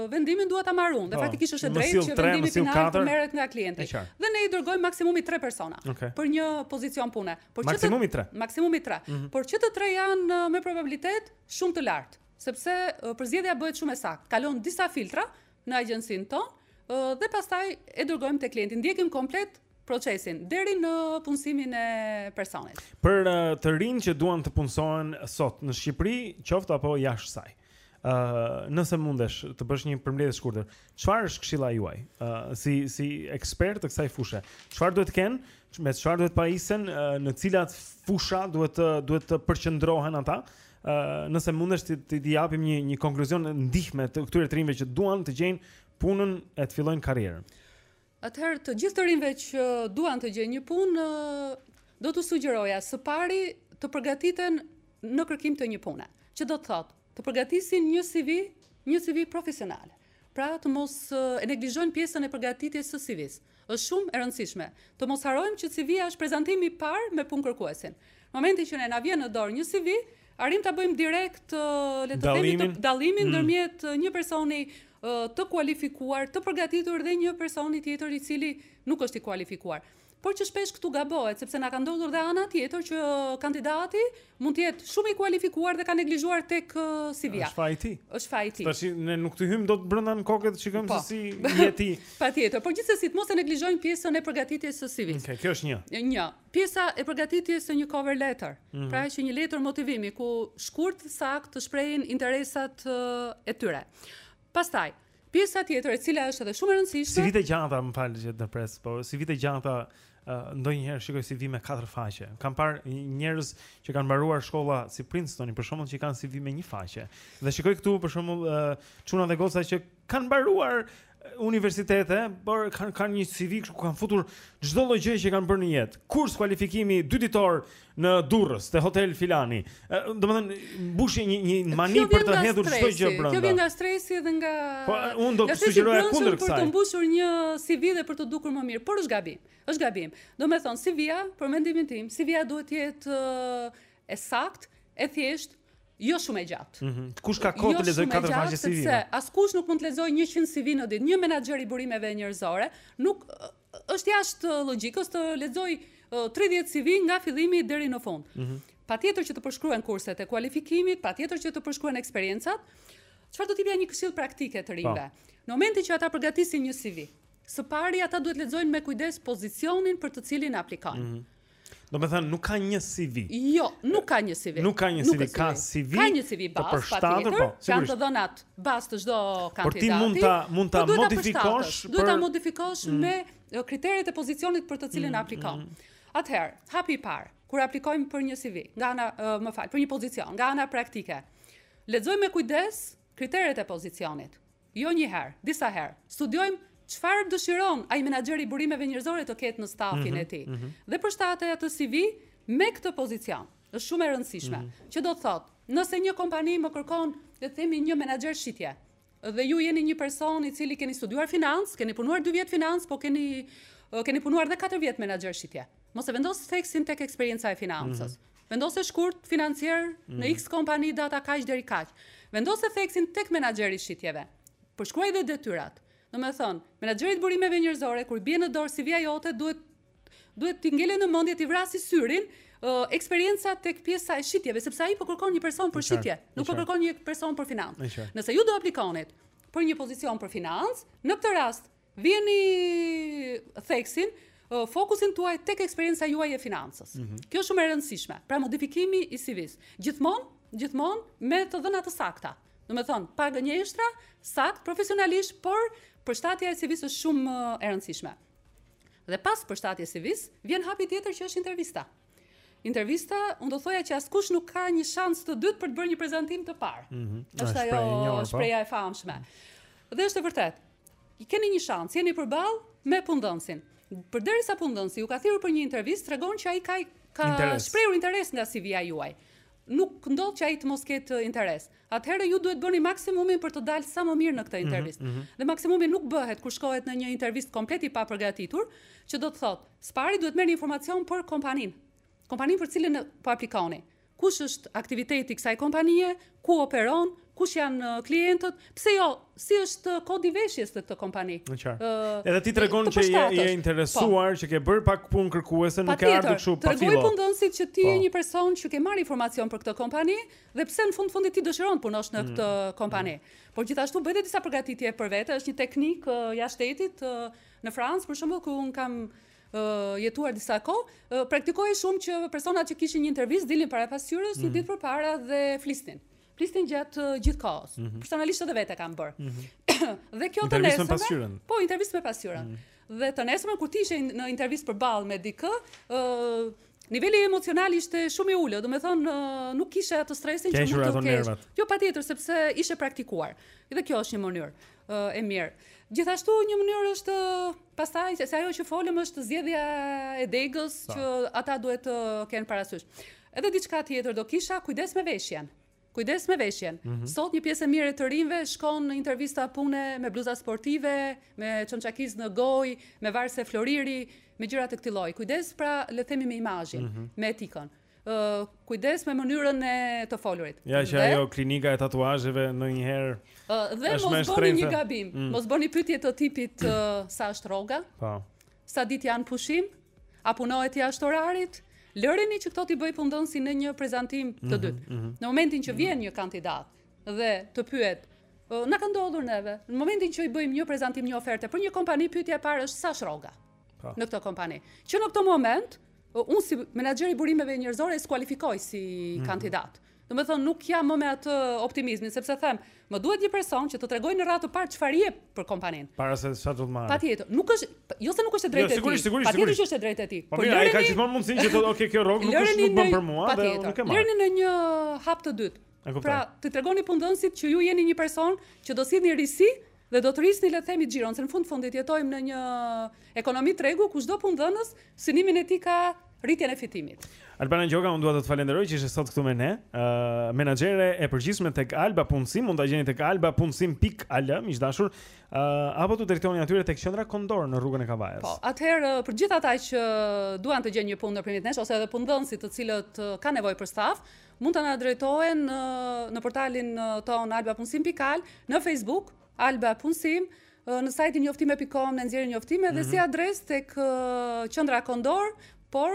vendimin dua ta marr unë dhe praktikisht është e drejtë që vendimi final të merret nga klienti. Dhe ne i dërgojmë maksimumi 3 persona okay. për një pozicion pune. Por maksimumi 3. Maksimumi 3. Mm -hmm. Por që të tre janë me probabilitet shumë të lartë, sepse përzgjedhja bëhet shumë e saktë. Kalon disa filtra, në agjencinë tonë dhe pastaj e dërgojmë te klienti. Ndjekim komplet procesin deri në punësimin e personit. Për uh, të rinj që duan të punësohen sot në Shqipëri, qoftë apo jashtë saj. Ë, uh, nëse mundesh të bësh një përmbledhje të shkurtër, çfarë është këshilla juaj? Ë, uh, si si ekspert të kësaj fushe, çfarë duhet të kenë, me çfarë duhet të pajisen, uh, në cilat fusha duhet të duhet të përqendrohen ata? nëse mundesh t'i t'i japim një një konkluzion ndihme këtyre të rinjve që duan të gjejnë punën e të fillojnë karrierën. Atëherë të gjithë të rinjve që duan të gjejnë një punë, do t'u sugjeroja së pari të përgatiten në kërkim të një pune. Që do të thotë, të përgatisin një CV, një CV profesionale. Pra të mos e neglizhojnë pjesën e përgatitjes së CV-së. Është shumë e rëndësishme të mos harrojmë që CV-ja është prezantimi i parë me punëkërkuesin. Në momentin që ne na vjen në dorë një CV, arrijmë ta bëjmë direkt, le të themi, dallimin mm. ndërmjet një personi të kualifikuar, të përgatitur dhe një personi tjetër i cili nuk është i kualifikuar. Por që shpesh këtu gabohet, sepse na ka ndodhur dhe ana tjetër që kandidati Mund të jetë shumë i kualifikuar dhe ka neglizhuar tek CV-ja. Është faji i tij. Është faji i tij. Tash ne nuk të hyjmë dot brenda në kokë të shikojmë po. se si je ti. Patjetër, por gjithsesi të mos e neglizhojnë pjesën e përgatitjes së CV-së. Okej, okay, kjo është një. Një. Pjesa e përgatitjes së një cover letter. Mm -hmm. Pra që një letër motivimi ku shkurt dhe saktë të shprehin interesat e tyre. Pastaj, Pjesa tjetër e cila është edhe shumë e rëndësishme. CV-të e gjata, më fal që të ndërpres, po CV-të e gjata uh, ndonjëherë shikoj CV me katër faqe. Kam parë njerëz që kanë mbaruar shkolla si Princetoni, për shembull, që kanë CV me një faqe. Dhe shikoj këtu për shembull uh, çuna dhe goca që kanë mbaruar universitete, por kanë kanë një CV ku kanë futur çdo lloj gjëje që kanë bërë në jetë. Kurs kualifikimi dy ditor në Durrës, te hotel filani. Domethënë mbushin një një mani për të hedhur çdo gjë brenda. Kjo vjen nga stresi dhe nga Po unë do të sugjeroja kundër kësaj. Për të mbushur një CV dhe për të dukur më mirë, por është gabim. Është gabim. Domethënë CV-ja, për mendimin tim, CV-ja duhet të jetë e saktë, e thjeshtë, jo shumë e gjatë. Mm -hmm. Kush ka kohë që të lexojë katër faqe CV? Jo shumë e gjatë, sepse askush nuk mund të lexojë 100 CV në ditë. Një menaxher i burimeve njerëzore nuk është jashtë logjikës të lexoj 30 CV nga fillimi deri në fund. Mm -hmm. Patjetër që të përshkruhen kurset e kualifikimit, patjetër që të përshkruhen eksperiencat, çfarë do t'i jepja një këshillë praktike të rinjve? Po. Në momentin që ata përgatisin një CV, së pari ata duhet lexojnë me kujdes pozicionin për të cilin aplikojnë. Mm -hmm. Domethënë, nuk ka një CV. Jo, nuk ka një CV. Nuk ka një CV, ka CV. Ka një CV bazë, patjetër, po, kanë të dhënat bazë të çdo kandidati. Por ti mund të, mund ta modifikosh. Duhet ta modifikosh mm. me kriteret e pozicionit për të cilin mm, aplikon. Mm. Atëherë, hapi i parë, kur aplikojmë për një CV, nga ana, më fal, për një pozicion, nga ana praktike, lexojmë me kujdes kriteret e pozicionit. Jo një herë, disa herë. Studiojmë çfarë dëshiron ai menaxheri i burimeve njerëzore të ketë në stafin mm -hmm, e tij. Mm -hmm. Dhe përshtate atë CV me këtë pozicion. Është shumë e rëndësishme, mm -hmm. që do të thotë, nëse një kompani më kërkon, le të themi një menaxher shitje, dhe ju jeni një person i cili keni studiuar financë, keni punuar 2 vjet financë, po keni keni punuar edhe 4 vjet menaxher shitje. Mos e vendos theksin tek eksperienca e financës. Mm -hmm. Vendose shkurt financier në X kompani data kaq deri kaq. Vendose theksin tek menaxheri i shitjeve. Përshkruaj dhe detyrat. Domethënë, menaxherit burimeve njerëzore, kur i bie në dorë CV-ja jote, duhet duhet t'i ngelet në mendje t'i vrasi syrin uh, eksperienca tek pjesa e shitjeve, sepse ai po kërkon një person për shitje, nuk po kërkon një person për financë. Nëse ju do aplikonit për një pozicion për financë, në këtë rast Vini theksin fokusin tuaj tek eksperienca juaj e financës. Mm -hmm. Kjo është shumë e rëndësishme. Pra modifikimi i CV-s. Gjithmonë, gjithmonë me të dhëna të sakta. Domethënë, pa gënjeshtra, saktë, profesionalisht, por përshtatja e CV-së është shumë e rëndësishme. Dhe pas përshtatjes së CV-së, vjen hapi tjetër që është intervista. Intervista, unë do thoja që askush nuk ka një shans të dytë për të bërë një prezantim të parë. Mm -hmm. Është ajo po. shprehja e famshme. Dhe është e vërtetë. Ju keni një shans, jeni përballë me punëdhënësin. Përderisa punëdhënësi ju ka thirrur për një intervistë, tregon që ai ka ka interes. shprehur interes nga CV-ja juaj. Nuk ndodh që ai të mos ketë interes. Atëherë ju duhet të bëni maksimumin për të dalë sa më mirë në këtë intervistë. Mm -hmm. Dhe maksimumi nuk bëhet kur shkohet në një intervistë komplet i papërgatitur, që do të thotë, së pari duhet të merrni informacion për kompaninë. Kompaninë për cilën po aplikoni. Kush është aktiviteti i kësaj kompanie, ku operon, kush janë uh, klientët, pse jo, si është uh, kodi veshjes te këtë kompani. Në qartë. Uh, Edhe ti tregon që je, je po. interesuar, po. që ke bërë pak punë kërkuese, nuk ke ardhë kështu pa filo. Tregon që ti je një person që ke marrë informacion për këtë kompani, dhe pse në fund të fundit ti dëshiron të punosh në këtë mm. kompani. Mm. Por gjithashtu bëhet disa përgatitje për vete, është një teknikë uh, jashtë shtetit uh, në Francë, për shembull, ku un kam uh, jetuar disa kohë, uh, praktikohej shumë që personat që kishin një intervistë dilin para pasqyrës mm. një ditë përpara dhe flisnin. Flisnin gjatë uh, gjithë kohës. Mm -hmm. Personalisht edhe vetë e kam bër. Mm -hmm. dhe kjo të nesër. Po intervistë me pasqyrën. Mm. Dhe të nesër kur ti ishe në intervistë përballë me dikë, ë uh, Niveli emocional ishte shumë i ulët, domethënë nuk kishe atë stresin që mund të kesh. Jo patjetër sepse ishe praktikuar. Dhe kjo është një mënyrë e mirë. Gjithashtu një mënyrë është pastaj se ajo që folëm është zgjedhja e degës që ata duhet të kenë parasysh. Edhe diçka tjetër do kisha kujdes me veshjen. Kujdes me veshjen. Mm -hmm. Sot një pjesë e mirë e të rinjve shkon në intervista pune me bluza sportive, me çomçakiz në gojë, me varse floriri, me gjëra të këtij lloji. Kujdes pra, le të themi me imazhin, mm -hmm. me etikën. Ë, uh, kujdes me mënyrën e të folurit. Ja që dhe, ajo klinika e tatuazheve ndonjëherë. Ë, uh, dhe mos bëni një gabim. Mm. Mos bëni pyetje të tipit uh, sa është rroga. Po. Sa ditë janë pushim? A punohet jashtë orarit? Lëreni që këto t'i bëjë punëdhënësi në një prezantim të mhm, dytë. Mhm. Në momentin që vjen një kandidat dhe të pyet, na ka ndodhur neve, në momentin që i bëjmë një prezantim një oferte për një kompani, pyetja e parë është sa është rroga po. në këtë kompani. Që në këtë moment, unë si menaxher i burimeve njerëzore e skualifikoj si mhm. kandidat. Domethënë nuk jam më me atë optimizmin, sepse them, më duhet një person që të tregojë në radhë të parë çfarë jep për kompaninë. Para se sa do të marrë. Patjetër, nuk është, jo se nuk është e drejtë e jo, tij. Patjetër që është e drejtë e tij. Po mirë, ai ka gjithmonë mundësinë që thotë, "Okej, kjo rrogë nuk është nuk bën për mua dhe nuk e marr." Lëreni në një hap të dytë. Pra, t'i tregoni punëdhënësit që ju jeni një person që do sillni risi Dhe do të rrisni le të themi xhiron, se në fund të fundit jetojmë në një ekonomi tregu ku çdo punëdhënës synimin e tij ka rritjen e fitimit. Albana Gjoka, unë dua të të falenderoj që ishe sot këtu me ne. Ë uh, menaxhere e përgjithshme tek Alba Punësim, mund ta gjeni tek albapunësim pikë al, miq të dashur. Ë uh, apo t'u drejtoheni atyre tek qendra Kondor në rrugën e Kavajës. Po, atëherë për gjithë ata që duan të gjejnë një punë nëpërmjet nesh ose edhe punëdhënësit të cilët kanë nevojë për staf, Mund të na drejtohen në, në portalin tonë albapunesim.al, në Facebook, Alba Punësim, në sajtin njoftime.com i nxjerrim njoftime mm -hmm. dhe si mhm. adresë tek qendra Kondor, por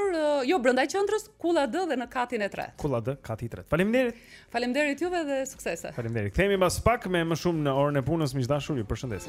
jo brenda qendrës, Kulla D dhe në katin e tretë. Kulla D, kati i tretë. Faleminderit. Faleminderit juve dhe suksese. Faleminderit. Kthehemi mbas pak me më shumë në orën e punës miq të dashur, ju përshëndes.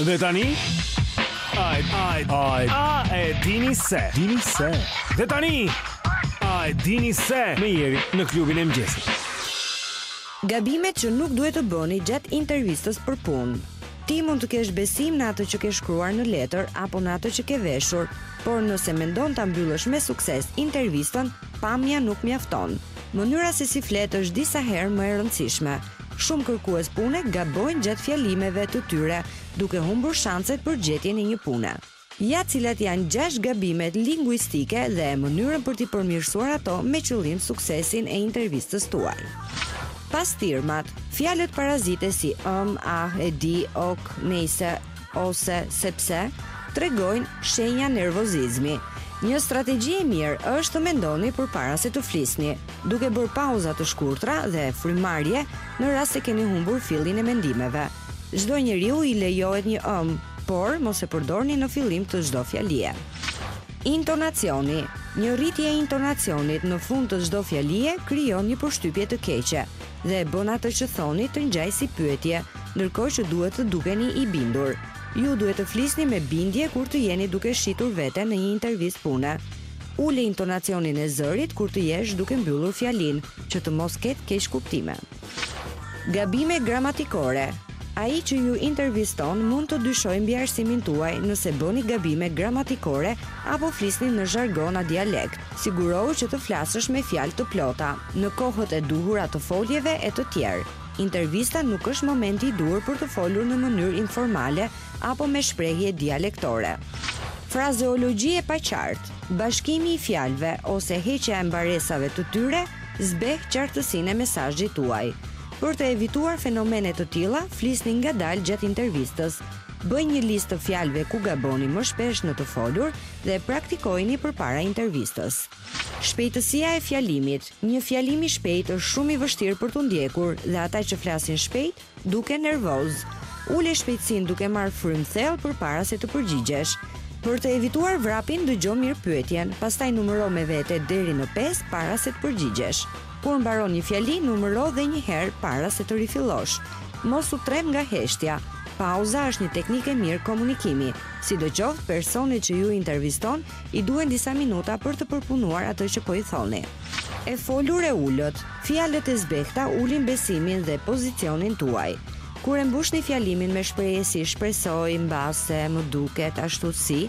Dhe tani Ai ai ai a e dini se dini se Dhe tani A e dini se me Jerin në klubin e mëngjesit Gabimet që nuk duhet të bëni gjatë intervistës për punë Ti mund të kesh besim në atë që ke shkruar në letër apo në atë që ke veshur, por nëse mendon ta mbyllësh me sukses intervistën, pamja nuk mjafton. Mënyra se si flet është disa herë më e rëndësishme. Shumë punëkërkues gabojnë gjatë fjalimeve të tyre, duke humbur shanset për gjetjen e një pune. Ja cilat janë gjashtë gabime linguistike dhe mënyrën për t'i përmirësuar ato me qëllim suksesin e intervistës tuaj. Pasthirrmat, fjalët parazite si ëm, ah, e di, ok, nejse, ose sepse tregojnë shenja nervozizmi. Një strategji e mirë është të mendoni përpara se të flisni, duke bërë pauza të shkurtra dhe frymëmarrje në rast se keni humbur fillin e mendimeve. Çdo njeriu i lejohet një ëm, por mos e përdorni në fillim të çdo fjalie. Intonacioni, Një rritje e intonacionit në fund të çdo fjalie krijon një përshtypje të keqe. dhe e bën atë që thoni të ngjajë si pyetje, ndërkohë që duhet të dukeni i bindur. Ju duhet të flisni me bindje kur të jeni duke shitur veten në një intervistë pune. Ule intonacionin e zërit kur të jesh duke mbyllur fjalinë, që të mos ketë keqkuptime. Gabime gramatikore, Ai që ju interviston mund të dyshojë mbi arsimin tuaj nëse bëni gabime gramatikore apo flisni në zhargon a dialekt. Sigurohu që të flasësh me fjalë të plota, në kohët e duhura të foljeve e të tjera. Intervista nuk është momenti i duhur për të folur në mënyrë informale apo me shprehje dialektore. Frazeologji e paqartë, bashkimi i fjalëve ose heqja e mbaresave të tyre zbeh qartësinë e mesazhit tuaj. Për të evituar fenomene të tilla, flisni ngadalë gjatë intervistës. Bëj një listë të fjalëve ku gaboni më shpesh në të folur dhe praktikojini përpara intervistës. Shpejtësia e fjalimit, Një fjalim i shpejtë është shumë i vështirë për t'u ndjekur dhe ata që flasin shpejt duken nervozë. Ule shpejtësinë duke marrë frymë thellë përpara se të përgjigjesh. Për të evituar vrapin, dëgjo mirë pyetjen, pastaj numëro me vete deri në pesë para se të përgjigjesh. Kur mbaron një fjali, numëro dhe një herë para se të rifillosh. Mos u tremb nga heshtja. Pauza është një teknikë e mirë komunikimi. Sidoqoftë, personit që ju interviston i duhen disa minuta për të përpunuar atë që po i thoni. E folur e ulët, fjalët e zbehta ulin besimin dhe pozicionin tuaj. Kur e mbushni fjalimin me shprehje si shpresoj, mbase, më duket, ashtu si,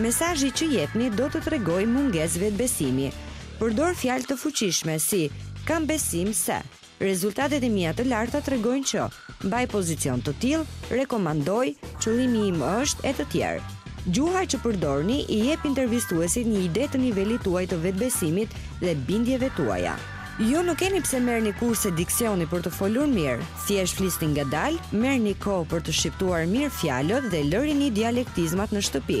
mesazhi që jepni do të tregojë mungesë vetëbesimi. Përdor fjalë të fuqishme si Kam besim se. Rezultatet e mia të larta tregojnë që. Mbaj pozicion të tillë, rekomandoj, qëllimi im është e të tjera. Gjuha që përdorni i jep intervistuesit një ide të nivelit tuaj të vetëbesimit dhe bindjeve tuaja. Ju nuk keni pse merrni kurse diksioni për të folur mirë, thjesht flisni ngadalë, merrni kohë për të shqiptuar mirë fjalët dhe lërini dialektizmat në shtëpi.